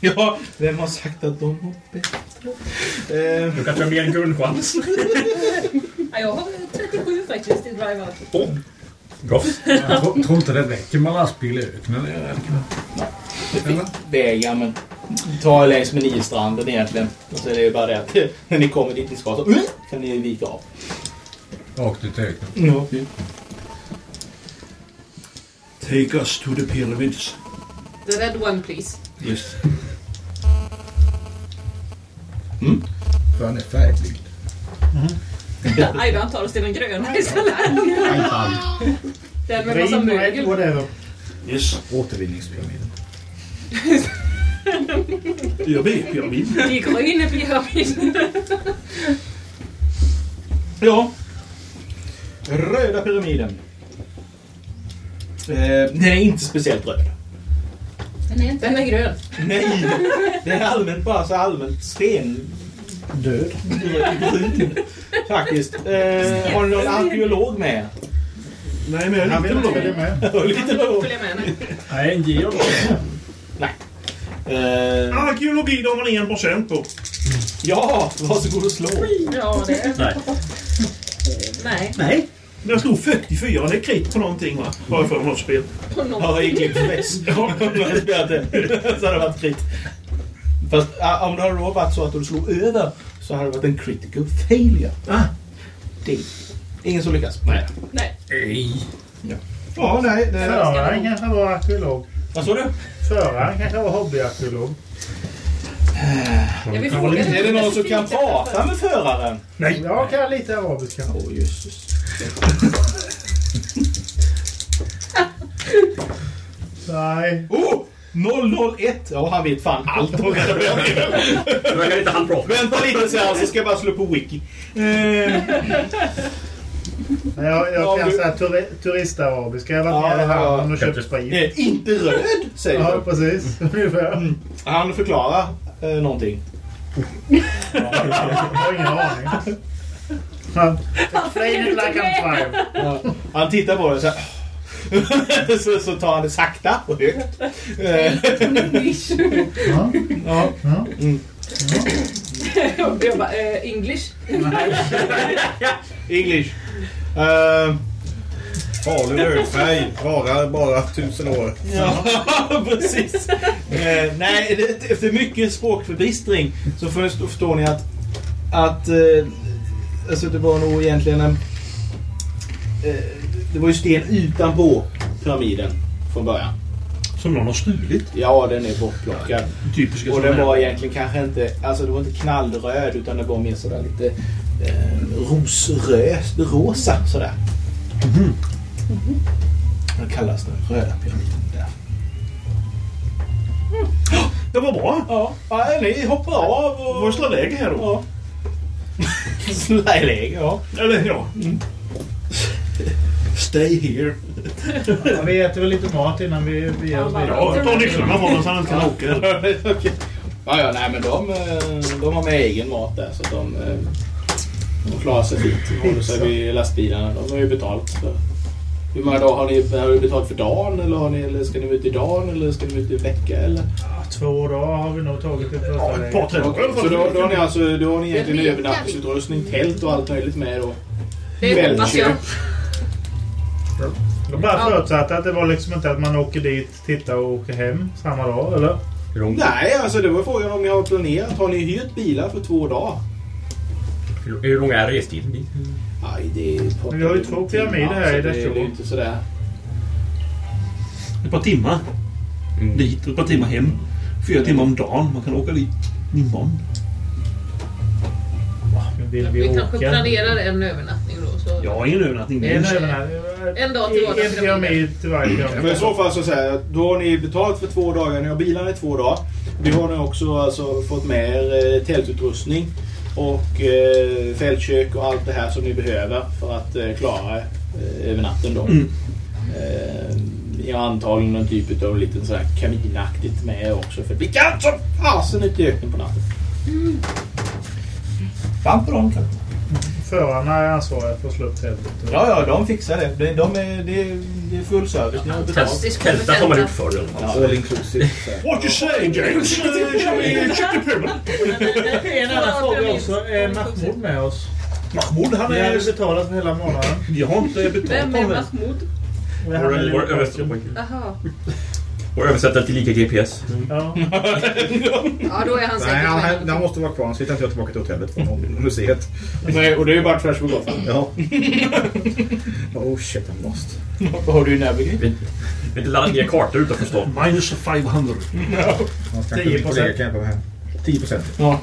S7: Ja, vem har sagt att de har bättre?
S4: Du kanske har mer en grundchans.
S10: Ja, jag har 37 faktiskt i drive-out.
S4: Bra.
S5: Jag tror, tror inte det räcker med lastbil i öknen.
S7: det finns vägar, men ta längs med Niostranden egentligen. Och så är det ju bara det att när ni kommer dit ni ska så uh, kan ni vika av.
S5: Rakt ut i öknen.
S7: Ja, okej.
S2: Take us to the pyramids.
S10: The red one please.
S2: Yes.
S15: För han är färgblind.
S10: Ajvan tar oss till den gröna istället. Den med massa mögel.
S6: whatever.
S2: Yes.
S15: Återvinningspyramiden.
S2: Jag vet, pyramid.
S10: De gröna pyramiden.
S7: Ja. Röda pyramiden. Eh, den är inte speciellt röd.
S13: Den är inte
S10: Den är grön.
S7: Nej, det är allmänt bara så allmänt sten...
S6: Död.
S7: Faktiskt. Eh, har ni någon arkeolog med?
S2: Nej, men jag är lite
S6: med.
S7: Lite låg.
S5: Nej, en geolog.
S7: Eh,
S2: Arkeologi, de har en procent på.
S7: ja, varsågod och slå.
S10: Ja, det är...
S4: Nej.
S10: Nej.
S2: Nej. Jag slog 44. Det är krit på någonting, va? Har jag för något spel.
S10: På någon.
S7: Ja, i Fest. Ja, om du hade spelat det. Så hade det varit crit. Fast ah, om det hade varit så att du slog över så hade det varit en critical failure.
S2: Ah.
S7: Det. Ingen som lyckas. Nej.
S10: Nej.
S7: Ja, nej. Det
S6: Föraren kanske var arkeolog.
S7: Vad sa du?
S6: Föraren kanske var hobbyarkeolog.
S10: Jag vill fråga
S7: Är det någon som kan prata med föraren?
S2: Nej.
S6: Jag kan lite arabiska.
S7: Åh, oh, jösses.
S6: Nej.
S7: Oh! 001! Ja, han vet fan allt om pyramiden.
S4: Då kan inte han prata.
S7: Vänta lite så här så ska jag bara slå på wiki. Eh,
S6: Jag, jag
S7: Ja,
S6: kan
S7: du-
S6: säga turi, turistarabiska. Jag har varit
S7: Ja, ja.
S6: hamnen och köpt sprit.
S7: eh, inte röd, säger
S6: Ja,
S7: du.
S6: precis. Ungefär.
S7: Han förklarar eh, någonting.
S6: Jag har ingen aning. Han-.
S7: Han tittar på det så här. så, så tar han det sakta och högt.
S6: Ja.
S7: ja.
S6: Ja.
S7: Mm.
S10: Jag bara, eh, English?
S7: English.
S15: Farlig rödfärg. Varar bara tusen år.
S7: ja, precis. Eh, nej, det, efter mycket språkförbistring så förstår, förstår ni att, att eh, alltså det var nog egentligen en... Eh, det var ju sten utanpå pyramiden från början.
S2: Som någon har stulit.
S7: Ja, den är bortplockad.
S2: Typiska
S7: Och den var egentligen kanske inte, alltså det var inte knallröd utan det var mer sådär lite eh, rosröd, rosa sådär. Det kallas den röda pyramiden där.
S2: Det var bra.
S7: Ja, ja ni hoppar av och...
S2: Var slår läge här då?
S7: Ja. Slå iväg, ja.
S2: Eller ja. Stay here.
S6: Ja, vi äter väl lite mat innan vi, vi ger oss vidare.
S2: Ja, ta nycklarna från honom så han kan åka.
S7: Ja, ja, nej men de, eh, de har med egen mat där så de, eh, de klarar sig fint. De håller sig vid lastbilarna. De har ju betalt för... Hur många dagar har ni, har ni betalt för dagen eller, har ni, eller ska ni ut i dagen eller ska ni ut i vecka eller?
S6: Ja, Två dagar har vi nog tagit i första
S2: Ja, ett par, tre dagar.
S7: Så då, då har ni alltså då har ni egentligen övernattningsutrustning, tält och allt möjligt med då.
S10: Det hoppas jag.
S6: De bara förutsatte att det var liksom inte att man åker dit, tittar och åker hem samma dag, eller?
S4: Långt,
S7: Nej, alltså det var frågan om ni har planerat. Har ni hyrt bilar för två dagar?
S4: hur, hur lång är restiden dit?
S7: Nej, det är...
S6: Men vi har ju två pyramider här i
S7: så det, är
S6: Dashore.
S7: inte sådär...
S2: Ett par timmar
S4: Mm.
S2: dit och ett par timmar hem. Fyra timmar om dagen. Man kan åka dit imorgon.
S6: Vill vi,
S10: Vi kanske
S6: åka?
S10: planerar en övernattning då. Så.
S2: Har ingen övernattning.
S6: En övernattning.
S10: En dag till vardera
S6: En pyramid till varje
S7: Men i så fall så säger jag, då har ni betalt för två dagar. Ni har bilarna i två dagar. Vi har nu också alltså fått med er eh, tältutrustning och eh, fältkök och allt det här som ni behöver för att eh, klara eh, över natten då.
S2: Mm.
S7: Eh, jag har antagligen någon typ av liten sån här kaminaktigt med också. För det blir kallt som fasen ute i öknen på natten. Varmt på dem kanske.
S6: Förarna är ansvariga för att slå upp tältet.
S7: Ja, ja, de fixar det. De, de är, det, är, det är full service. Har.
S10: Fantastisk
S4: Tältat har man i alla fall.
S3: All inclusive.
S2: What you say James? Shall we check the pyramid?
S6: En annan fråga också. Är Mahmoud med oss?
S2: Mahmoud, han
S6: Vi hade
S2: är...
S6: betalat för hela månaden.
S2: Jag har inte betalt
S10: Vem är
S2: honom.
S10: Mahmoud?
S6: Är
S4: Vår översättare
S10: Jaha.
S4: Vår översättare till lika GPS.
S6: Ja.
S10: Ja, då är han
S15: Nej,
S10: säkert
S15: han,
S10: med.
S15: han, han måste vara kvar. Han sitter inte jag tillbaka till hotellet från museet.
S7: Nej, och det är ju bara tvärs på gatan.
S15: Ja. oh shit, I'm lost.
S7: Vad har du i Navigate?
S4: Vi vi inte laddat ner kartor utanför stan.
S2: Minus 500.
S15: Han ska
S6: 10%.
S15: min kollega kan hjälpa mig här. 10 procent.
S7: Ja.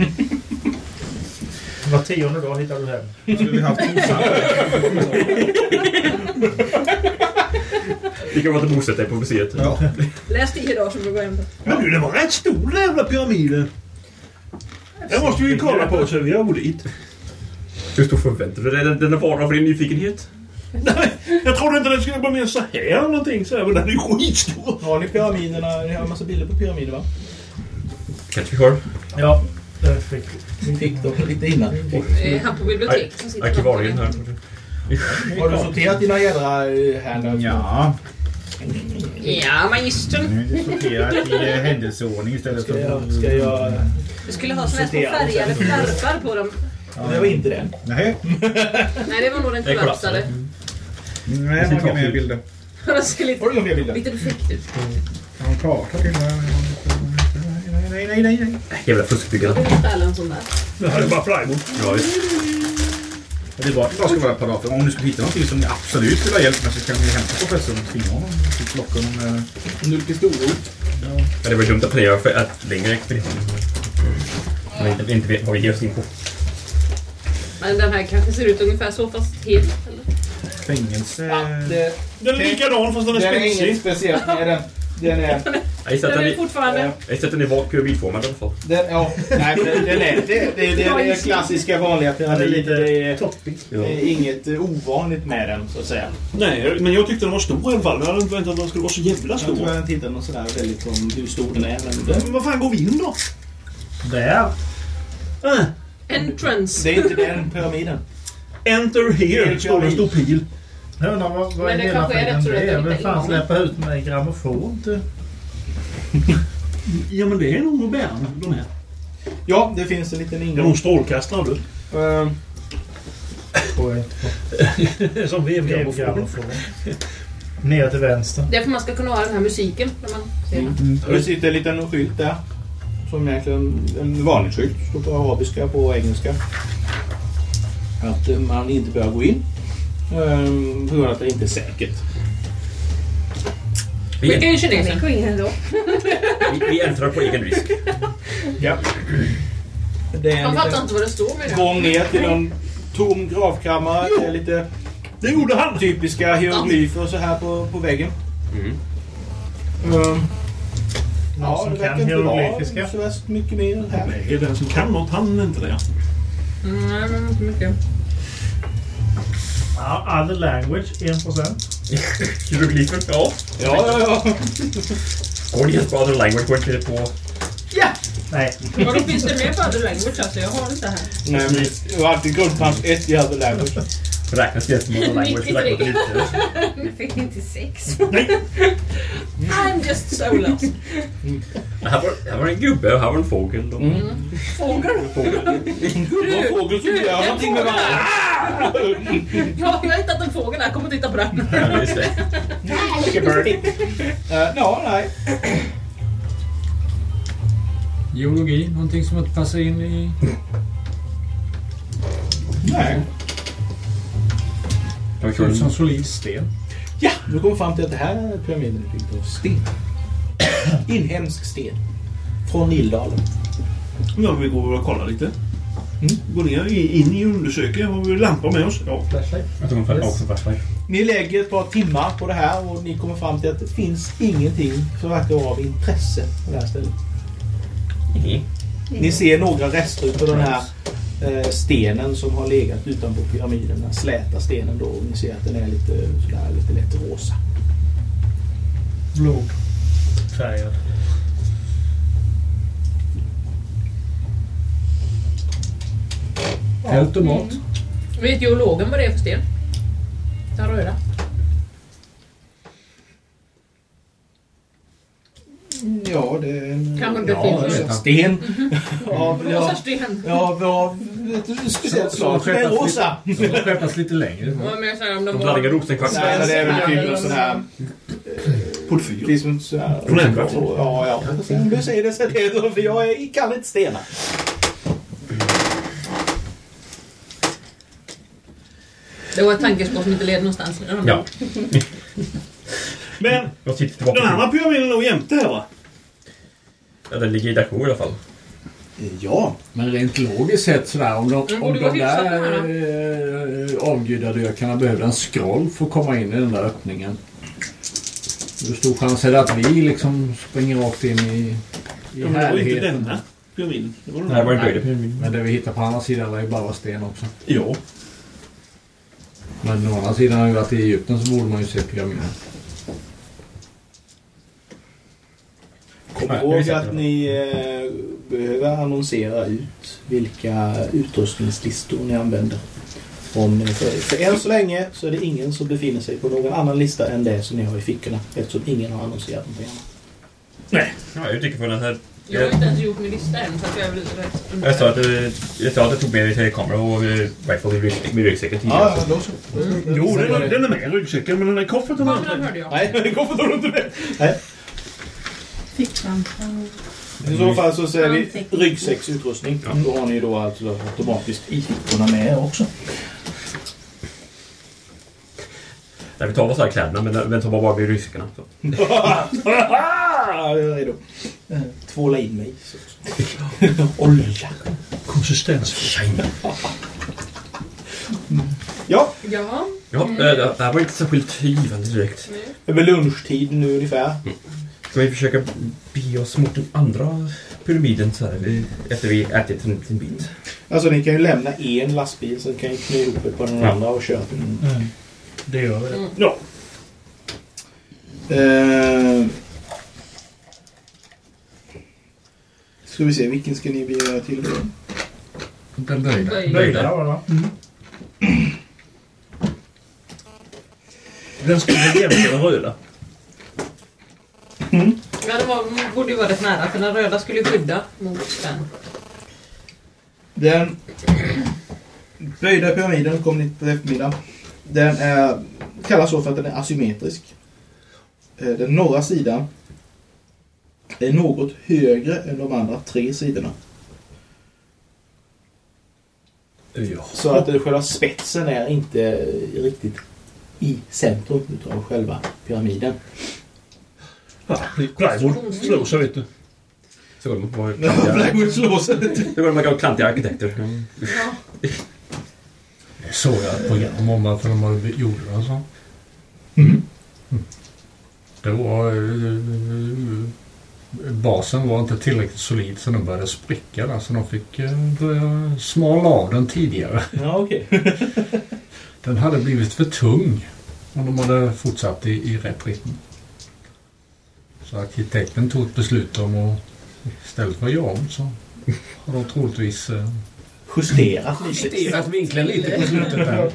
S6: Var tionde dag hittar du hem.
S15: Skulle vi haft
S4: Kan vara till bosätta dig på museet.
S15: Ja.
S10: Läs tio dagar som du går hem.
S2: Men du, det var rätt stor den jävla pyramiden. Den måste vi ju kolla på så vi går dit.
S4: Hur stor förväntar du dig? Den, den är bara för din nyfikenhet.
S2: Nej, jag trodde inte den skulle vara mer så här eller någonting. Så här, men den är ju skitstor.
S7: Har ni pyramiderna? Ni har en massa bilder på pyramider va?
S4: Kanske vi har.
S6: Ja, det fick vi.
S7: Ni fick dem lite innan.
S10: Eh, Han på biblioteket som sitter
S4: Arkivarien här.
S7: Har du sorterat dina jädra eh, handouts?
S15: Ja.
S10: Ja, magistern.
S15: Nu är det sorterat i eh, händelseordning istället
S7: Ska
S15: för...
S7: jag... Ska jag...
S10: Du skulle ha såna här små färgade flärpar på dem.
S7: Det var inte den.
S15: Nej,
S10: Nej, det var nog den
S4: Det kollapsade.
S10: kollapsade.
S15: nej, jag har inga mer bilder.
S10: Det ser lite,
S7: Har du några fler bilder?
S10: lite defekt ut.
S15: Jag har en karta till. Nej, nej, nej, nej.
S4: Jävla fuskbyggare.
S10: Jag vill ställa en sån där.
S2: Det här är bara plywood.
S4: Ja, visst.
S15: Det är bra att det ska vara ett par dagar. För om ni skulle hitta någonting som ni absolut vill ha hjälp med så kan ni hämta professorn och tvinga honom till plocka någon... eh,
S7: Null pistolrot.
S4: Men det var dumt att planera för att längre expedition. Men inte, inte vet vad vi ger oss in på.
S10: Men den här kanske ser ut ungefär så fast helt. Eller?
S15: Fängelse...
S7: Det,
S2: Den är likadan fast den är
S7: den är inget
S2: spetsig.
S7: speciellt med den. Den är...
S4: Jag gissar att
S10: Den
S4: den
S10: är fortfarande...
S4: jag gissar att den är pyramidformad i alla fall.
S7: Den, ja, nej, den, den är... Det, det, det, det är klassiska vanliga
S6: Den är
S7: pyramider. Det
S6: lite
S7: är,
S6: toppig.
S7: det är inget ovanligt med den, så att säga.
S2: Nej, men jag tyckte den var stor i alla fall. Jag hade inte väntat att den skulle vara så jävla
S7: Jag tror
S2: stor.
S7: jag inte hittade något sådär väldigt om hur stor den är. Men
S2: Men vad fan går vi in då?
S6: Där.
S2: Äh,
S10: Entrance.
S7: det är inte den pyramiden.
S2: enter here, står det en stor pil.
S6: Jag undrar vad, vad
S10: Men det
S6: hela
S10: kanske är
S6: tiden
S10: rätt så
S6: det
S10: att
S6: är.
S10: de
S6: Vem
S10: inte
S6: fan
S10: är
S6: släpper ut mig grammofon till?
S2: Ja, men det är nog moderna de här.
S7: Ja, det finns en liten
S2: Det är
S7: ingång.
S2: nog strålkastare du.
S7: Ehm,
S6: Får jag inte på.
S2: Som vevgrammofon.
S6: Vevgrammofon. Ner till vänster.
S10: Det är för man ska kunna ha den här musiken när man ser den.
S7: och det sitter en liten skylt där. Som egentligen en vanlig skylt. Står på arabiska på engelska. Att eh, man inte bör gå in. Ehm, På grund av att det inte är säkert.
S10: Skicka
S4: Vi,
S10: in kinesen.
S13: Gå in ändå.
S4: vi, vi äntrar på egen risk.
S7: Ja. Det är en
S10: Man fattar
S7: liten
S10: inte vad det står med det.
S7: gång ner till en tom gravkammare. Det är lite
S2: Det gjorde han!
S7: typiska hieroglyfer så här på, på väggen.
S4: Mm.
S7: Ehm,
S6: Någon
S7: ja,
S6: som
S7: det verkar
S6: kan
S7: inte vara
S6: hieroglyfiska.
S7: så värst mycket mer här.
S2: Nej, den som kan något, han är inte det.
S10: Nej, men inte mycket.
S6: Ja, Other language 1%.
S4: Hieroglyfer? Ja.
S7: Ja, ja, ja.
S4: Audience på other language går inte på...
S6: Nej.
S10: Vadå, finns det mer på other language? Alltså, jag har inte här.
S7: Nej, men det var alltid grundpans 1 i other language.
S4: Räknas det som other language? så räknas det inte.
S13: Jag fick inte sex.
S10: I'm just so lost.
S4: Här var, här var en gubbe och här var en fågel. Då.
S7: Mm.
S10: Fågel.
S7: De fågel som gör någonting med varandra.
S10: Ja, jag har hittat en fågel här. Kom och titta på den.
S4: Ja, just det.
S7: Like a birdie. Uh, ja, nej.
S5: Geologi, någonting som inte passar in i...
S7: Nej.
S4: Vi köra en-
S5: Som solid sten.
S7: Ja, nu kommer vi fram till att det här pyramiden är byggd av sten. Inhemsk sten. Från Nildalen.
S2: Ja, vi går och kollar lite.
S7: Mm.
S2: Går ner in i undersöker. Har vi lampor med oss? Ja.
S6: Flashlight.
S4: Jag tog en flash- också flashlight.
S7: Ni lägger ett par timmar på det här och ni kommer fram till att det finns ingenting som verkar vara av intresse på det här stället. Ni ser några rester av den här stenen som har legat utanpå pyramiden. Den släta stenen då. Och ni ser att den är lite, sådär, lite lätt rosa.
S6: Blodfärgad.
S5: Tält och mat.
S10: Vet geologen vad det är för sten? Den röda.
S7: Ja, det är en
S10: Kanske det
S7: ja,
S10: finns.
S7: en sten. ja,
S10: Rosa
S7: ja,
S10: sten.
S7: ja, ja, ett speciellt
S5: Så-
S7: slag.
S5: så
S7: Det är rosa.
S5: lite- så skeppas lite längre.
S10: Ja, men jag säger om de
S4: De
S10: var...
S4: blandar rosenkvarts.
S7: Nej, men det är väl typ någon sån här...
S2: Portfyr.
S7: Liksom.
S2: Tonellkvart.
S7: Ja, ja. Om du säger det så är det så. För jag är- kan inte stenar.
S10: Det var ett tankespår som inte leder någonstans.
S4: Ja.
S2: Men
S4: Jag sitter tillbaka.
S2: den andra pyramiden låg jämte här va?
S4: Ja, den ligger i Dachau i alla fall.
S7: Ja.
S5: Men rent logiskt sett sådär om de, om
S10: borde
S5: de
S10: hyfsat
S5: där eh, avgudadökarna behövde en scroll för att komma in i den där öppningen. Hur stor chans är det att vi liksom springer rakt in i, i
S2: Ja, men det var ju inte
S5: härligheten?
S2: denna pyramiden. Det var den
S4: Nej, det var.
S5: Men det vi hittar på andra sidan är ju bara vara sten också.
S2: Ja.
S5: Men å andra sidan har vi varit i Egypten så borde man ju se pyramiden.
S7: Kom
S4: Nej,
S7: ihåg att ni eh, behöver annonsera ut vilka utrustningslistor ni använder. Om ni, för, för än så länge så är det ingen som befinner sig på någon annan lista än det som ni har i fickorna. Eftersom ingen har annonserat någonting annat.
S4: Ja, jag tycker för den här...
S10: Jag har inte ens gjort min lista än så att jag är väl rätt
S4: Jag sa att, eh, jag sa att jag tog med mig kamera och eh, rifle i ryggsäcken tidigare.
S7: då så.
S2: Jo, den, den är med i ryggsäcken men den är kofferten
S10: Ja,
S2: har
S10: den
S2: inte.
S7: Nej, varför tar du inte med? Nej.
S13: Ficklampa.
S7: I så fall så säger vi ryggsäcksutrustning. Då har ni då alltså automatiskt i fickorna med också.
S4: Nej, vi tar bara så här kläderna men den tar bara bara vid
S7: är redo. Eh, Tvåla in mig. Olja.
S6: Konsistens.
S7: Ja,
S10: Jaha.
S4: Ja, eh, det det här var inte särskilt givande direkt.
S7: över lunchtid nu ungefär.
S4: Ska vi försöka bege oss mot den andra pyramiden så här, vi- efter vi ätit en liten bit?
S7: Alltså ni kan ju lämna en lastbil sen kan ni knö ihop er på den
S4: Ja.
S7: andra och köra.
S6: Mm. Det gör vi.
S2: Ja.
S7: Eh, ska vi se, vilken ska ni begära till då?
S5: Den böjda.
S10: Böjda.
S6: Var det va?
S2: Den skulle jämte den röda.
S10: Ja, det var, borde ju vara rätt nära för den röda skulle ju skydda mot den.
S7: Den böjda pyramiden kom ni på eftermiddag. Den är, kallas så för att den är asymmetrisk. Eh, Den norra sidan är något högre än de andra tre sidorna.
S4: Ja.
S7: Så att själva spetsen är inte riktigt i centrum utav själva pyramiden.
S2: Plywood slår sig vet du.
S4: Så går våra klantiga,
S7: Plywood slår sig.
S4: så går det med klantiga arkitekter.
S5: Det såg jag ett program om varför de har gjorde det så.
S7: Mm.
S5: Det var... eh, Basen var inte tillräckligt solid så den började spricka där så de fick eh, börja smala av den tidigare.
S7: Ja, okej.
S5: Den hade blivit för tung om de hade fortsatt i, i rätt riktning. Så arkitekten tog ett beslut om att istället för att göra om så har de troligtvis eh,
S7: Justerat
S5: justerat vinkeln lite på slutet där.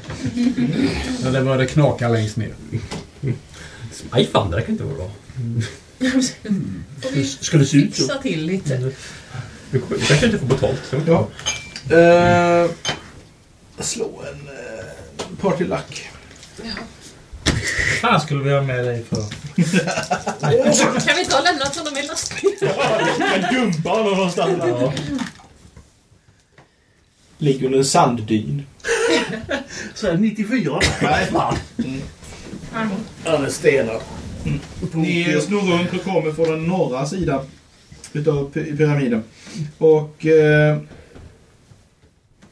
S5: När det började knaka längst ner.
S4: Aj fan, det där kan inte vara bra.
S10: Vi
S2: Ska det se ut så?
S10: fixa till lite?
S4: Kommer- vi kanske inte får betalt. Så.
S7: Ja. Eh, slå en uh, partylack.
S6: Fan skulle vi ha med dig för?
S10: Kan vi inte ha lämnat honom i lastbil?
S7: En gumpa någonstans. Ja. Ligger under en sanddyn.
S2: Så här 94.
S7: Nej, fan. Han är stenad. Ni snor runt och kommer från den norra sidan utav py- pyramiden. Och eh,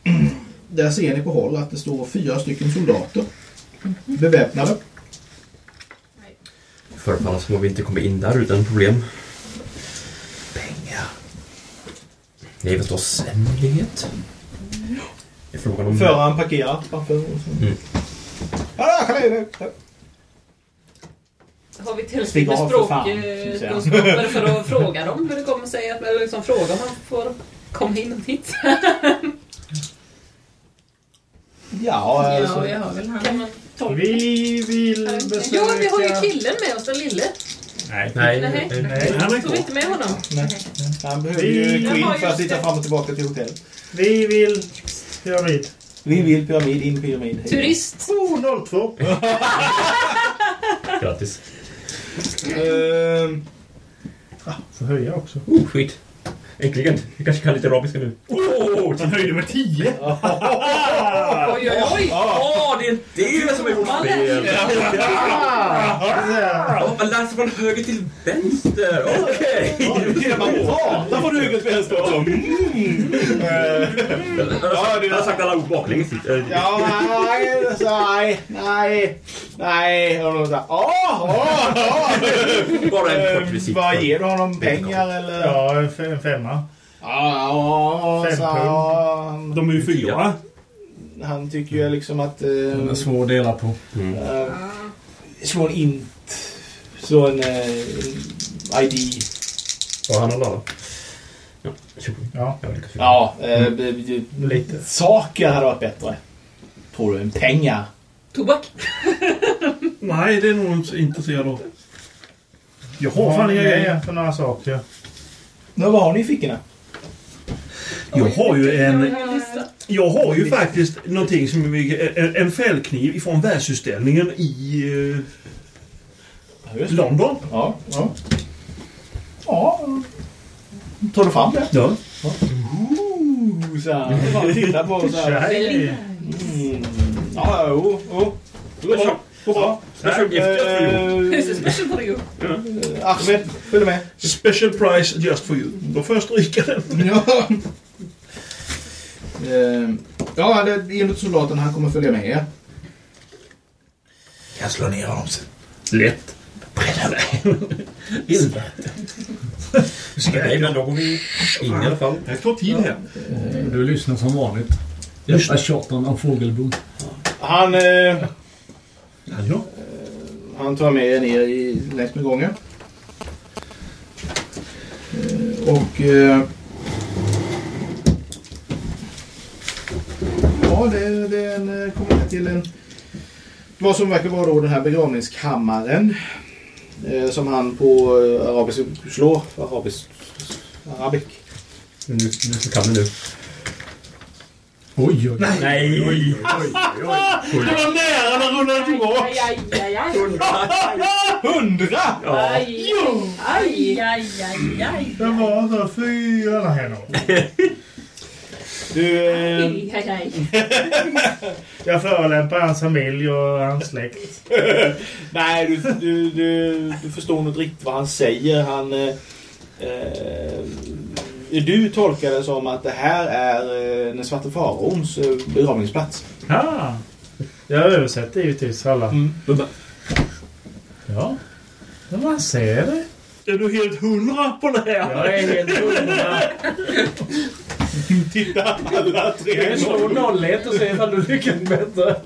S7: där ser ni på håll att det står fyra stycken soldater. Beväpnade.
S4: Förefaller som om vi inte kommer in där utan problem.
S7: Pengar.
S4: Det är förstås. Det är frågan om...
S7: Föraren parkerar framför.
S4: Mm.
S7: Ja, kan jag-
S10: Har vi tillräckligt med
S7: av för
S10: språkkunskaper för att fråga dem hur det kommer sig att, eller liksom fråga om man får komma in hit?
S7: Ja, alltså.
S13: Ja, vi har väl han.
S10: Tolka?
S6: Vi vill besöka...
S10: Ja, vi har ju killen med oss, den lille.
S4: Nej.
S10: Nej.
S4: Nej.
S6: Nej.
S2: Han är
S10: Tog vi inte med honom?
S7: Han behöver
S6: Vi-
S7: ju gå in
S10: Jaha,
S7: för att
S10: det.
S7: fram och tillbaka till hotell.
S6: Vi vill pyramid.
S7: Vi vill pyramid, in pyramid. Hej.
S10: Turist.
S6: Oh, 02.
S4: Grattis.
S7: Ehm,
S6: Får höja också.
S4: Oh, skit. Äntligen. Vi kanske kan lite arabiska nu.
S2: Åh, han höjde med 10!
S10: Oj, oj, oj!
S4: Åh, det är det som är vårt fel! Man läser från höger till vänster. Okej.
S7: Man pratar från höger till vänster också. Mm.
S4: Jag har sagt alla ord baklänges
S7: Ja, nej, så, nej, nej, nej. Här, Åh, åh, åh.
S4: Bara en kort visit.
S7: Vad ger du honom? Pengar eller?
S6: Ja, en femma.
S7: Ja, ja,
S6: Fem
S7: så
S2: De är ju fyra.
S7: han tycker ju liksom att...
S5: Den är svår att dela på.
S7: uh, slå en int. Slå en uh, ID.
S4: Ja, han alla. Ja.
S6: Ja.
S7: Ja, b- b-
S6: lite.
S7: saker hade varit bättre. Tror du? än Pengar.
S10: Tobak.
S2: Nej, det är nog inte intresserad av. Jag har fan inga grejer.
S6: för några saker?
S7: Men vad har ni i fickorna?
S2: Jag har ju en... Jag har ju faktiskt någonting som är en, en fällkniv ifrån världsutställningen i eh, London.
S7: Ja, ja. Ja. Tar du fram det?
S2: Ja.
S7: Ooh, så här. Bara titta på så här. Mm. Ja, jo, jo. Bra.
S4: Special gift just for you.
S7: Eh,
S10: special for you.
S7: Ahmed, följ med.
S2: Special price just for you. Då får jag stryka den.
S7: Ja. Eh, Ja, det är enligt soldaten han kommer följa med er. Kan slå ner honom sen.
S2: Lätt.
S4: Nej, men då går vi in i alla fall.
S2: Det tar tid här.
S5: Du lyssnar som vanligt. Detta tjaten om fågelbon.
S7: Han, eh,
S2: Ja.
S7: han tar med er ner i, längs med gången. Eh, och... Eh, ja, det, det är en, eh, kommer till en... Vad som verkar vara då den här begravningskammaren. Eh, som han på eh, arabisk slår. Arabisk... Arabik.
S4: Nu, nu så kan vi nu.
S5: Oj, oj,
S4: Nej! Nej!
S2: Det var nära när rullade
S13: aj.
S7: Hundra!
S4: Ja.
S13: Aj, aj, aj, aj, aj.
S6: Det var så fyra här nu.
S7: Du... Eh.
S6: Jag förolämpar hans familj och hans släkt.
S7: Nej, du, du, du, du förstår nog inte riktigt vad han säger. Han... Eh, eh, du tolkar det som att det här är eh, den svarte faraons eh, begravningsplats.
S6: Ah, jag översätter givetvis alla.
S7: Mm.
S6: Ja, men man ser det.
S2: Är du helt hundra på det här?
S6: Jag är helt hundra.
S7: Titta, alla tre.
S5: slå 01 och se ifall du lyckas bättre.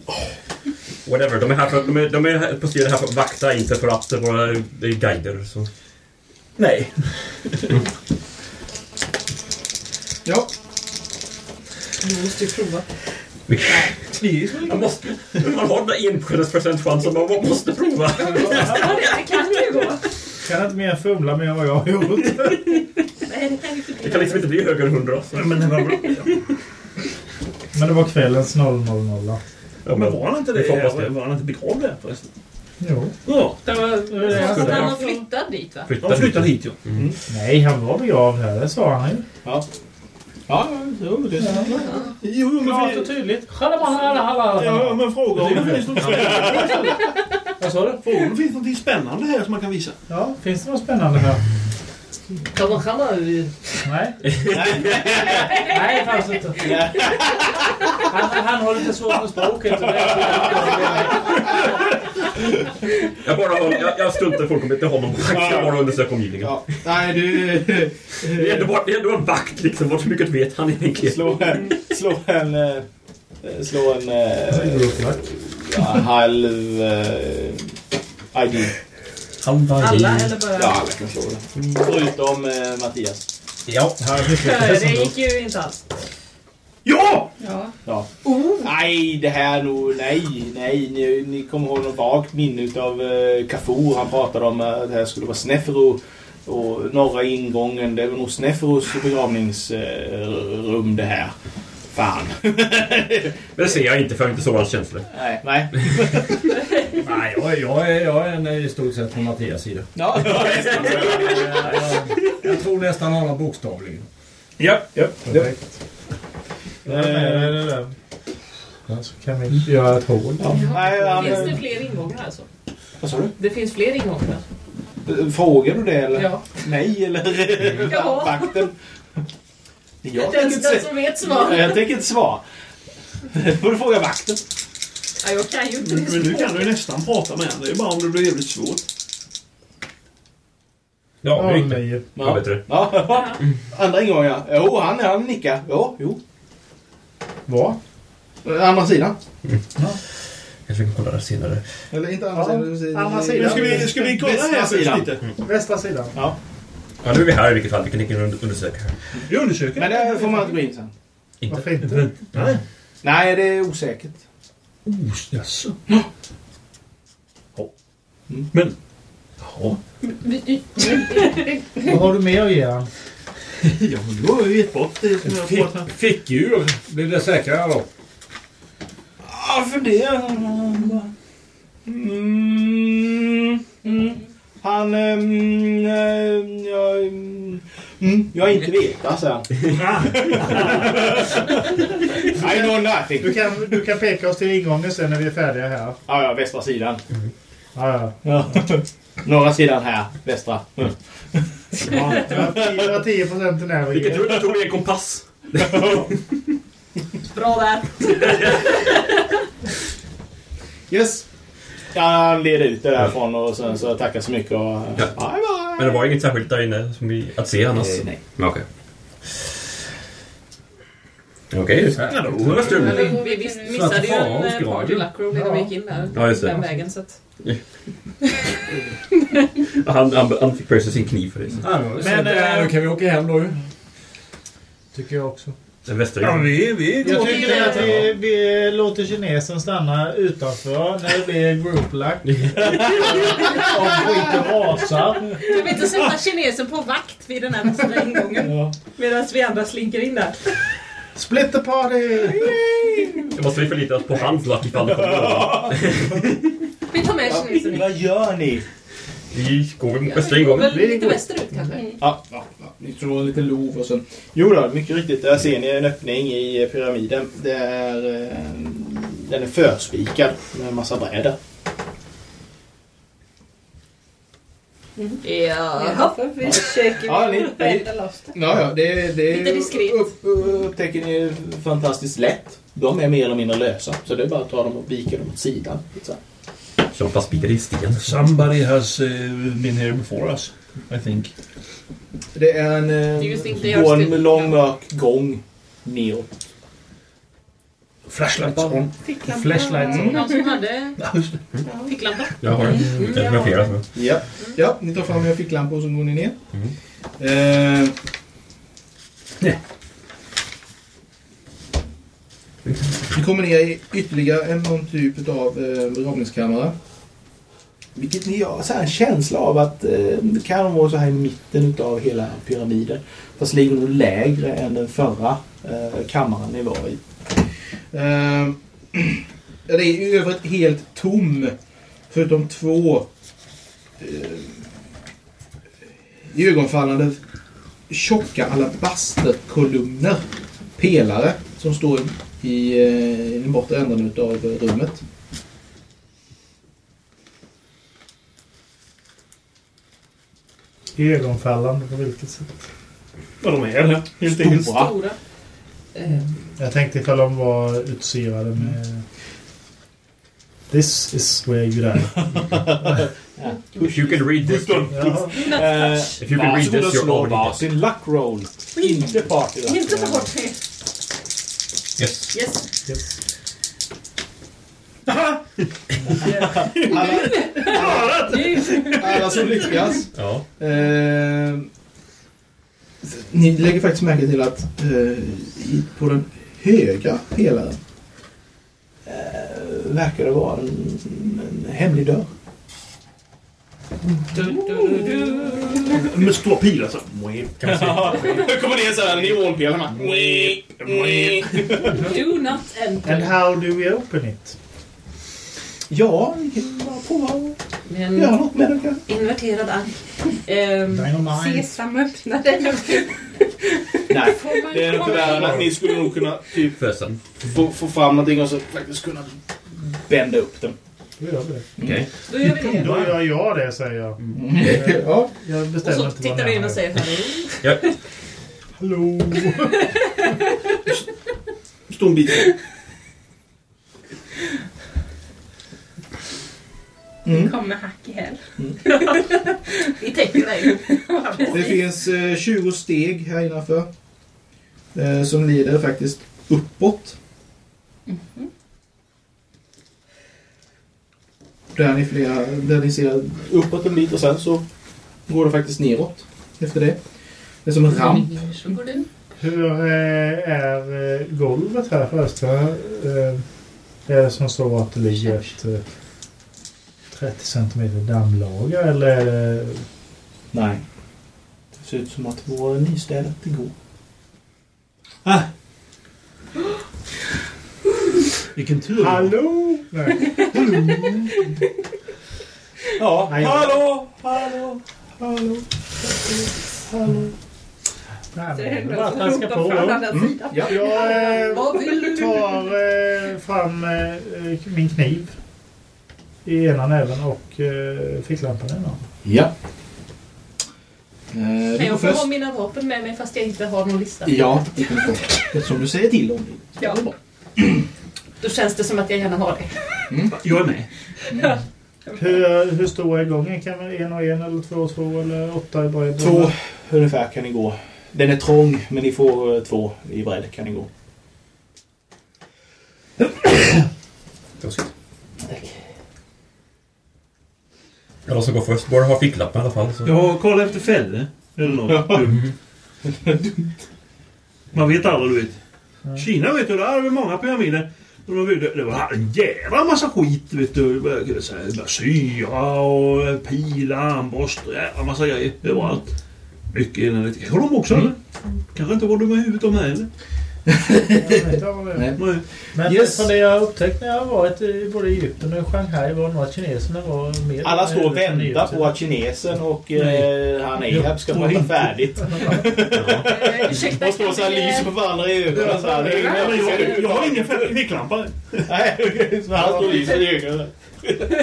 S4: Whatever. De är, här för, de är, de är här- posterade här för att vakta, inte för att vara det är guider. Så.
S2: Nej.
S7: Ja.
S10: Du måste ju prova.
S4: Man, måste, man har den där enskildesprocent chans och man måste prova.
S10: Det kan ju gå.
S6: Kan inte mer fumla med vad jag har gjort.
S10: Nej, det kan
S4: Det liksom inte bli högre än 100. Så.
S2: Men det var bra.
S6: Men det var kvällens 000.
S4: Ja,
S2: Men var han inte
S4: Vi
S2: det?
S4: det.
S2: Var han inte begravd där förresten?
S6: Jo.
S2: Ja.
S10: Så att han har flyttat dit va?
S2: Han flyttade hit ja.
S6: Nej, han var begravd här. Det sa han ju.
S7: Ja. Ja, jo, det är
S2: Jo, jo,
S5: Klart
S2: men,
S5: och tydligt.
S2: Ja, men fråga om det finns något spännande.
S5: Vad sa du?
S2: Fråga om det finns något spännande här som man kan visa.
S6: Ja, finns det något spännande här?
S5: Halla, halla.
S6: Nej.
S5: Nej, det fanns inte. Han, han har lite svårt med språket.
S4: Jag bara jag, jag struntar fullkomligt i honom. Jag bara undersöka omgivningen.
S7: Ja. Nej, du...
S4: Det är ändå, bara, det är ändå en vakt liksom. Vad mycket vet han egentligen?
S7: Slå en... Slå en... eh, Slå en... eh, Ja, halv... eh,
S10: Alla eller bara...
S7: Ja, alla kan slå det. Förutom eh, Mattias.
S3: Ja, här är
S10: För det gick ju inte alls.
S7: Ja!
S10: Ja.
S7: Ja. Nej, det här nog... Nej, nej. Ni, ni kommer ihåg något vagt minne av uh, Kafur. Han pratade om att det här skulle vara Snefero. Och norra ingången, det var nog Sneferos begravningsrum det här. Fan.
S4: Det ser jag inte för jag inte så hans känslor.
S7: nej, nej.
S5: Nej, jag, jag, är, jag är en, i stort sett på Mattias sida.
S7: Ja,
S5: jag, jag tror nästan honom bokstavligen.
S2: Ja, ja.
S3: Perfekt. Ja, nej, nej, nej, nej. Ja, så kan vi göra ett hål.
S7: Nej, han,
S10: Finns det fler ingångar alltså?
S7: Vad sa du?
S10: Det finns fler ingångar.
S7: Frågar du det eller?
S10: Ja.
S7: Nej eller?
S10: Ja.
S7: Vakten? Jag
S10: Den,
S7: tänker inte
S10: den
S7: se-
S10: som vet svar.
S7: Jag tänker inte svara. Det får du fråga vakten.
S10: Ja, jag kan ju inte
S2: Men,
S10: det
S2: men du kan ju nästan prata med honom. Det är bara om det blir jävligt svårt.
S4: Ja, det gick det. Ja, bättre.
S7: Ja. Andra ingången ja. Jo, han, han nickar. Jo, jo.
S3: Vad?
S7: Andra sidan.
S4: Jag ska kolla det senare.
S7: Eller inte andra
S3: Ja,
S7: sidan.
S3: andra sidan.
S2: Ska vi, ska vi kolla
S7: Västra
S2: här först
S7: sidan.
S2: lite?
S3: Västra sidan.
S7: Ja.
S4: Ja, nu är vi här i vilket fall. Vi kan inte undersöka.
S2: Vi undersöker.
S7: Men det får man inte gå in sen.
S4: Inte.
S3: Varför inte?
S2: Nej.
S7: Nej, det är osäkert.
S2: Oh, jaså?
S7: Men...
S2: Ja.
S3: Vad har du mer att ge?
S2: Ja, men du har ju gett bort det som jag har här.
S5: Fickur. Blir det säkrare då?
S7: Ja, för det... Mm, mm. Han... Um, jag, mm, jag inte veta, säger han. I know nothing.
S3: Du kan, du kan peka oss till ingången sen när vi är färdiga här.
S7: Ja, ja, västra sidan.
S3: Ja, ja.
S7: Ja. Norra sidan här, västra. Mm.
S3: ja jag har 10 procent till när
S4: Vilket tur att du tog med en kompass.
S10: Bra där.
S7: Yes. Ja, han leder ut det därifrån och sen så tackar så mycket och...
S4: Ja.
S7: Bye, bye.
S4: Men det var inget särskilt där inne som vi, att se annars?
S7: Eh, nej.
S4: Men Okej. Okej, var det.
S10: Men vi vis- missade ju en eh, party luckroom innan vi gick in där.
S4: Ja, just det.
S10: Den vägen så att...
S4: Han, han, han fick pröjsa sin kniv för det.
S5: Men äh, då kan vi åka hem då ju.
S3: Tycker jag också.
S2: Ja, vi, vi
S3: Jag tycker att vi, vi låter kinesen stanna utanför när det blir grouplack. Om skiten rasar.
S10: Kan vi inte sätta kinesen på vakt vid den här västra ingången? Medan vi andra slinker in där.
S3: Split the party!
S4: Jag måste vi förlita oss på hans luck ifall det kommer någon.
S10: Vi tar med kinesen in.
S7: Vad gör ni?
S4: Vi går väl mot västra
S10: Vi går
S4: ingången.
S10: väl lite västerut kanske?
S7: Ja, ja, ja. Ni en liten lov och sen... Jo då, mycket riktigt. Där ser ni en öppning i pyramiden. Det är... Eh, den är förspikad med en massa brädor.
S10: Ja.
S13: Vi försöker
S7: Ja, ni-
S13: det.
S7: Ja, ja. Det, det
S10: Lite diskret.
S7: Upp, upptäcker ni fantastiskt lätt. De är mer eller mindre lösa. Så det är bara att ta dem och vika dem åt sidan. Så.
S4: Som fastspikade i sten.
S2: Somebody has uh, been here before us, I think.
S7: Det är en, eh,
S10: inte
S7: går en lång mörk gång neråt.
S2: Flashlights on.
S10: Ficklampa.
S3: Flashlights on.
S10: Någon som hade ficklampa?
S4: Jag har den. Jag har flera.
S7: Ja. ja, ni tar fram era ficklampor och så går ni ner.
S4: Mm.
S7: Eh, Vi kommer ner i ytterligare en någon typ av eh, begravningskammare. Vilket ger så en känsla av att eh, det kan vara så här i mitten av hela pyramiden. Fast ligger nog lägre än den förra eh, kammaren ni var i. Eh, det är i övrigt helt tom. Förutom två eh, ögonfallande tjocka alabasterkolumner. Pelare som står i, eh, i den bortre änden av rummet.
S3: Ögonfallande på vilket sätt?
S2: Vad de är det, helt enkelt.
S7: Stora.
S10: Eh,
S3: Jag tänkte ifall de var utsyrade med...
S6: This is where you die.
S4: If you can read this,
S6: Jaha.
S4: if you can read this, you're already dead.
S16: varsin luck roll. Inte party.
S10: Inte ta bort det.
S4: Yes.
S10: Yes.
S7: Alla som lyckas.
S4: Ja.
S7: Eh, ni lägger faktiskt märke till att eh, på den högra pelaren eh, verkar det vara en, en hemlig dörr.
S2: Med stora pilar så.
S16: Jag kommer ner såhär, neonpelarna.
S10: Do not enter.
S6: And how do we open it?
S7: Ja, ni kan bara prova
S10: Med
S7: göra
S10: en
S7: något med det kanske.
S10: inverterad arm. Ehm,
S6: Dynamite.
S10: Sesam öppnade.
S7: Nej, det är nog
S10: komma
S7: tyvärr
S10: in?
S7: att ni skulle nog kunna typ
S4: Fösen.
S7: få, få fram någonting och så faktiskt kunna bända upp den.
S6: Då gör vi det.
S4: Okej.
S10: Då gör vi det.
S6: Då gör jag det, säger jag.
S7: ja.
S6: Jag
S10: Och
S6: bestämmer
S10: så
S6: inte vad
S10: tittar du in och säger hallå.
S4: Ja.
S6: Hallå!
S2: Stor en bit.
S10: Kommer hack i häl. Vi täcker dig.
S7: Det finns eh, 20 steg här innanför. Eh, som leder faktiskt uppåt. Där ni, flera, där ni ser uppåt en bit och sen så går det faktiskt neråt efter det. Det är som en ramp.
S6: Hur eh, är eh, golvet här förresten? Eh, Är det som så att det ligger ett 30 cm dammlager eller.
S7: Nej. Det ser ut som att det var nystädat igår.
S2: Ah. Vilken tur.
S6: Hallå! Nej.
S7: Ja,
S6: Nej,
S7: hallå, hallå, hallå, hallå.
S6: Nej,
S10: Det
S6: men
S10: är
S6: det är bara traska på.
S10: sidan.
S7: Ja.
S6: Jag eh,
S10: Vad vill du?
S6: tar eh, fram eh, min kniv i ena näven och eh, ficklampan i den andra.
S7: Ja. Eh,
S10: Men
S7: du går
S10: jag får ha mina vapen med mig fast jag inte har någon lista.
S7: Ja, det kan du få. Eftersom du säger till om det.
S10: Ja. Då känns det som att jag gärna har det.
S2: Jag är med.
S6: Hur, hur stor är gången? Kan man en och en eller två och två eller åtta i bredd?
S7: Två ungefär kan ni gå. Den är trång, men ni får eh, två i bredd kan ni gå.
S4: Taskigt. Ja, de som går först borde ha ficklapp i alla fall. Så.
S2: Jag har kollat efter fällor. Eller något dumt. Man vet aldrig, du vet. Kina vet du, där har vi många pyramider. De byggde, det var en jävla massa skit, vet du. Var här, Syra och pilar, armborst och jävla massa grejer överallt. Mycket eländigt. Har de också eller? Kanske inte var dumma i huvudet de heller.
S7: Nej.
S2: Nej.
S6: Men
S7: Yes.
S6: från det jag har upptäckt när jag varit i både Egypten och Shanghai var nog att kineserna var mer...
S7: Alla står och väntar på att kinesen och eh, han Ahab ska prata
S2: inte.
S7: färdigt.
S10: Eh, Ursäkta,
S7: De står så här lyser på varandra i ögonen. så här.
S2: Jag,
S7: jag
S2: jag har ingen ficklampa.
S7: Nej, så han står och lyser i ögonen.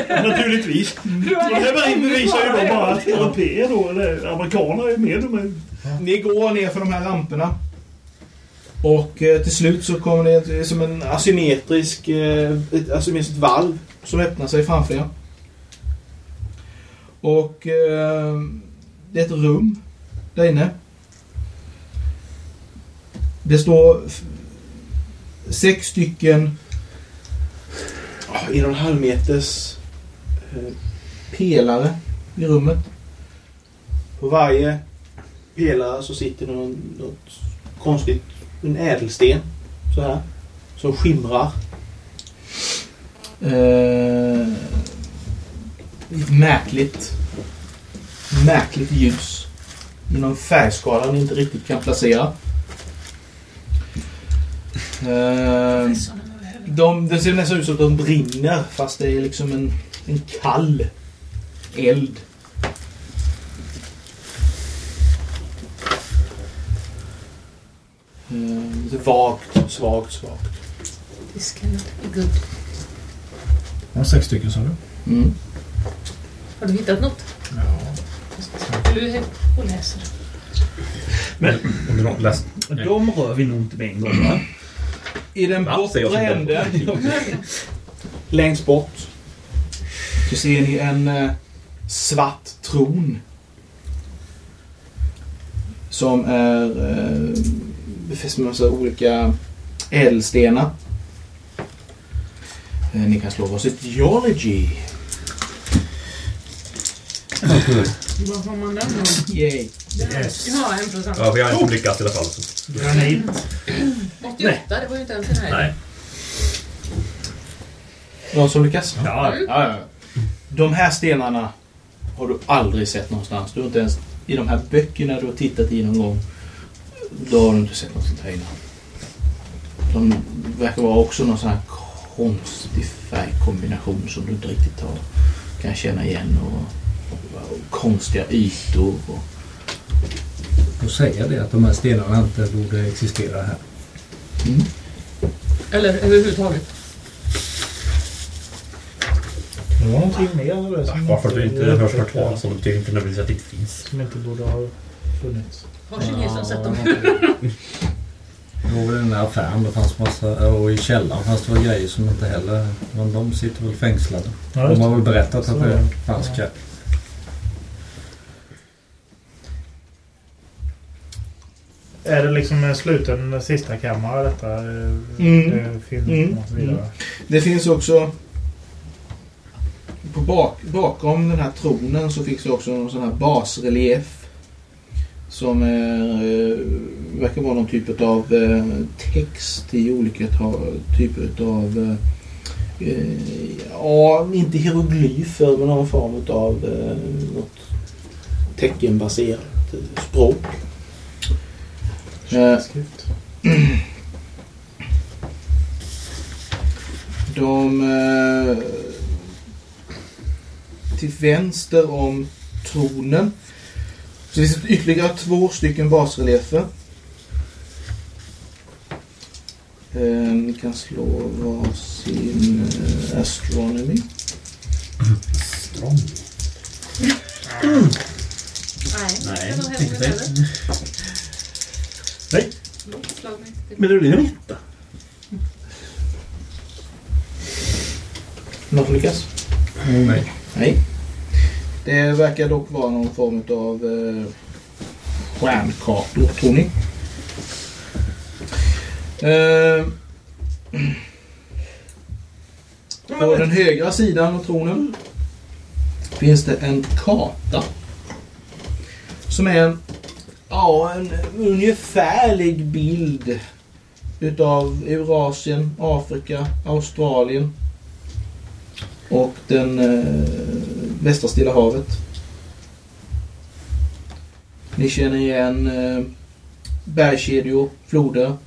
S2: Naturligtvis. Och det här bevisar ju bara att europeer då, eller amerikaner är med.
S7: Ni går ner för de här ramperna. Och eh, till slut så kommer det som en asymmetrisk, eh, ett asymmetriskt valv som öppnar sig framför er. Och eh, det är ett rum där inne. Det står sex stycken ah, en och en halv meters eh, pelare i rummet. På varje pelare så sitter det någon, något konstigt, en ädelsten så här. Som skimrar. Eh, märkligt, märkligt ljus. I någon färgskala ni inte riktigt kan placera. Eh, de, det ser nästan ut som att de brinner fast det är liksom en, en kall eld. Eh, lite vagt, svagt, svagt.
S10: This cannot be good.
S6: Ja, sex stycken sa du?
S7: Mm.
S10: Har du hittat något?
S6: Ja.
S10: Du och läser.
S4: Om du har läst.
S2: de rör vi nog inte med en gång va?
S7: I den
S4: Va?
S7: Bortre änden, längst bort, Så ser ni en eh, svart tron. Som är eh, befäst med massa olika ädelstenar. Eh, ni kan slå varsitt geology.
S10: Vad får man den då?
S7: Yay.
S6: Yes.
S10: Ja, en procent.
S4: Ja, vi har inte lyckats i alla fall. Så.
S6: Granit.
S10: 88, det var ju inte ens en höjd.
S4: Nej.
S7: Någon som lyckas?
S4: Ja,
S7: Ja, ja. De här stenarna har du aldrig sett någonstans. Du har inte ens i de här böckerna du har tittat i någon gång. Då har du inte sett något sånt här innan. De verkar vara också någon sån här konstig färgkombination som du inte riktigt har, kan känna igen. Och, och, och konstiga ytor. Och,
S5: Och säga det att de här stenarna inte borde existera här.
S10: Eller överhuvudtaget.
S6: Det var någonting mer
S4: Varför du inte hörs hört talas om det betyder inte nödvändigtvis att det inte finns.
S6: som inte borde ha funnits.
S10: Har kinesen sett dem?
S5: Det var den där affären, det fanns massa, och i källaren fanns det grejer som inte heller, men de sitter väl fängslade.
S6: Ja,
S5: De har
S6: det.
S5: väl berättat
S6: Så
S5: att det
S6: det.
S5: fanns
S6: Ja. Är det liksom en sluten sista kammare detta? eh,
S7: Mm.
S6: eh, Film
S7: Mm.
S6: och vidare?
S7: Det finns också på bak, bakom den här tronen så finns det också en sån här basrelief. Som är, eh, verkar vara någon typ av eh, text i olika typer av eh, eh, ja, inte hieroglyfer men någon form av eh, något teckenbaserat eh, språk. Eh, De... Eh, till vänster om tronen så finns det ytterligare två stycken basreliefer. Eh, ni kan slå varsin eh, astronomy.
S10: Nej,
S4: Nej,
S10: det heller
S4: sig.
S10: heller.
S2: Nej. Men det blir en etta.
S7: Något lyckas?
S5: Oh, nej.
S7: Nej. Det verkar dock vara någon form av eh, stjärnkartor, tror ni. Eh, på den högra sidan av tronen finns det en karta. Som är en, ja, en ungefärlig bild utav Eurasien, Afrika, Australien och den eh, västra Stilla havet. Ni känner igen eh, bergskedjor, floder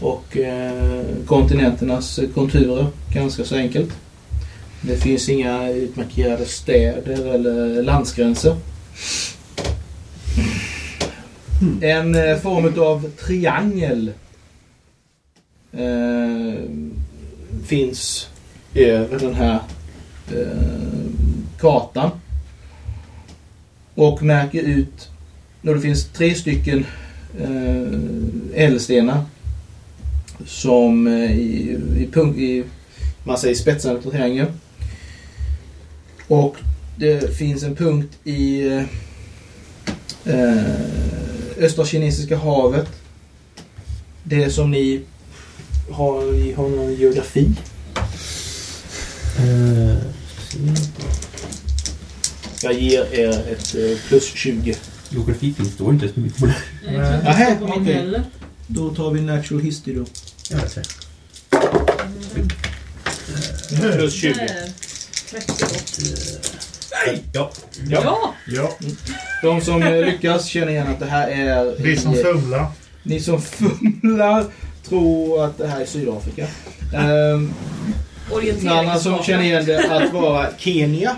S7: och eh, kontinenternas konturer ganska så enkelt. Det finns inga utmarkerade städer eller landsgränser. En eh, form av triangel eh, finns över den här eh, kartan. Och märker ut när det finns tre stycken eh, ädelstenar som eh, i, i, punkt, i man säger spetsarna på triangeln. Och det finns en punkt i eh, eh östra kinesiska havet. Det som ni har, i- har någon geografi.
S16: Eh,
S7: Jag ger er ett eh, plus 20.
S4: Geografi finns då inte så mycket på det.
S10: Jag tror inte på min
S7: okej.
S10: heller.
S7: Då tar vi natural history då.
S4: Jag vet inte.
S7: Plus 20.
S10: Där. 38.
S4: Ja.
S10: Ja!
S6: Ja,
S7: De som eh, lyckas känner igen att det här är...
S6: vi som fumlar.
S7: Ni som fumlar tror att det här är Sydafrika. Um, en annan som känner igen det att vara Kenya.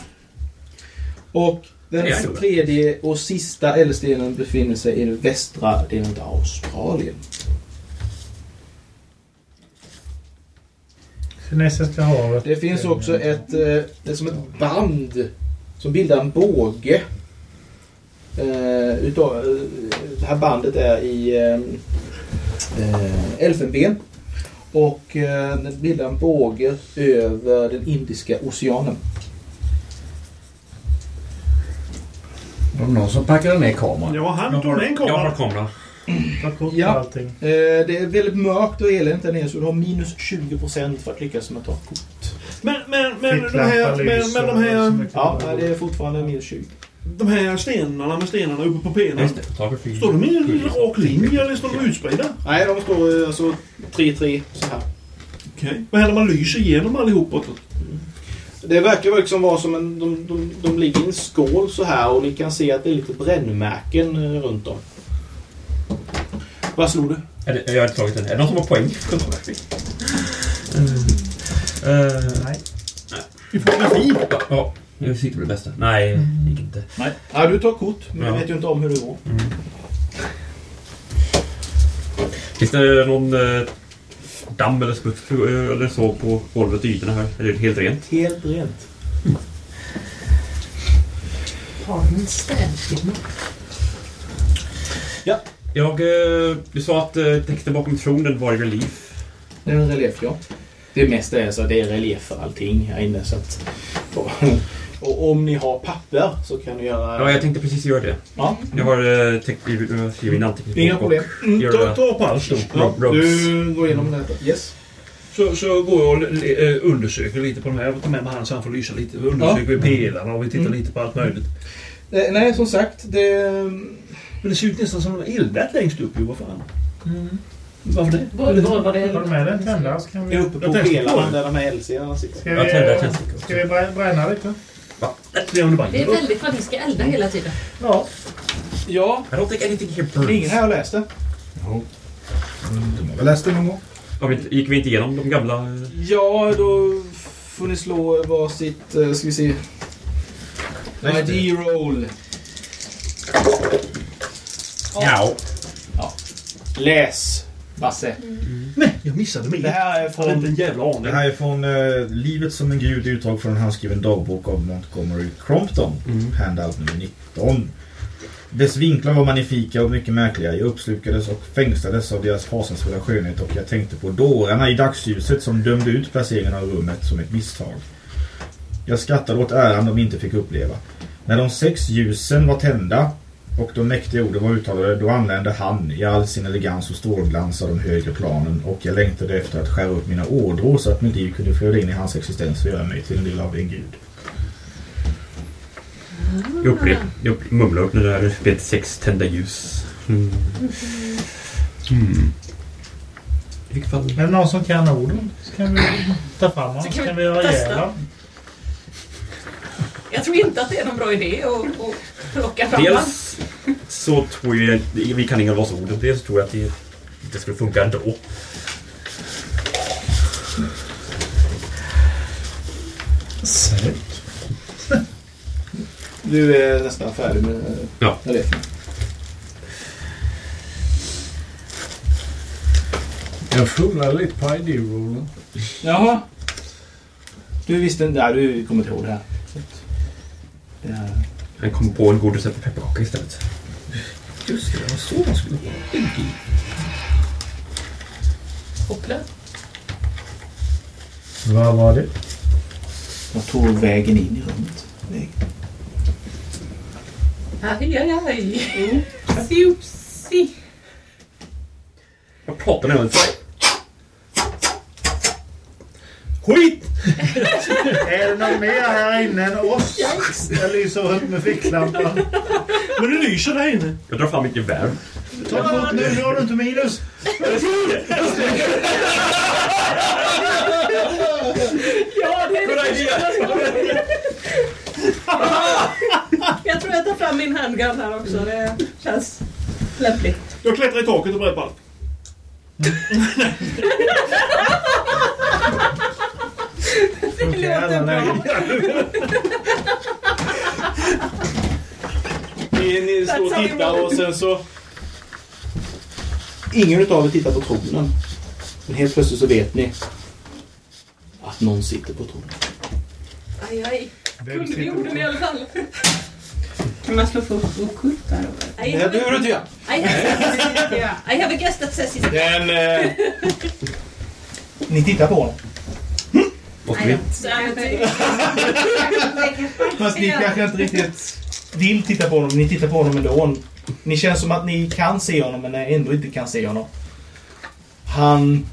S7: Och den tredje och sista eldstenen befinner sig i den västra delen av Australien.
S6: Kinesiska havet.
S7: Det finns också ett, eh, det är som ett band som bildar en båge. Eh, utav, eh, det här bandet är i eh, eh, elfenben och eh, bildar en båge över den Indiska oceanen.
S5: Var det någon som packade ner kameran?
S2: Ja, han tog med en kamera.
S4: Jag har
S2: kamera.
S7: Ja, eh, det är väldigt mörkt och eländigt där nere så du har minus 20% för att lyckas med att ta kort.
S2: Men, men, men, de här, men, men de här...
S7: Ja, det är fortfarande minus 20
S2: de här stenarna med stenarna uppe på.
S4: Photography.
S2: Står de i en rak linje eller står de utspridda?
S7: Nej, de står eh, alltså 3-3 så här.
S2: Okej. Vad händer om man lyser igenom allihop?
S7: Det verkar liksom vara som en... De, de, de ligger i en skål så här och ni kan se att det är lite brännmärken eh, runt om. Vad slog du?
S4: Är det, jag har inte tagit den. Är det någon som har poäng? Photography. Uh,
S6: Nej.
S2: I fotografi?
S4: ja, ja, jag siktar på det bästa. Nej, det gick inte.
S7: Nej. Ja, du tar kort, men
S4: Ja.
S7: du vet ju inte om hur det går.
S4: Finns det någon eh, damm eller smuts eller så på golvet och ytorna här? Är det helt rent?
S7: Helt rent.
S10: Har de en städfirma?
S4: Jag, eh, du sa att eh, texten bakom tronen var i relief.
S7: Det är en relief, ja. Det mesta är så det är relief för allting här inne. Så att, och om ni har papper så kan ni göra...
S4: Ja, jag tänkte precis göra det.
S7: Ja.
S4: Jag har eh, tänkt jag skriver in anteckningar.
S7: Inga problem.
S2: Mm,
S4: Gör
S2: ta,
S4: det.
S2: ta på allt då.
S7: Ja, du går igenom detta. Yes.
S2: Så, så går jag och eh, undersöker lite på de här. Jag tar med mig han så han får lysa lite. Vi undersöker
S7: Ja.
S2: pelarna och vi tittar
S7: Mm.
S2: lite på allt möjligt.
S7: Eh, nej, som sagt, det...
S2: Men det ser ut nästan som eldat längst upp ju. Vad fan? Varför det?
S10: Var, var, var det...
S6: Har du med dig en tändare så kan
S7: Det är
S6: vi...
S7: uppe
S2: Jag
S7: på
S2: tänkte på
S7: pelaren
S2: det.
S7: där de här eldsedarna sitter.
S6: Ska vi, ska vi brä- bränna lite?
S2: Det är det
S10: väldigt vad ni ska elda hela tiden.
S6: Ja.
S7: Ja,
S4: I don't think anything here
S7: det är ingen
S4: burns.
S7: här har läst det.
S15: De har väl läst det någon gång?
S4: Ja, men gick vi inte igenom de gamla... eh,
S7: Ja, då får ni slå varsitt, eh, ska vi se. ID-roll.
S4: Ja.
S7: Läs, Basse.
S2: Nej, jag missade mig.
S7: Det här är
S2: hade inte
S7: från...
S2: en jävla aning.
S15: Det här är från uh, Livet som en gud, utdrag från en handskriven dagbok av Montgomery Crompton.
S4: Mm.
S15: Handout nummer 19. Dess vinklar var magnifika och mycket märkliga. Jag uppslukades och fängslades av deras fasansfulla skönhet och jag tänkte på dårarna i dagsljuset som dömde ut placeringen av rummet som ett misstag. Jag skrattade åt äran de inte fick uppleva. När de sex ljusen var tända och de mäktiga orden var uttalade, då anlände han i all sin elegans och strålglans av de högre planen och jag längtade efter att skära upp mina ådror så att mitt liv kunde flöda in i hans existens och göra mig till en del av en gud.
S4: Jag upprep, jag upp- mumlar upp det där spelet sex tända ljus. Mm. Mm. I vilket fall...
S6: Är det någon som kan orden så kan vi ta fram dem.
S10: Så kan
S6: kan
S10: vi
S6: vi göra ihjäl.
S10: Jag tror inte att det är någon bra idé att, att plocka fram.
S4: Dels så tror jag vi kan inga av orden. Dels tror jag att det, det skulle funka ändå.
S6: Säkert.
S7: Du är nästan färdig med
S4: Ja.
S5: Jag fumlade lite på ID-rollen.
S7: Jaha. Du visste inte... Nej, du kommer inte ihåg det här. Så att- Det här.
S4: Han kom på en god recept på pepparkaka istället.
S15: Just det, det var så man skulle ha.
S10: Hoppla.
S6: Vad var det?
S7: Jag tog vägen in i rummet. Vägen.
S10: Aj, aj, aj. Susi.
S4: Jag pratar med honom.
S2: Skit!
S6: Är det någon mer här inne än oss? Jag lyser runt med ficklampan.
S2: Men det lyser där inne.
S4: Jag drar fram mitt gevär.
S6: Ta nu, nu har du inte minus.
S10: Ja, det är det Jag tror jag tar fram min handgun här också. Det känns lämpligt.
S2: Jag klättrar i taket och börjar på allt.
S10: Det låter bra.
S7: Ni, ni står och tittar och sen så... Ingen utav er tittar på tronen. Men helt plötsligt så vet ni att någon sitter på tronen.
S10: Aj, aj.
S6: Vem
S10: Kunde vi orden
S6: på-
S10: i alla fall?
S8: Kan man slå för okult där
S7: Det behöver du inte göra.
S10: I have, I have a guest that says he's...
S7: Den... Eh, ni tittar på honom.
S4: Måste vi?
S10: Så är det-
S7: Fast ni kanske inte riktigt... vill titta på honom. Ni tittar på honom ändå. Ni känns som att ni kan se honom men ändå inte kan se honom. Han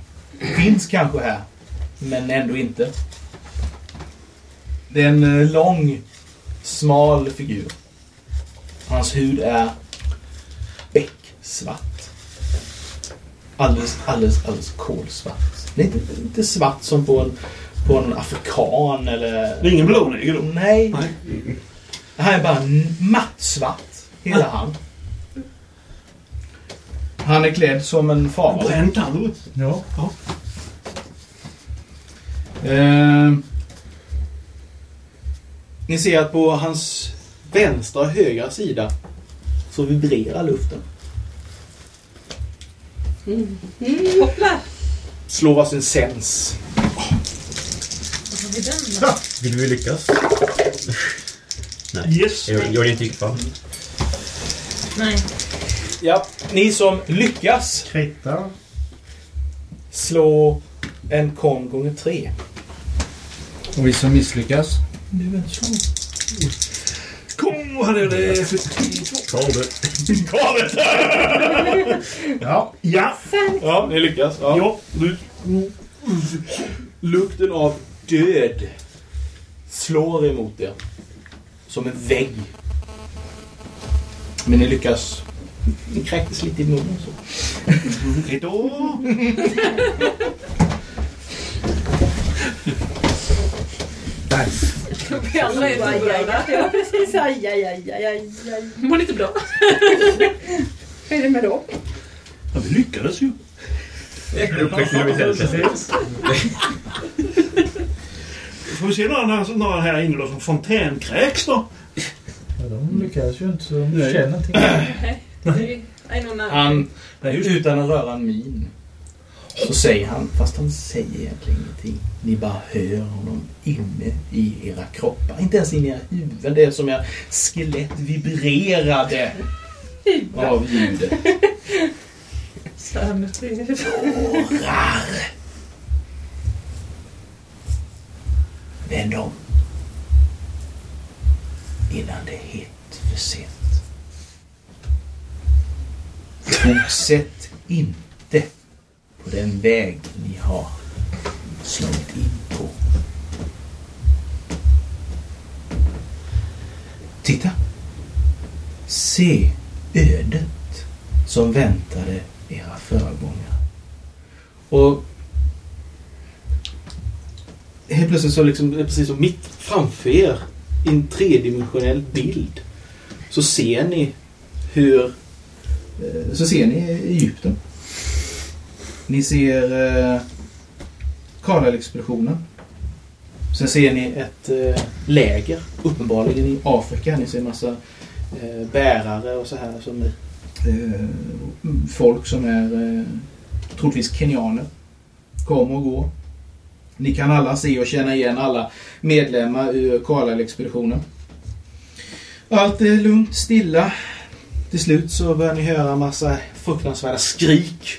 S7: finns kanske här. Men ändå inte. Det är en eh, lång, smal figur. Hans hud är becksvart. Alldeles, alldeles, alldeles kolsvart. Lite, lite svart som på en, på en afrikan eller...
S2: Det är ingen blåneger då?
S7: Nej. Det här är bara mattsvart. Hela han. Han är klädd som en farao.
S2: Bränd tand.
S6: Ja.
S7: Eh, ni ser att på hans vänstra och högra sida så vibrerar luften.
S10: Mm. Hoppla!
S7: Slår varsin sens.
S10: Har vi den då?
S4: Vill vi lyckas? Nej.
S2: Yes.
S4: Jag gör det inte i vilket fall.
S10: Nej.
S7: Ja, ni som lyckas
S6: Kritta.
S7: slå en kon gånger tre.
S11: Och vi som misslyckas?
S7: Nu en slå.
S2: Kom, vad hade det för
S4: Karlet.
S7: Ja.
S2: Ja.
S7: Ja, ni lyckas. Ja.
S2: Ja.
S7: Lukten av död slår emot er. Som en vägg. Men ni lyckas. Ni kräktes lite i munnen så.
S2: Hejdå.
S10: Vi alla är
S13: Aj, aj, aj.
S10: upprörda.
S13: Ja, precis. Aj, aj, aj, aj, aj.
S10: Mår inte bra.
S13: Vad är det med dem?
S2: Ja, vi lyckades ju. Får vi se några, här- några här inne då som fontänkräks då?
S6: Ja, de lyckades ju inte så de känner.
S10: Nej. Nej, nog nära.
S7: Han, utan att röra en min, så säger han, fast han säger egentligen ingenting. Ni bara hör honom inne i era kroppar. Inte ens in i era huvuden. Det är som era skelett vibrerade av ljudet. Dårar! Vänd om. Innan det är helt för sent. Fortsätt inte på den väg ni har slagit in på. Titta! Se ödet som väntade era föregångare. Och helt plötsligt så liksom, precis som mitt framför er i en tredimensionell bild så ser ni hur eh, så ser ni Egypten. Ni ser eh, Kalalexpeditionen. Sen ser ni ett eh, läger, uppenbarligen i Afrika. Ni ser en massa eh, bärare och så här som eh, folk som är eh, troligtvis kenyaner. Kommer och går. Ni kan alla se och känna igen alla medlemmar ur Karlalexpeditionen. Allt är lugnt, stilla. Till slut så börjar ni höra massa fruktansvärda skrik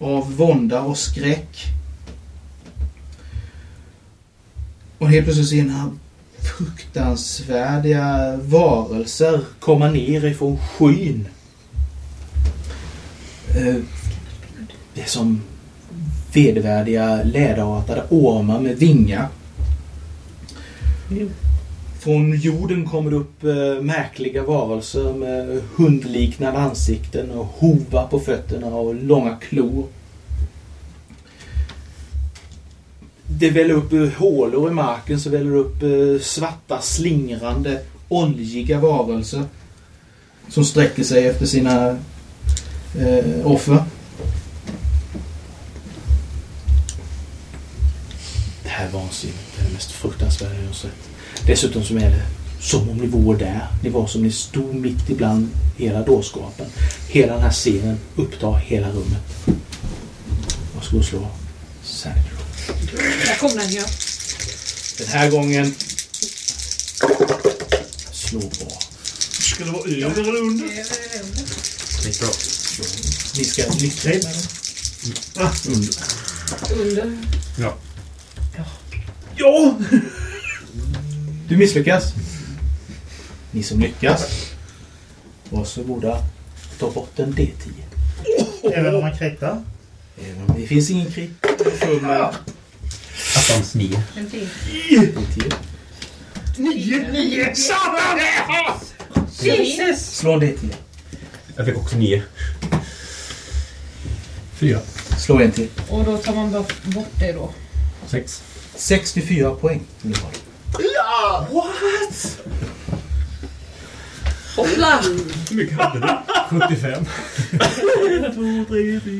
S7: av vånda och skräck. Och helt plötsligt ser ni fruktansvärda varelser komma ner ifrån skyn. Eh, det är som vedervärdiga läderartade ormar med vingar. Från jorden kommer det upp eh, märkliga varelser med hundliknande ansikten och hovar på fötterna och långa klor. Det väller upp ur hålor i marken så väller upp eh, svarta slingrande oljiga varelser som sträcker sig efter sina eh, offer. Här är vansinnigt. Det är det mest fruktansvärda jag har sett. Dessutom så är det som om ni vore där. Ni var som ni stod mitt ibland hela dårskapen. Hela den här scenen upptar hela rummet. Varsågod och slå. Sanity roll.
S10: Där kom den ja.
S7: Den här gången slå bra.
S2: Ska det vara över eller under?
S4: Gick bra.
S7: Ni ska lyckas med den. Under.
S10: Under.
S4: Ja.
S7: Ja! Du misslyckas. Ni som lyckas, varsågoda. Ta bort en D10.
S6: Även om man kritar?
S7: Även om det finns ingen krit.
S4: Attans nio.
S8: En till.
S7: D10.
S2: Nio! Nio! Satan!
S8: Jesus!
S7: Slå en D10.
S4: Jag fick också nio.
S5: Fyra.
S7: Slå en till.
S10: Och då tar man bort bort det då.
S5: Sex.
S7: 64 poäng. Nu har du.
S2: What?
S10: Hoppla!
S4: Hur mycket hade du?
S5: 75.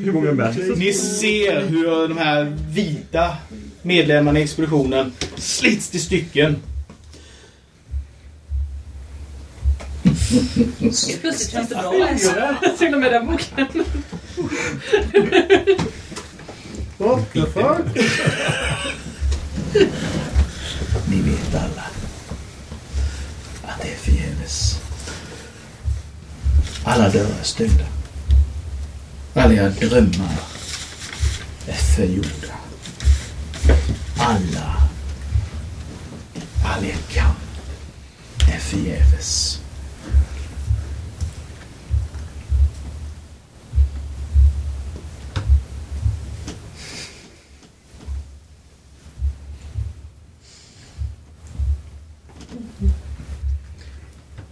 S4: Hur många matches?
S7: Ni ser hur de här vita medlemmarna i expeditionen slits till stycken.
S10: Plötsligt känns det bra. Till och med den boken.
S6: What the fuck?
S7: Ni vet alla att det är förgäves. Alla dörrar är stängda. Alla era drömmar är förgjorda. Alla, all er kamp är förgäves.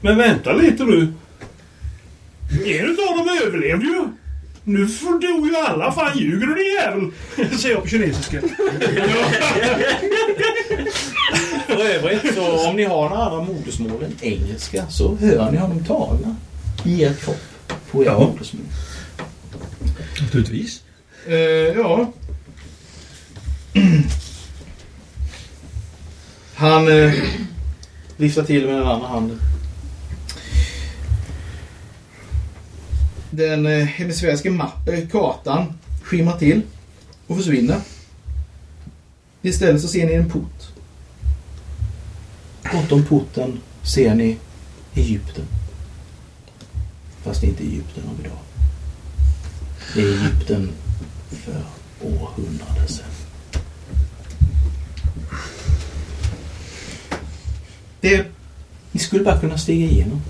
S2: Men vänta lite nu. En utav dem överlevde ju. Nu dog ju alla. Fan ljuger du din jävel? Säger jag på kinesiska.
S7: För övrigt, så om ni har några andra modersmål än engelska så hör ni honom tala i er kropp på er modersmål.
S15: Naturligtvis.
S7: Eh, ja. Han eh, viftar till med den andra handen. Den eh, hemisfäriska mappen, kartan skimrar till och försvinner. Istället så ser ni en port. Bortom porten ser ni Egypten. Fast det är inte Egypten av idag. Det är Egypten för århundraden sedan. Det, ni skulle bara kunna stiga igenom.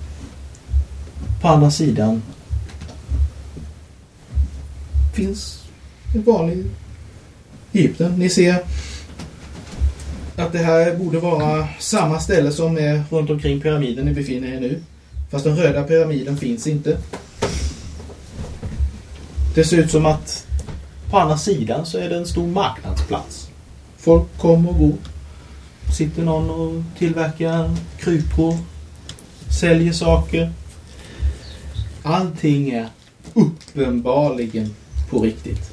S7: På andra sidan finns en vanlig Egypten. Ni ser att det här borde vara samma ställe som är runt omkring pyramiden ni befinner er nu. Fast den röda pyramiden finns inte. Det ser ut som att på andra sidan så är det en stor marknadsplats. Folk kommer och går. Sitter någon och tillverkar krypor. Säljer saker. Allting är uppenbarligen på riktigt.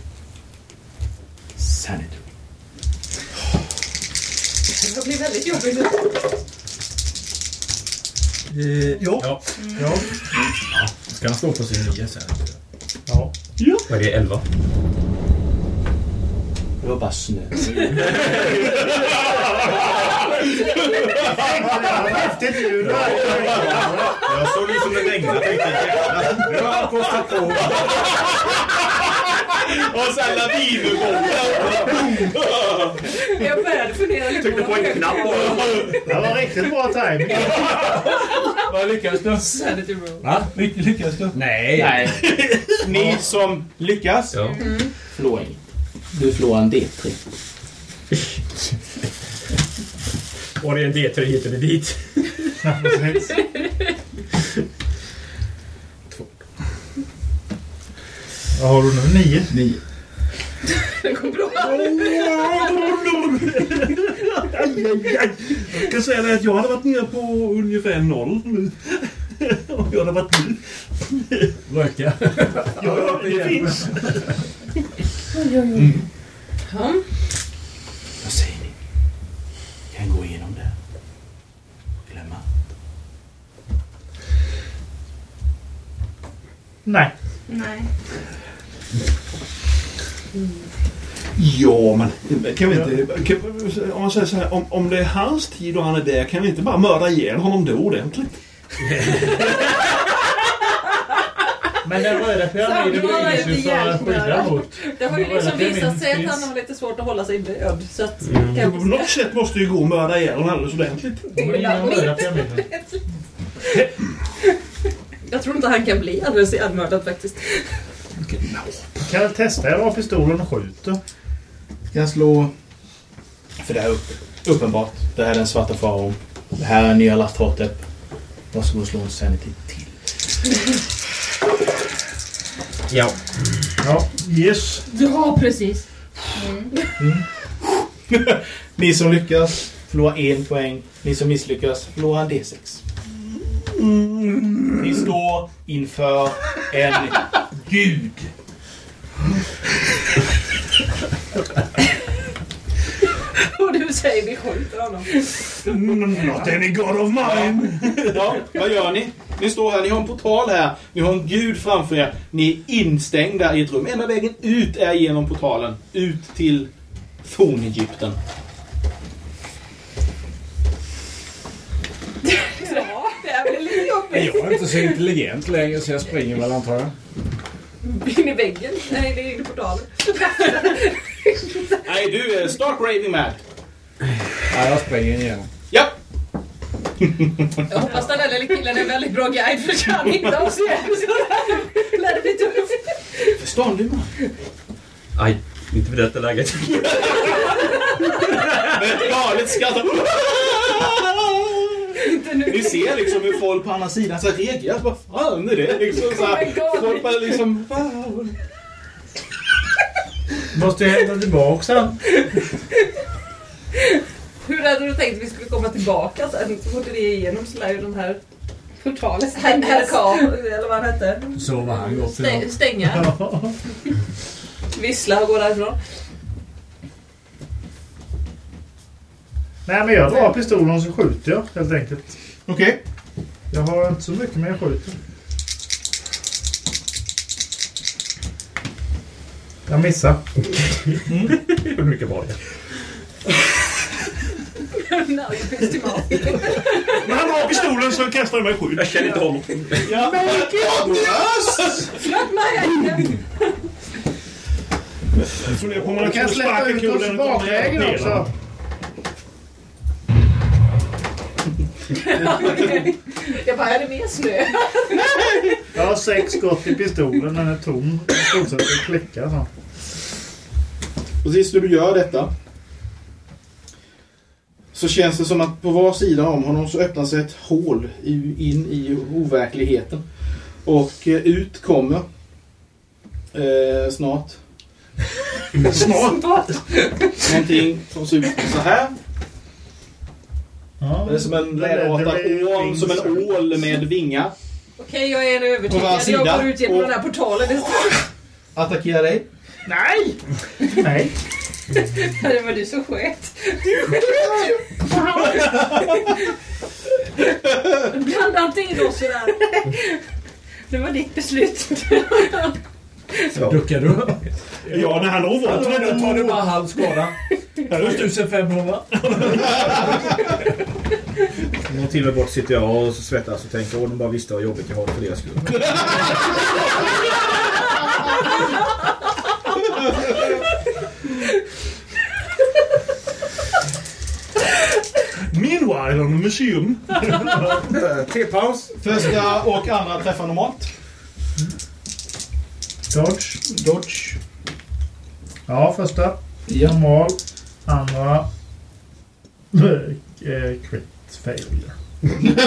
S7: Sanity.
S10: Det blir väldigt jobbigt nu.
S15: Eh, ja.
S5: Ja.
S15: ja. Ska han stå på sin nya sen?
S6: Ja.
S4: Vad är det? Elva?
S7: Det var bara snö.
S6: Häftigt ljud.
S15: Jag såg det som det regnade. Jag tänkte jävlar, nu har han kostat på.
S7: Och sen lavinubåtar.
S10: Jag började fundera lite
S4: Tryckte på en knapp
S6: Det var riktigt bra timing.
S7: Vad lyckades du?
S10: Sanity roll.
S7: Va? Lyckades du?
S4: Nej.
S7: Nej. Ni som lyckas
S4: Ja.
S7: förlorar inget. Du förlorar en D3.
S4: Och det är en D3 hit eller dit.
S6: Vad har du nu? Nio?
S7: Nio.
S10: Det går bra.
S2: Aj, aj, aj. Jag kan säga det att jag hade varit nere på ungefär noll nu. Om jag hade varit nu.
S5: Röka.
S2: Ja, det finns.
S10: Ja.
S7: Vad säger ni? Kan gå igenom det. Glömma.
S6: Nej.
S8: Nej.
S2: Ja, men kan vi inte... Kan, om man säger så här, om, om det är hans tid och han är där, kan vi inte bara mörda ihjäl honom då ordentligt?
S6: Men den röda pyramiden
S10: är
S6: ju för att skydda mot.
S10: Det har ju liksom visat sig att han har lite svårt att hålla sig död. Så att...
S2: På något sätt måste ju gå och mörda ihjäl honom alldeles ordentligt.
S10: Jag tror inte han kan bli alldeles ihjälmördad faktiskt.
S6: Kan jag testa? Jag har pistolen och skjuter.
S7: Ska jag slå... För det här är upp, uppenbart. Det här är den svarta faron. Det här är nya Lastrotep. Varsågod och slå en sanity till.
S15: Ja.
S6: Ja, yes.
S8: Ja, precis.
S7: Ni som lyckas förlorar en poäng. Ni som misslyckas förlorar en D6. Ni står inför en gud.
S10: Och du säger vi skjuter honom.
S2: Not any god of mine.
S7: Ja, vad gör ni? Ni står här, ni har en portal här. Ni har en gud framför er. Ni är instängda i ett rum. Enda vägen ut är genom portalen. Ut till Fornegypten
S10: det är väl lite jobbigt.
S5: Jag är inte så intelligent längre så jag springer väl antar jag.
S10: In i väggen. Nej, det är in i portalen.
S7: Nej, du är stark raving mad.
S5: Ja, jag springer igenom.
S7: Ja,
S10: Jag hoppas den där lilla killen är en väldigt bra guide för kan hitta oss igen. Så det lär det bli tufft.
S7: förståndig man.
S4: Aj, inte vid detta läget.
S7: Med ett galet skratt.
S10: Inte nu.
S7: Ni ser liksom hur folk på andra sidan så reagerar. Vad fan är det? Liksom så
S10: Oh
S7: här,
S10: God.
S7: folk bara liksom... Wow.
S6: Måste jag hämta tillbaka den?
S10: Hur hade du tänkt att vi skulle komma tillbaka sen? Så fort det är igenom så lär ju den här
S8: Portalen
S10: Herr
S8: stängs.
S10: herr Karl, eller vad han hette,
S5: Så var han gott idag.
S10: stänga. Vissla och gå därifrån.
S6: Nej, men jag drar pistolen och så skjuter jag helt enkelt.
S7: Okej.
S6: Jag har inte så mycket men jag skjuter. Jag missar.
S4: Hur mycket var det?
S2: Men han har pistolen så kastar jag mig skydd.
S4: Jag känner inte honom.
S7: Ja,
S10: Not my idea.
S2: Jag funderar på om man
S6: Jag kan släppa ut oss bakvägen också.
S10: Jag bara, är det mer snö?
S6: Jag har sex skott i pistolen. Den är tom. Jag fortsätter att klicka så.
S7: Precis när du gör detta så känns det som att på var sida om honom så öppnar sig ett hål in i overkligheten. Och eh, ut kommer eh, snart
S2: Snart.
S7: någonting som ser ut så här.
S6: Ja,
S7: Det är som en läderartad ål, som en ål med vingar.
S10: Okej, jag är övertygad. Jag går ut genom den här portalen istället.
S7: Attackerar dig.
S6: Nej! Nej.
S10: Det var du som sköt. Blanda inte in oss här. Det var ditt beslut.
S5: Duckar du?
S2: Ja, när han har
S5: Jag
S2: valt
S5: tar det bara halv skada. 1500.
S15: Någon timme bort sitter jag och svettas och tänker åh de bara visste vad jobbigt jag har för deras skull.
S2: Meanwhile on the museum.
S15: Tepaus.
S7: Första och andra träffar normalt.
S6: Dodge.
S7: Dodge.
S6: Ja, första.
S7: Ja.
S6: Normal. Andra. eh, Crit failure.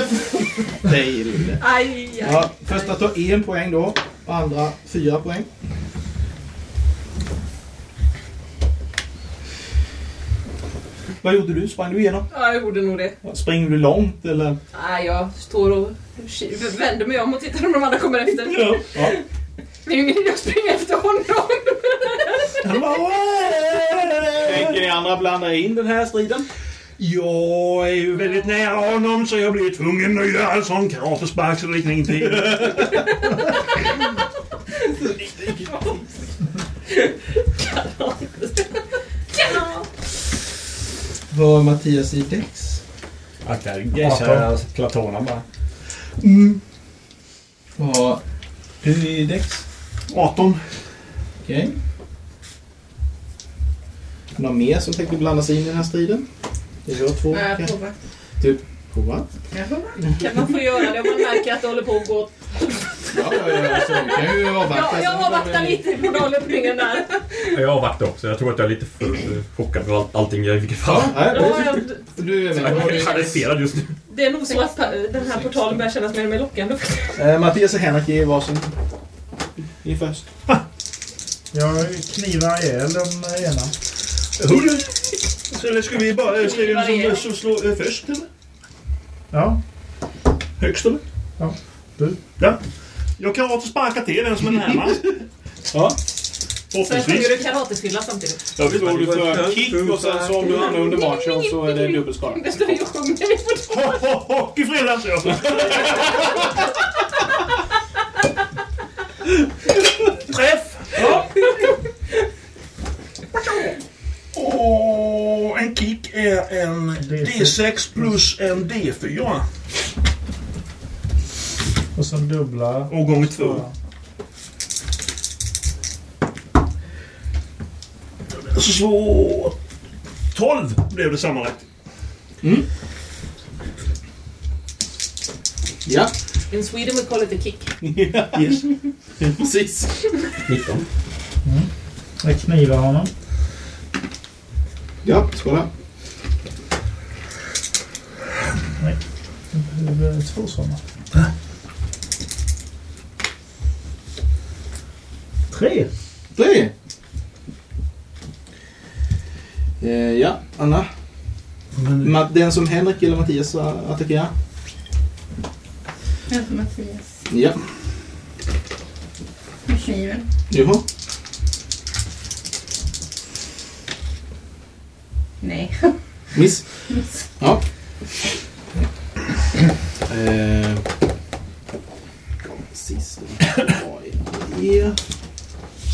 S7: Fail.
S10: Aj, aj.
S7: Ja, första tar en poäng då. Och andra fyra poäng. Vad gjorde du? Sprang du igenom?
S10: Ja, jag gjorde nog det.
S7: Springer du långt eller?
S10: Nej, jag står och vänder mig om och tittar om de andra kommer efter.
S7: Ja. ja.
S10: Det är ju ingen idé att springa efter honom.
S7: Tänker ni andra blanda in den här striden?
S2: Jag är ju väldigt nära honom så jag blir tvungen att göra en sån karatespark så det liknar ingenting.
S10: Ja.
S7: Vad är Mattias i Dex?
S5: Akta dig. Gejsa platåerna bara.
S7: Vad du i Dex?
S2: 18.
S7: Okej. Någon mer som tänker blanda sig in i den här striden? Det är jag två.
S10: Nej, jag
S7: okej.
S10: provar.
S7: Prova.
S10: Kan man få göra det om man märker att det håller på att gå...
S7: Ja, ja, ja. Alltså, vi kan ju avvakta.
S10: Ja, jag avvaktar lite på journalöppningen där.
S4: Jag avvaktar också. Jag tror att jag är lite för chockad all, allting i vilket fall.
S7: Ja,
S10: Ja, jag,
S7: Du är med.
S4: Jag är paralyserad just nu.
S10: det är nog så att den här portalen börjar kännas mer och mer lockande.
S7: Eh, Mattias och Henrik är varsin. Ni är först.
S6: Jag knivar ihjäl den ena.
S2: Så Eller ska vi bara... Ska vi som, som slå eh, först eller?
S6: Ja,
S2: Högst eller?
S6: Ja, du.
S2: Ja. Jag kan åter sparka till den som är närmast.
S7: Ja.
S10: Sen sjunger
S2: Förhoppningsvis.
S10: du karatefylla samtidigt.
S7: Då slår du för kick och sen så om du hamnar under matchen så är det dubbel skada.
S10: Det står ju och sjunger i portalen.
S2: Ho, ho, Hockey fredags. Träff! Ja. Och en kick är en D6 plus en D4.
S6: Och sen dubbla.
S2: Och gånger två. Så 12 blev det sammanlagt.
S7: Ja,
S10: In Sweden we call it a kick.
S2: Yes.
S7: precis.
S4: 19.
S6: Jag knivar honom.
S7: Ja, skåla.
S6: Blir två sådana. Tre.
S7: Tre. Eh, ja, Anna. Ma- Den som Henrik eller Mattias a- attackerar.
S8: Vänta Mattias.
S7: Ja.
S8: Med kniven.
S7: Jaha.
S8: Nej.
S7: Miss. Ja. Eh, sista var er.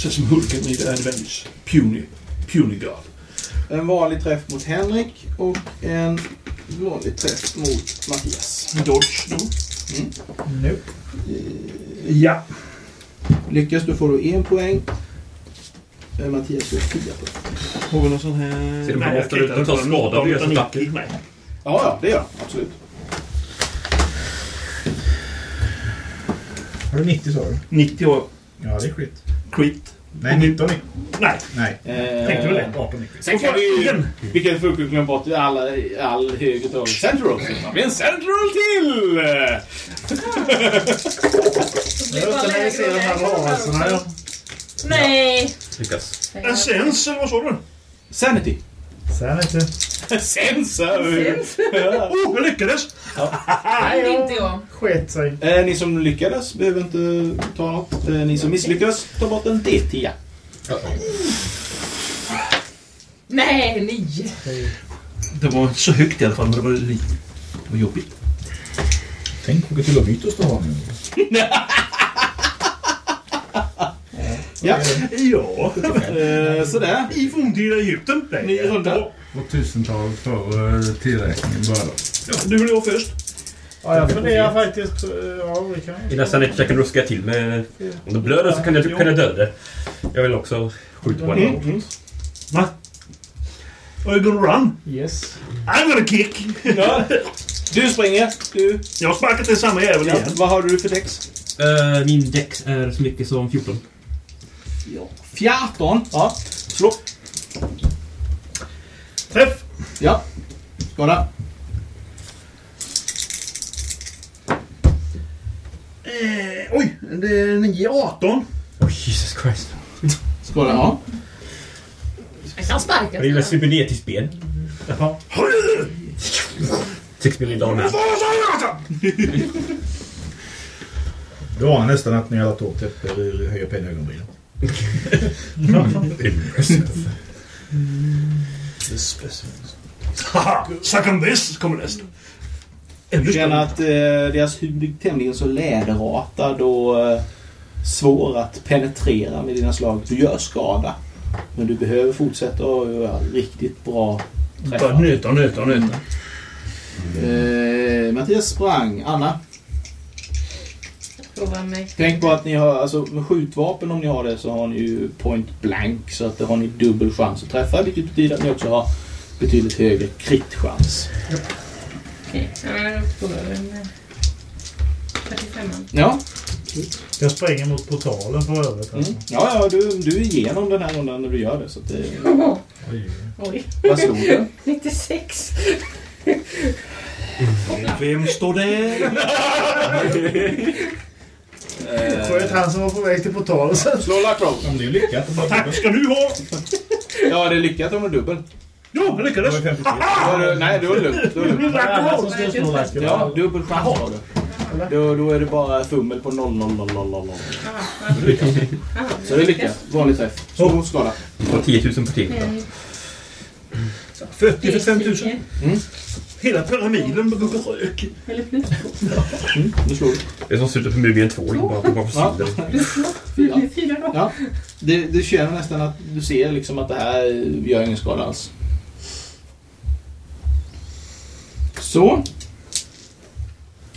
S2: Så som Hulken i The Adventures. Puny. Puny God.
S7: En vanlig träff mot Henrik och en vanlig träff mot Mattias.
S2: Dodge då.
S6: Nope.
S2: Ja.
S7: Lyckas du får du en poäng. Eh, Mattias får fyra poäng.
S2: Har vi någon sån här...
S4: Ser du
S2: jag
S4: ofta
S2: kan
S4: ut att
S2: inte
S4: ta
S2: ta
S4: skada av
S2: 890.
S4: attacker?
S7: Ja, ja, det gör jag. Absolut.
S15: Har du 90 sa du?
S2: 90 år.
S15: Ja, det är skit.
S2: Crit.
S15: Nej, 19 är...
S2: Nej.
S15: Nej.
S7: Eh,
S2: Tänkte väl det.
S15: 18 är.
S7: Sen kan vi ju... Vi kan få glömma bort all, all höger av Central. Det blir en Central till!
S6: Jag vet när vi ser de här varelserna. Ja.
S10: Nej!
S4: Lyckas.
S2: En sens, eller vad sa du?
S7: Sanity.
S6: Sen inte.
S7: Sensa!
S2: Oh, jag lyckades!
S10: Nej, inte jag.
S6: Sket sig.
S7: Eh, ni som lyckades behöver inte ta något. Eh, ni som misslyckades, ta bort en D10.
S10: Nej, nio.
S2: Det var inte så högt i alla fall, men det var lite... Det var jobbigt.
S15: Tänk vilket kilometer du har nu.
S7: Ja,
S2: Ja.
S7: eh, sådär.
S2: I forntida Egypten.
S7: Ny runda.
S5: Och tusentalet före tillräkningen började.
S2: Ja, du vill gå först.
S6: Ja, jag funderar faktiskt... eh, Ja, vi kan...
S4: Innan sen jag kan ruska till med... Om det blöder så kan jag, kan jag döda det. Jag vill också skjuta på
S2: Mm.
S4: den.
S2: Va? Are you gonna run?
S6: Yes.
S2: I'm gonna kick!
S7: Ja. Du springer. Du.
S2: Jag har sparkat till samma jävel
S7: Ja.
S2: igen.
S7: Vad har du för dex?
S4: Uh, min dex är så mycket som 14.
S7: Ja. 14. Ja. Slå.
S2: Träff!
S7: Ja. Skada.
S2: Eh, oj, det är 9-18.
S4: Oh, Jesus Christ.
S7: Skada, ja.
S10: Jag kan sparka.
S4: Jag gillar cybernetiskt ben.
S2: Jaha.
S4: 6 million dollar.
S15: Du anar nästan att ni alla två täpper höjer ögonbryn.
S2: Haha! Suck on this kommer nästa.
S7: Du känner att eh, deras hud är tämligen så läderartad och eh, svår att penetrera med dina slag. Du gör skada. Men du behöver fortsätta att göra riktigt bra träffar.
S2: nöta, nöta, nöta.
S7: Eh, Mattias sprang. Anna,
S10: Prova mig.
S7: tänk på att ni har, alltså med skjutvapen om ni har det så har ni ju point blank. Så att då har ni dubbel chans att träffa. Vilket betyder att ni också har betydligt högre kritchans.
S8: Okej, ja, då vi eh, 45
S7: Ja.
S6: Jag springer mot portalen för övrigt.
S7: Mm.
S6: Alltså.
S7: Ja, ja du, du är igenom den här rundan när du gör det. Så att det...
S8: Oj.
S7: Vad slog du?
S8: 96.
S2: Vem står där?
S6: Sköt han som var på väg till portalen sen.
S7: Slå luck roll.
S15: Om det är lyckat.
S2: Tack ska du ha!
S7: Ja, det är lyckat om du är dubbel.
S2: Ja, jag lyckades!
S15: Det var 53.
S7: Då är du, nej, är det lugnt. Är det lugnt.
S6: Det är alla som ska slå lacken.
S7: Ja, dubbel chans har du. Då, då är det bara fummel på 0, 0, 0, 0, 0, 0. Så det är lyckat. Vanlig träff. Så skada.
S4: Och 10 000 på till.
S8: En,
S2: 40 för 5 000.
S7: Mm.
S2: Hela pyramiden med rök.
S8: Eller.
S7: Mm, nu slår du.
S4: Det är som slutet på Mumien 2. Bara, bara
S7: Ja.
S8: Det fyra då.
S7: Ja. Det, du känner nästan att du ser liksom att det här gör ingen skada alls. Så.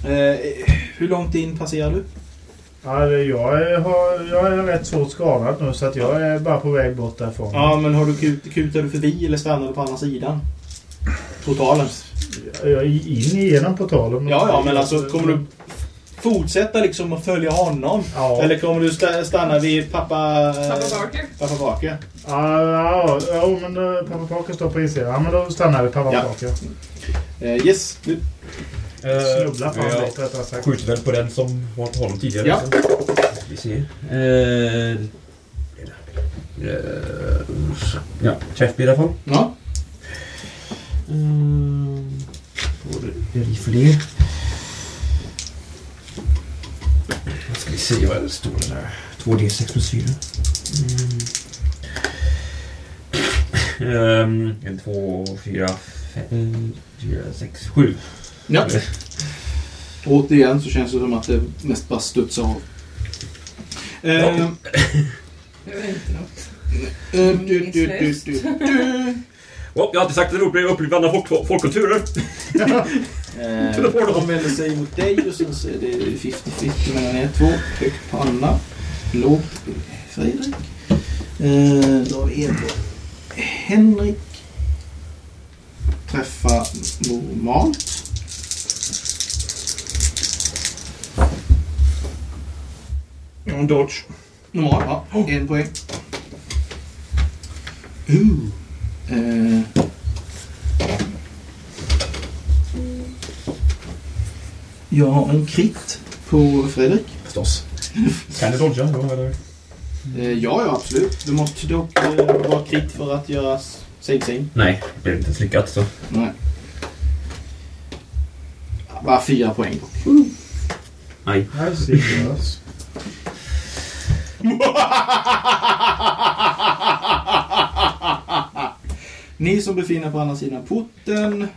S7: Eh, hur långt in passerar du?
S6: Ja, det- jag, är, har, jag är rätt svårt skadad nu så att jag är bara på väg bort därifrån.
S7: Ja, men har du kut, kutar du förbi eller stannar du på andra sidan? Totalen.
S6: Jag är in igenom portalen.
S7: Ja, ja, men alltså kommer du fortsätta liksom att följa honom?
S6: Ja.
S7: Eller kommer du sta- stanna vid pappa...
S10: Pappa Barker.
S7: Pappa Parker?
S6: Ja, ja, ja men uh, pappa Parker står på insidan. Ja, men då stannar vi pappa
S7: Ja.
S6: Parker.
S7: Eh, yes. Du.
S6: Snubblar fram lite rättare sagt.
S4: skjuter väl på den som var på honom tidigare.
S7: Ja.
S4: Så. Vi ser. Eh, eh, ja, träff i alla fall.
S7: Ja.
S4: Mm, är för det. Då ska vi se vad det står där. 2D6 plus 4. Mm. Um, en, två, fyra, fem, fyra, sex, sju.
S7: Ja. Återigen så känns det som att det mest bara studsar av.
S10: Det var inte något.
S7: eh, du, du, du, du, du.
S4: Oh, jag har alltid sagt att det uppleva andra folk, folkkulturer.
S7: Eh, de vänder sig mot dig och sen så är det 50-50 mellan er två. Högt panna. Lågt Fredrik. Eh, då är det Henrik. Träffa normalt.
S2: En dodge.
S7: Normal, ja. En poäng. Ooh. Eh. Jag har en krit på Fredrik.
S4: Förstås. Kan du dodga då eller?
S7: Eh, ja, ja, absolut. Du måste dock eh, vara krit för att göra save save.
S4: Nej, det blev inte ens lyckat så.
S7: Nej. Bara fyra poäng dock.
S4: Nej.
S6: Nej.
S7: Ni som befinner er på andra sidan porten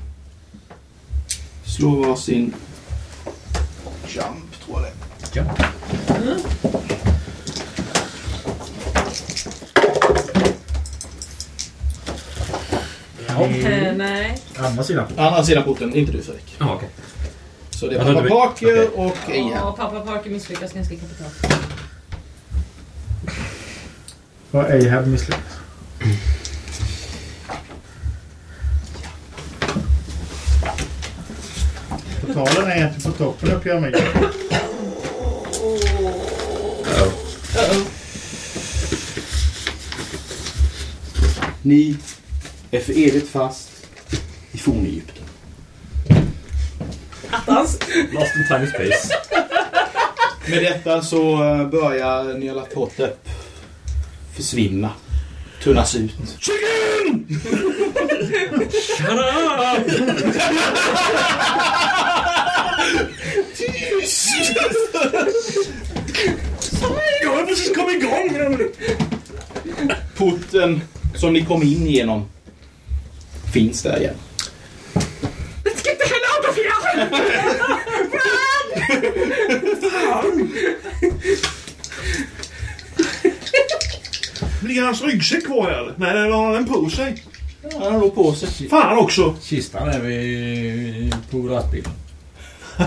S7: slår varsin jump, tror jag det är.
S4: Ja.
S10: Eh, nej.
S15: Andra sidan.
S7: Andra sidan porten, inte du Fredrik.
S4: Ja, okej.
S7: Så det är pappa Parker
S4: okej.
S7: och Ahab.
S10: Ja, pappa Parker misslyckas ganska kapitalt.
S6: Vad Ahab misslyckats. Är inte på toppen av pyramiden.
S7: Ni är för evigt fast i fornegypten.
S10: Attans!
S4: Lost in time space.
S7: Med detta så eh, börjar Nyarlathotep försvinna. Tunnas ut.
S2: Jag har precis kommit igång!
S7: Porten som ni kom in genom finns där igen.
S10: Let's get the hell out of here!
S2: Ligger hans ryggsäck kvar här? Nej, eller har den på sig?
S7: Ja, han har nog på sig.
S2: Fan också!
S5: Kistan är vi på lastbilen.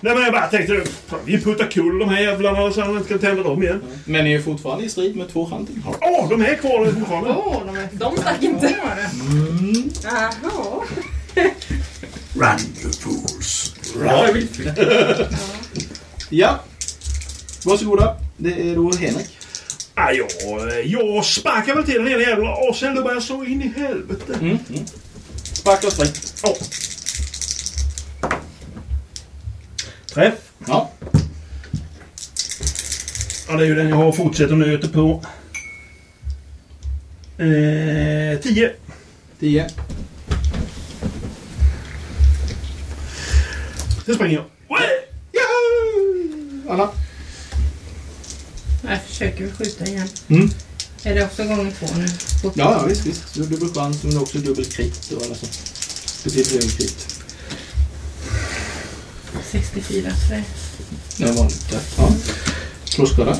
S2: Nej men jag bara tänkte, fan, vi puttar kull de här jävlarna så han inte kan tända dem igen.
S7: Men ni är fortfarande i strid med två hunting.
S2: Åh, de är kvar fortfarande!
S10: Åh, de, är- de stack inte.
S7: Mm.
S10: Jaha.
S2: Randerfools.
S4: Ja, jag vill.
S7: Ja. Varsågoda. Det är då Henrik.
S2: Ah, jag, jag sparkar väl till den ena jävla och sen börjar jag så in i helvete.
S7: Mm. Mm. Sparka och spring.
S2: Ja. Träff.
S7: Ja.
S2: Ja, det är ju den jag har fortsätter nöter på. Eh, 10.
S7: 10.
S2: Sen springer jag.
S7: Anna.
S8: Jag försöker skjuta igen.
S7: Mm.
S8: Är det också gånger två nu?
S7: Ja, ja visst, visst. Du har dubbel chans men också dubbel krit. Och alla så. Precis dubbel krit.
S8: 64 så det är...
S7: Det är vanligt. där. Ja. Slåskada.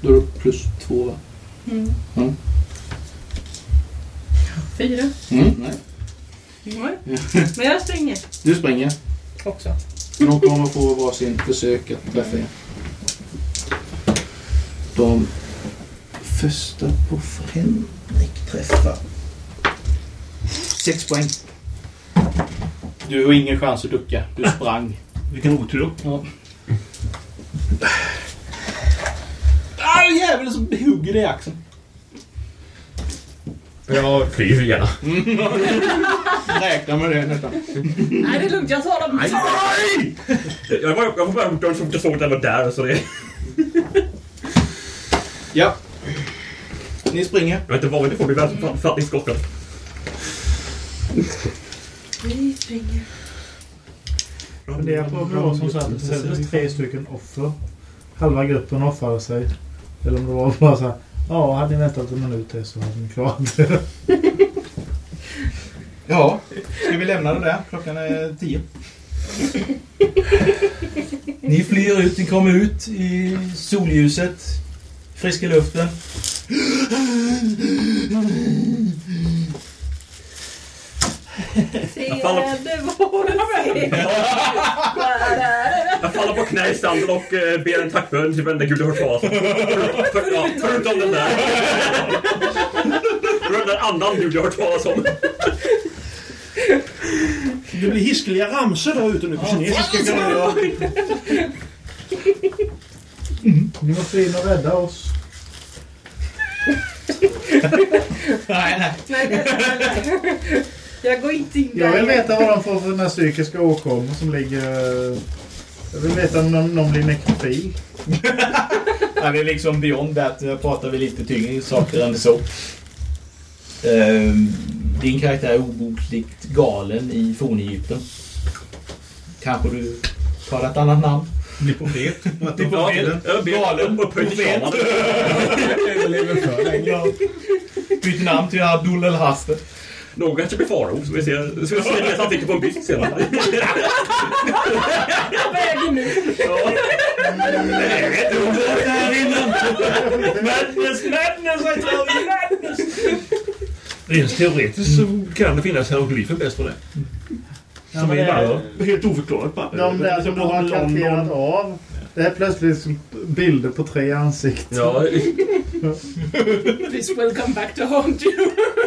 S7: Då är det plus två va?
S8: Mm.
S7: Mm.
S8: Fyra.
S7: Mm, nej.
S8: Nej. Men jag springer
S7: Du springer.
S8: också.
S7: De kommer få varsin försök att träffa er. De första på Fredrik träffar. Sex poäng. Du har ingen chans att ducka. Du sprang.
S2: Vilken otur.
S7: Ja. Ah, jäveln som hugger dig i axeln.
S4: Jag flyr gärna.
S7: Räkna med det nästan.
S10: Nej, det är lugnt. Jag tar dem.
S4: Nej! Jag var, jag var bara den som jag såg att den var där så det...
S7: Ja. Ni springer.
S4: Jag vet inte vad det får bli världsförfattningsskottet.
S8: Vi springer.
S6: Jag funderar på om det var som så att det tre stycken offer. Halva gruppen offrade sig. Eller om det var bara så här. Ja, hade ni väntat en minut till så hade ni klarat det.
S7: Ja. Ska vi lämna det där? Klockan är tio. Ni flyr ut, ni kommer ut i solljuset. Friska luften.
S4: Jag faller, jag faller på knä i sanden och eh, ber en tackbön till vända Gud har hört talas om. Förutom den där. Förutom den annan Gud jag hört talas om.
S2: Det blir hiskeliga ramsor där ute nu på kinesiska. jag göra.
S6: Ni måste in och rädda oss.
S7: Nej, nej.
S8: Jag går inte in
S6: Jag
S8: där.
S6: vill veta vad de får för den här psykiska åkommor som ligger... Jag vill veta om någon, någon blir nekrofil.
S7: Ja, det är liksom beyond that. Jag pratar väl lite tyngre saker än så. Ehm, din karaktär är obotligt galen i fornegypten. Kanske du tar ett annat namn?
S15: Bli profet.
S7: Bli profet.
S4: Jag
S7: Galen profet.
S6: Överlever för länge.
S7: Ja. Byt namn till Abdul El Haster.
S4: Någon kanske blir farao så vi ser. Så vi ser det ansikte på en byst sen.
S10: Vägen nu.
S7: Madness, madness, I tell you, madness!
S2: Rent teoretiskt så kan det finnas hieroglyfer bäst på det.
S6: Ja,
S2: Som
S6: men
S2: är
S6: det-
S2: bara helt bara.
S6: De där som du har karterat av. Det är plötsligt bilder på tre ansikten.
S4: Ja,
S10: This will come back to haunt you.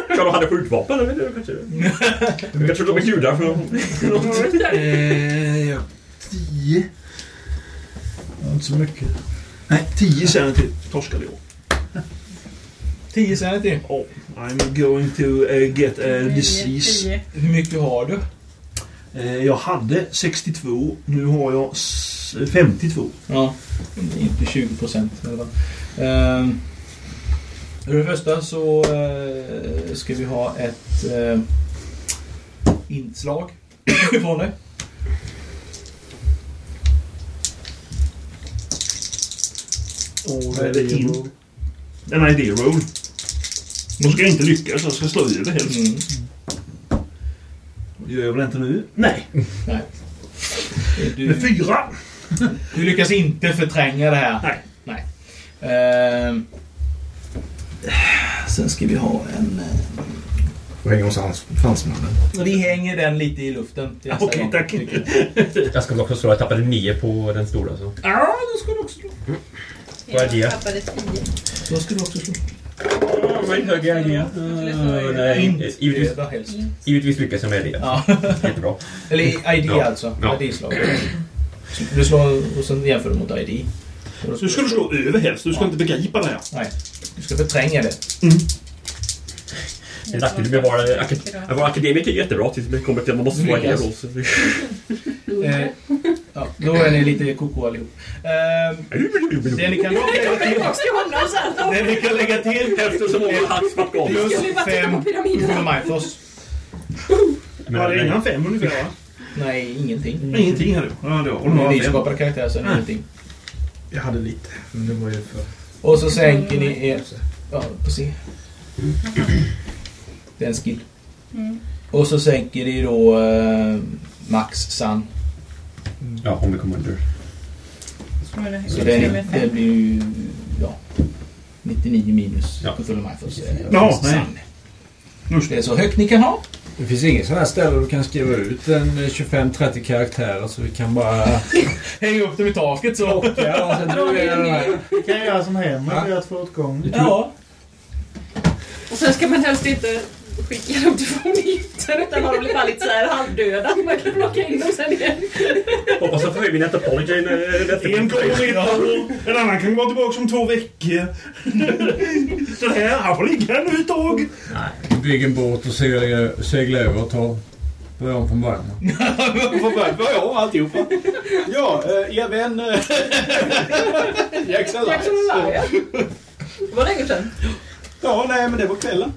S4: kan de hade skjutvapen det kanske? Jag tror de är för
S2: Eh, ja. Tio.
S6: Ja, Inte så mycket.
S2: Nej, tio till torskade jag.
S7: 10 sanity.
S2: Oh, I'm going to uh, get a disease.
S8: Tio.
S7: Hur mycket har du?
S2: Eh, jag hade 62. Nu har jag s- 52.
S7: Ja, inte 20 procent. Um, för det första så eh, ska vi ha ett eh, inslag från dig.
S2: Och vad är det in? En idea roll. Då ska jag inte lyckas. Jag ska slå över helst.
S7: Mm.
S2: Gör jag väl inte nu? Nej.
S7: Nej. Du,
S2: Med fyra.
S7: du lyckas inte förtränga det här.
S2: Nej.
S7: Nej. Ehm, sen ska vi ha en...
S15: Och hänger hos hans, fransmannen.
S7: Vi hänger den lite i luften.
S2: Okej,
S7: gång,
S2: tack.
S7: jag.
S4: Ska också slå. Jag tappade nio på den stora så.
S7: Ja, då ska du också slå.
S4: Vad är det?
S8: Jag tappade tio.
S7: Då ska du också slå.
S4: Nej, givetvis, givetvis lyckas jag med det.
S7: Ja.
S4: Jättebra.
S7: Eller ID
S4: Ja.
S7: alltså.
S4: Ja.
S7: ID-slag. Du slår och sen jämför du mot ID.
S2: Så du ska du slå över helst. Du ska inte begripa det här.
S7: Nej. Du ska förtränga det.
S4: Det nackdelen med att vara, akad- att vara akademiker är jättebra tills det kommer till att man måste då. så-
S7: Eh, ja, då är ni lite koko allihop. Eh, det ni kan då lägga till...
S10: Till.
S7: Det ni kan lägga till
S4: Hälften så många
S7: plus fem för Mythos.
S2: Ja, det är innan fem ungefär va?
S7: Nej, ingenting.
S2: Ingenting här du. Ja, det var
S7: ni nyskapade karaktärer så
S2: Nej.
S7: ingenting.
S15: Jag hade lite, men det var ju för...
S7: Och så sänker ni er... Ja, se. Det är en skill.
S10: Mm.
S7: Och så sänker ni då eh, Max Sun.
S4: Ja, om vi kommer under.
S10: Så är det-
S7: Så det, det blir ju... Ja. 99 minus
S4: Ja.
S7: på full eh,
S2: Ja, nej.
S7: Det är så högt ni kan ha.
S5: Det finns inget sådant här ställe där du kan skriva ut en 25-30 karaktärer så vi kan bara
S7: Häng upp dem i taket så.
S5: plocka och sen vi den här.
S6: Vi kan göra som Henrik gör två åt gången.
S7: Ja.
S10: Och sen ska man helst inte skicka dem till fornhytten utan ha dem bara lite så här halvdöda. Man kan plocka in dem sen igen.
S4: Hoppas jag får höja min anthropology eh,
S2: En kommer år. En annan kan vara tillbaka om två veckor. Så här, han får ligga här nu ett tag.
S5: Vi bygger en båt och seglar, seglar över och tar börjar om från början.
S7: Får börja börja om alltihopa. Ja, eh, er vän... Jackson
S10: Jackson
S7: Elias.
S10: Elias. Det var länge sedan.
S7: Ja, nej men det var kvällen.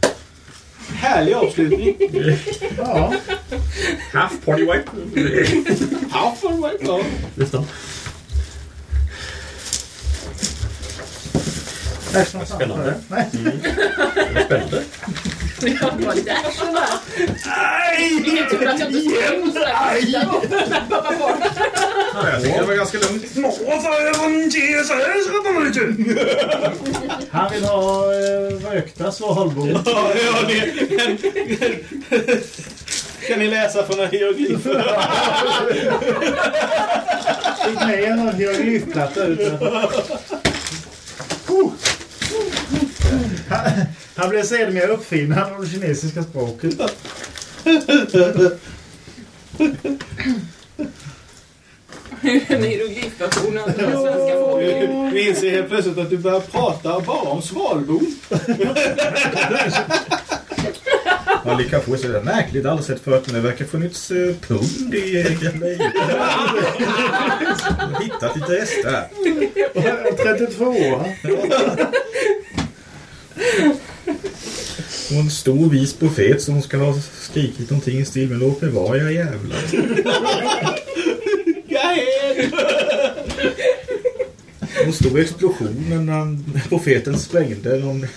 S7: Härlig avslutning.
S6: Ja,
S4: Half party wipe.
S7: Ja, för mig. Ja.
S4: Nästan. Spännande.
S6: Nej.
S4: Spännande.
S10: Ja, det var lite action där.
S2: Nej!
S10: Jag. Pappa barn.
S15: Ja, jag tycker det var ganska lugnt.
S6: Han vill ha eh, rökta svalbord.
S7: Ja, ja, det, kan ni läsa från en hieroglyf?
S6: Fick med en hieroglyfplatta ut. Han, han blev sedermera uppfinnaren av det kinesiska språket.
S10: En hieroglyfversion av den svenska fågeln.
S7: Vi inser helt plötsligt att du börjar prata bara om svalbon.
S15: Ja, lika få är det märkligt. Aldrig sett förut, men det verkar funnits uh, pund i eh, gamla Hittat lite rester.
S6: 32.
S15: Och en stor vis profet som ska ha skrikit någonting i stil med låt mig vara jag jävlar. Och en stor explosion när han- profeten sprängde någon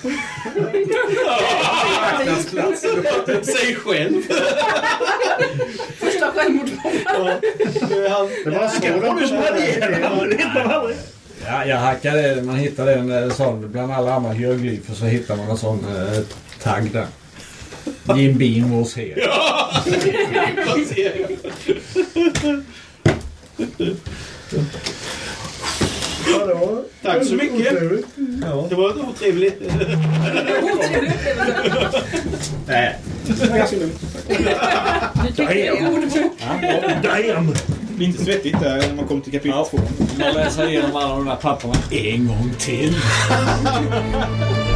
S15: marknadsplats.
S7: Säg själv.
S10: Första självmordsbombaren.
S6: Det var de började.
S5: Ja, jag hackade, man hittade en eh, sån, bland alla andra hieroglyfer så hittar man en sån eh, tagg där. Jim Beam was here.
S6: Ja, var
S7: Tack så mycket. Det var otrevligt.
S15: Nej,
S7: Det var ganska lugnt.
S10: Du tycker det är ordbok.
S2: Damn!
S7: Blir inte svettigt där när man kommer till kapitel två.
S5: Man läser igenom alla de där papperna en gång till.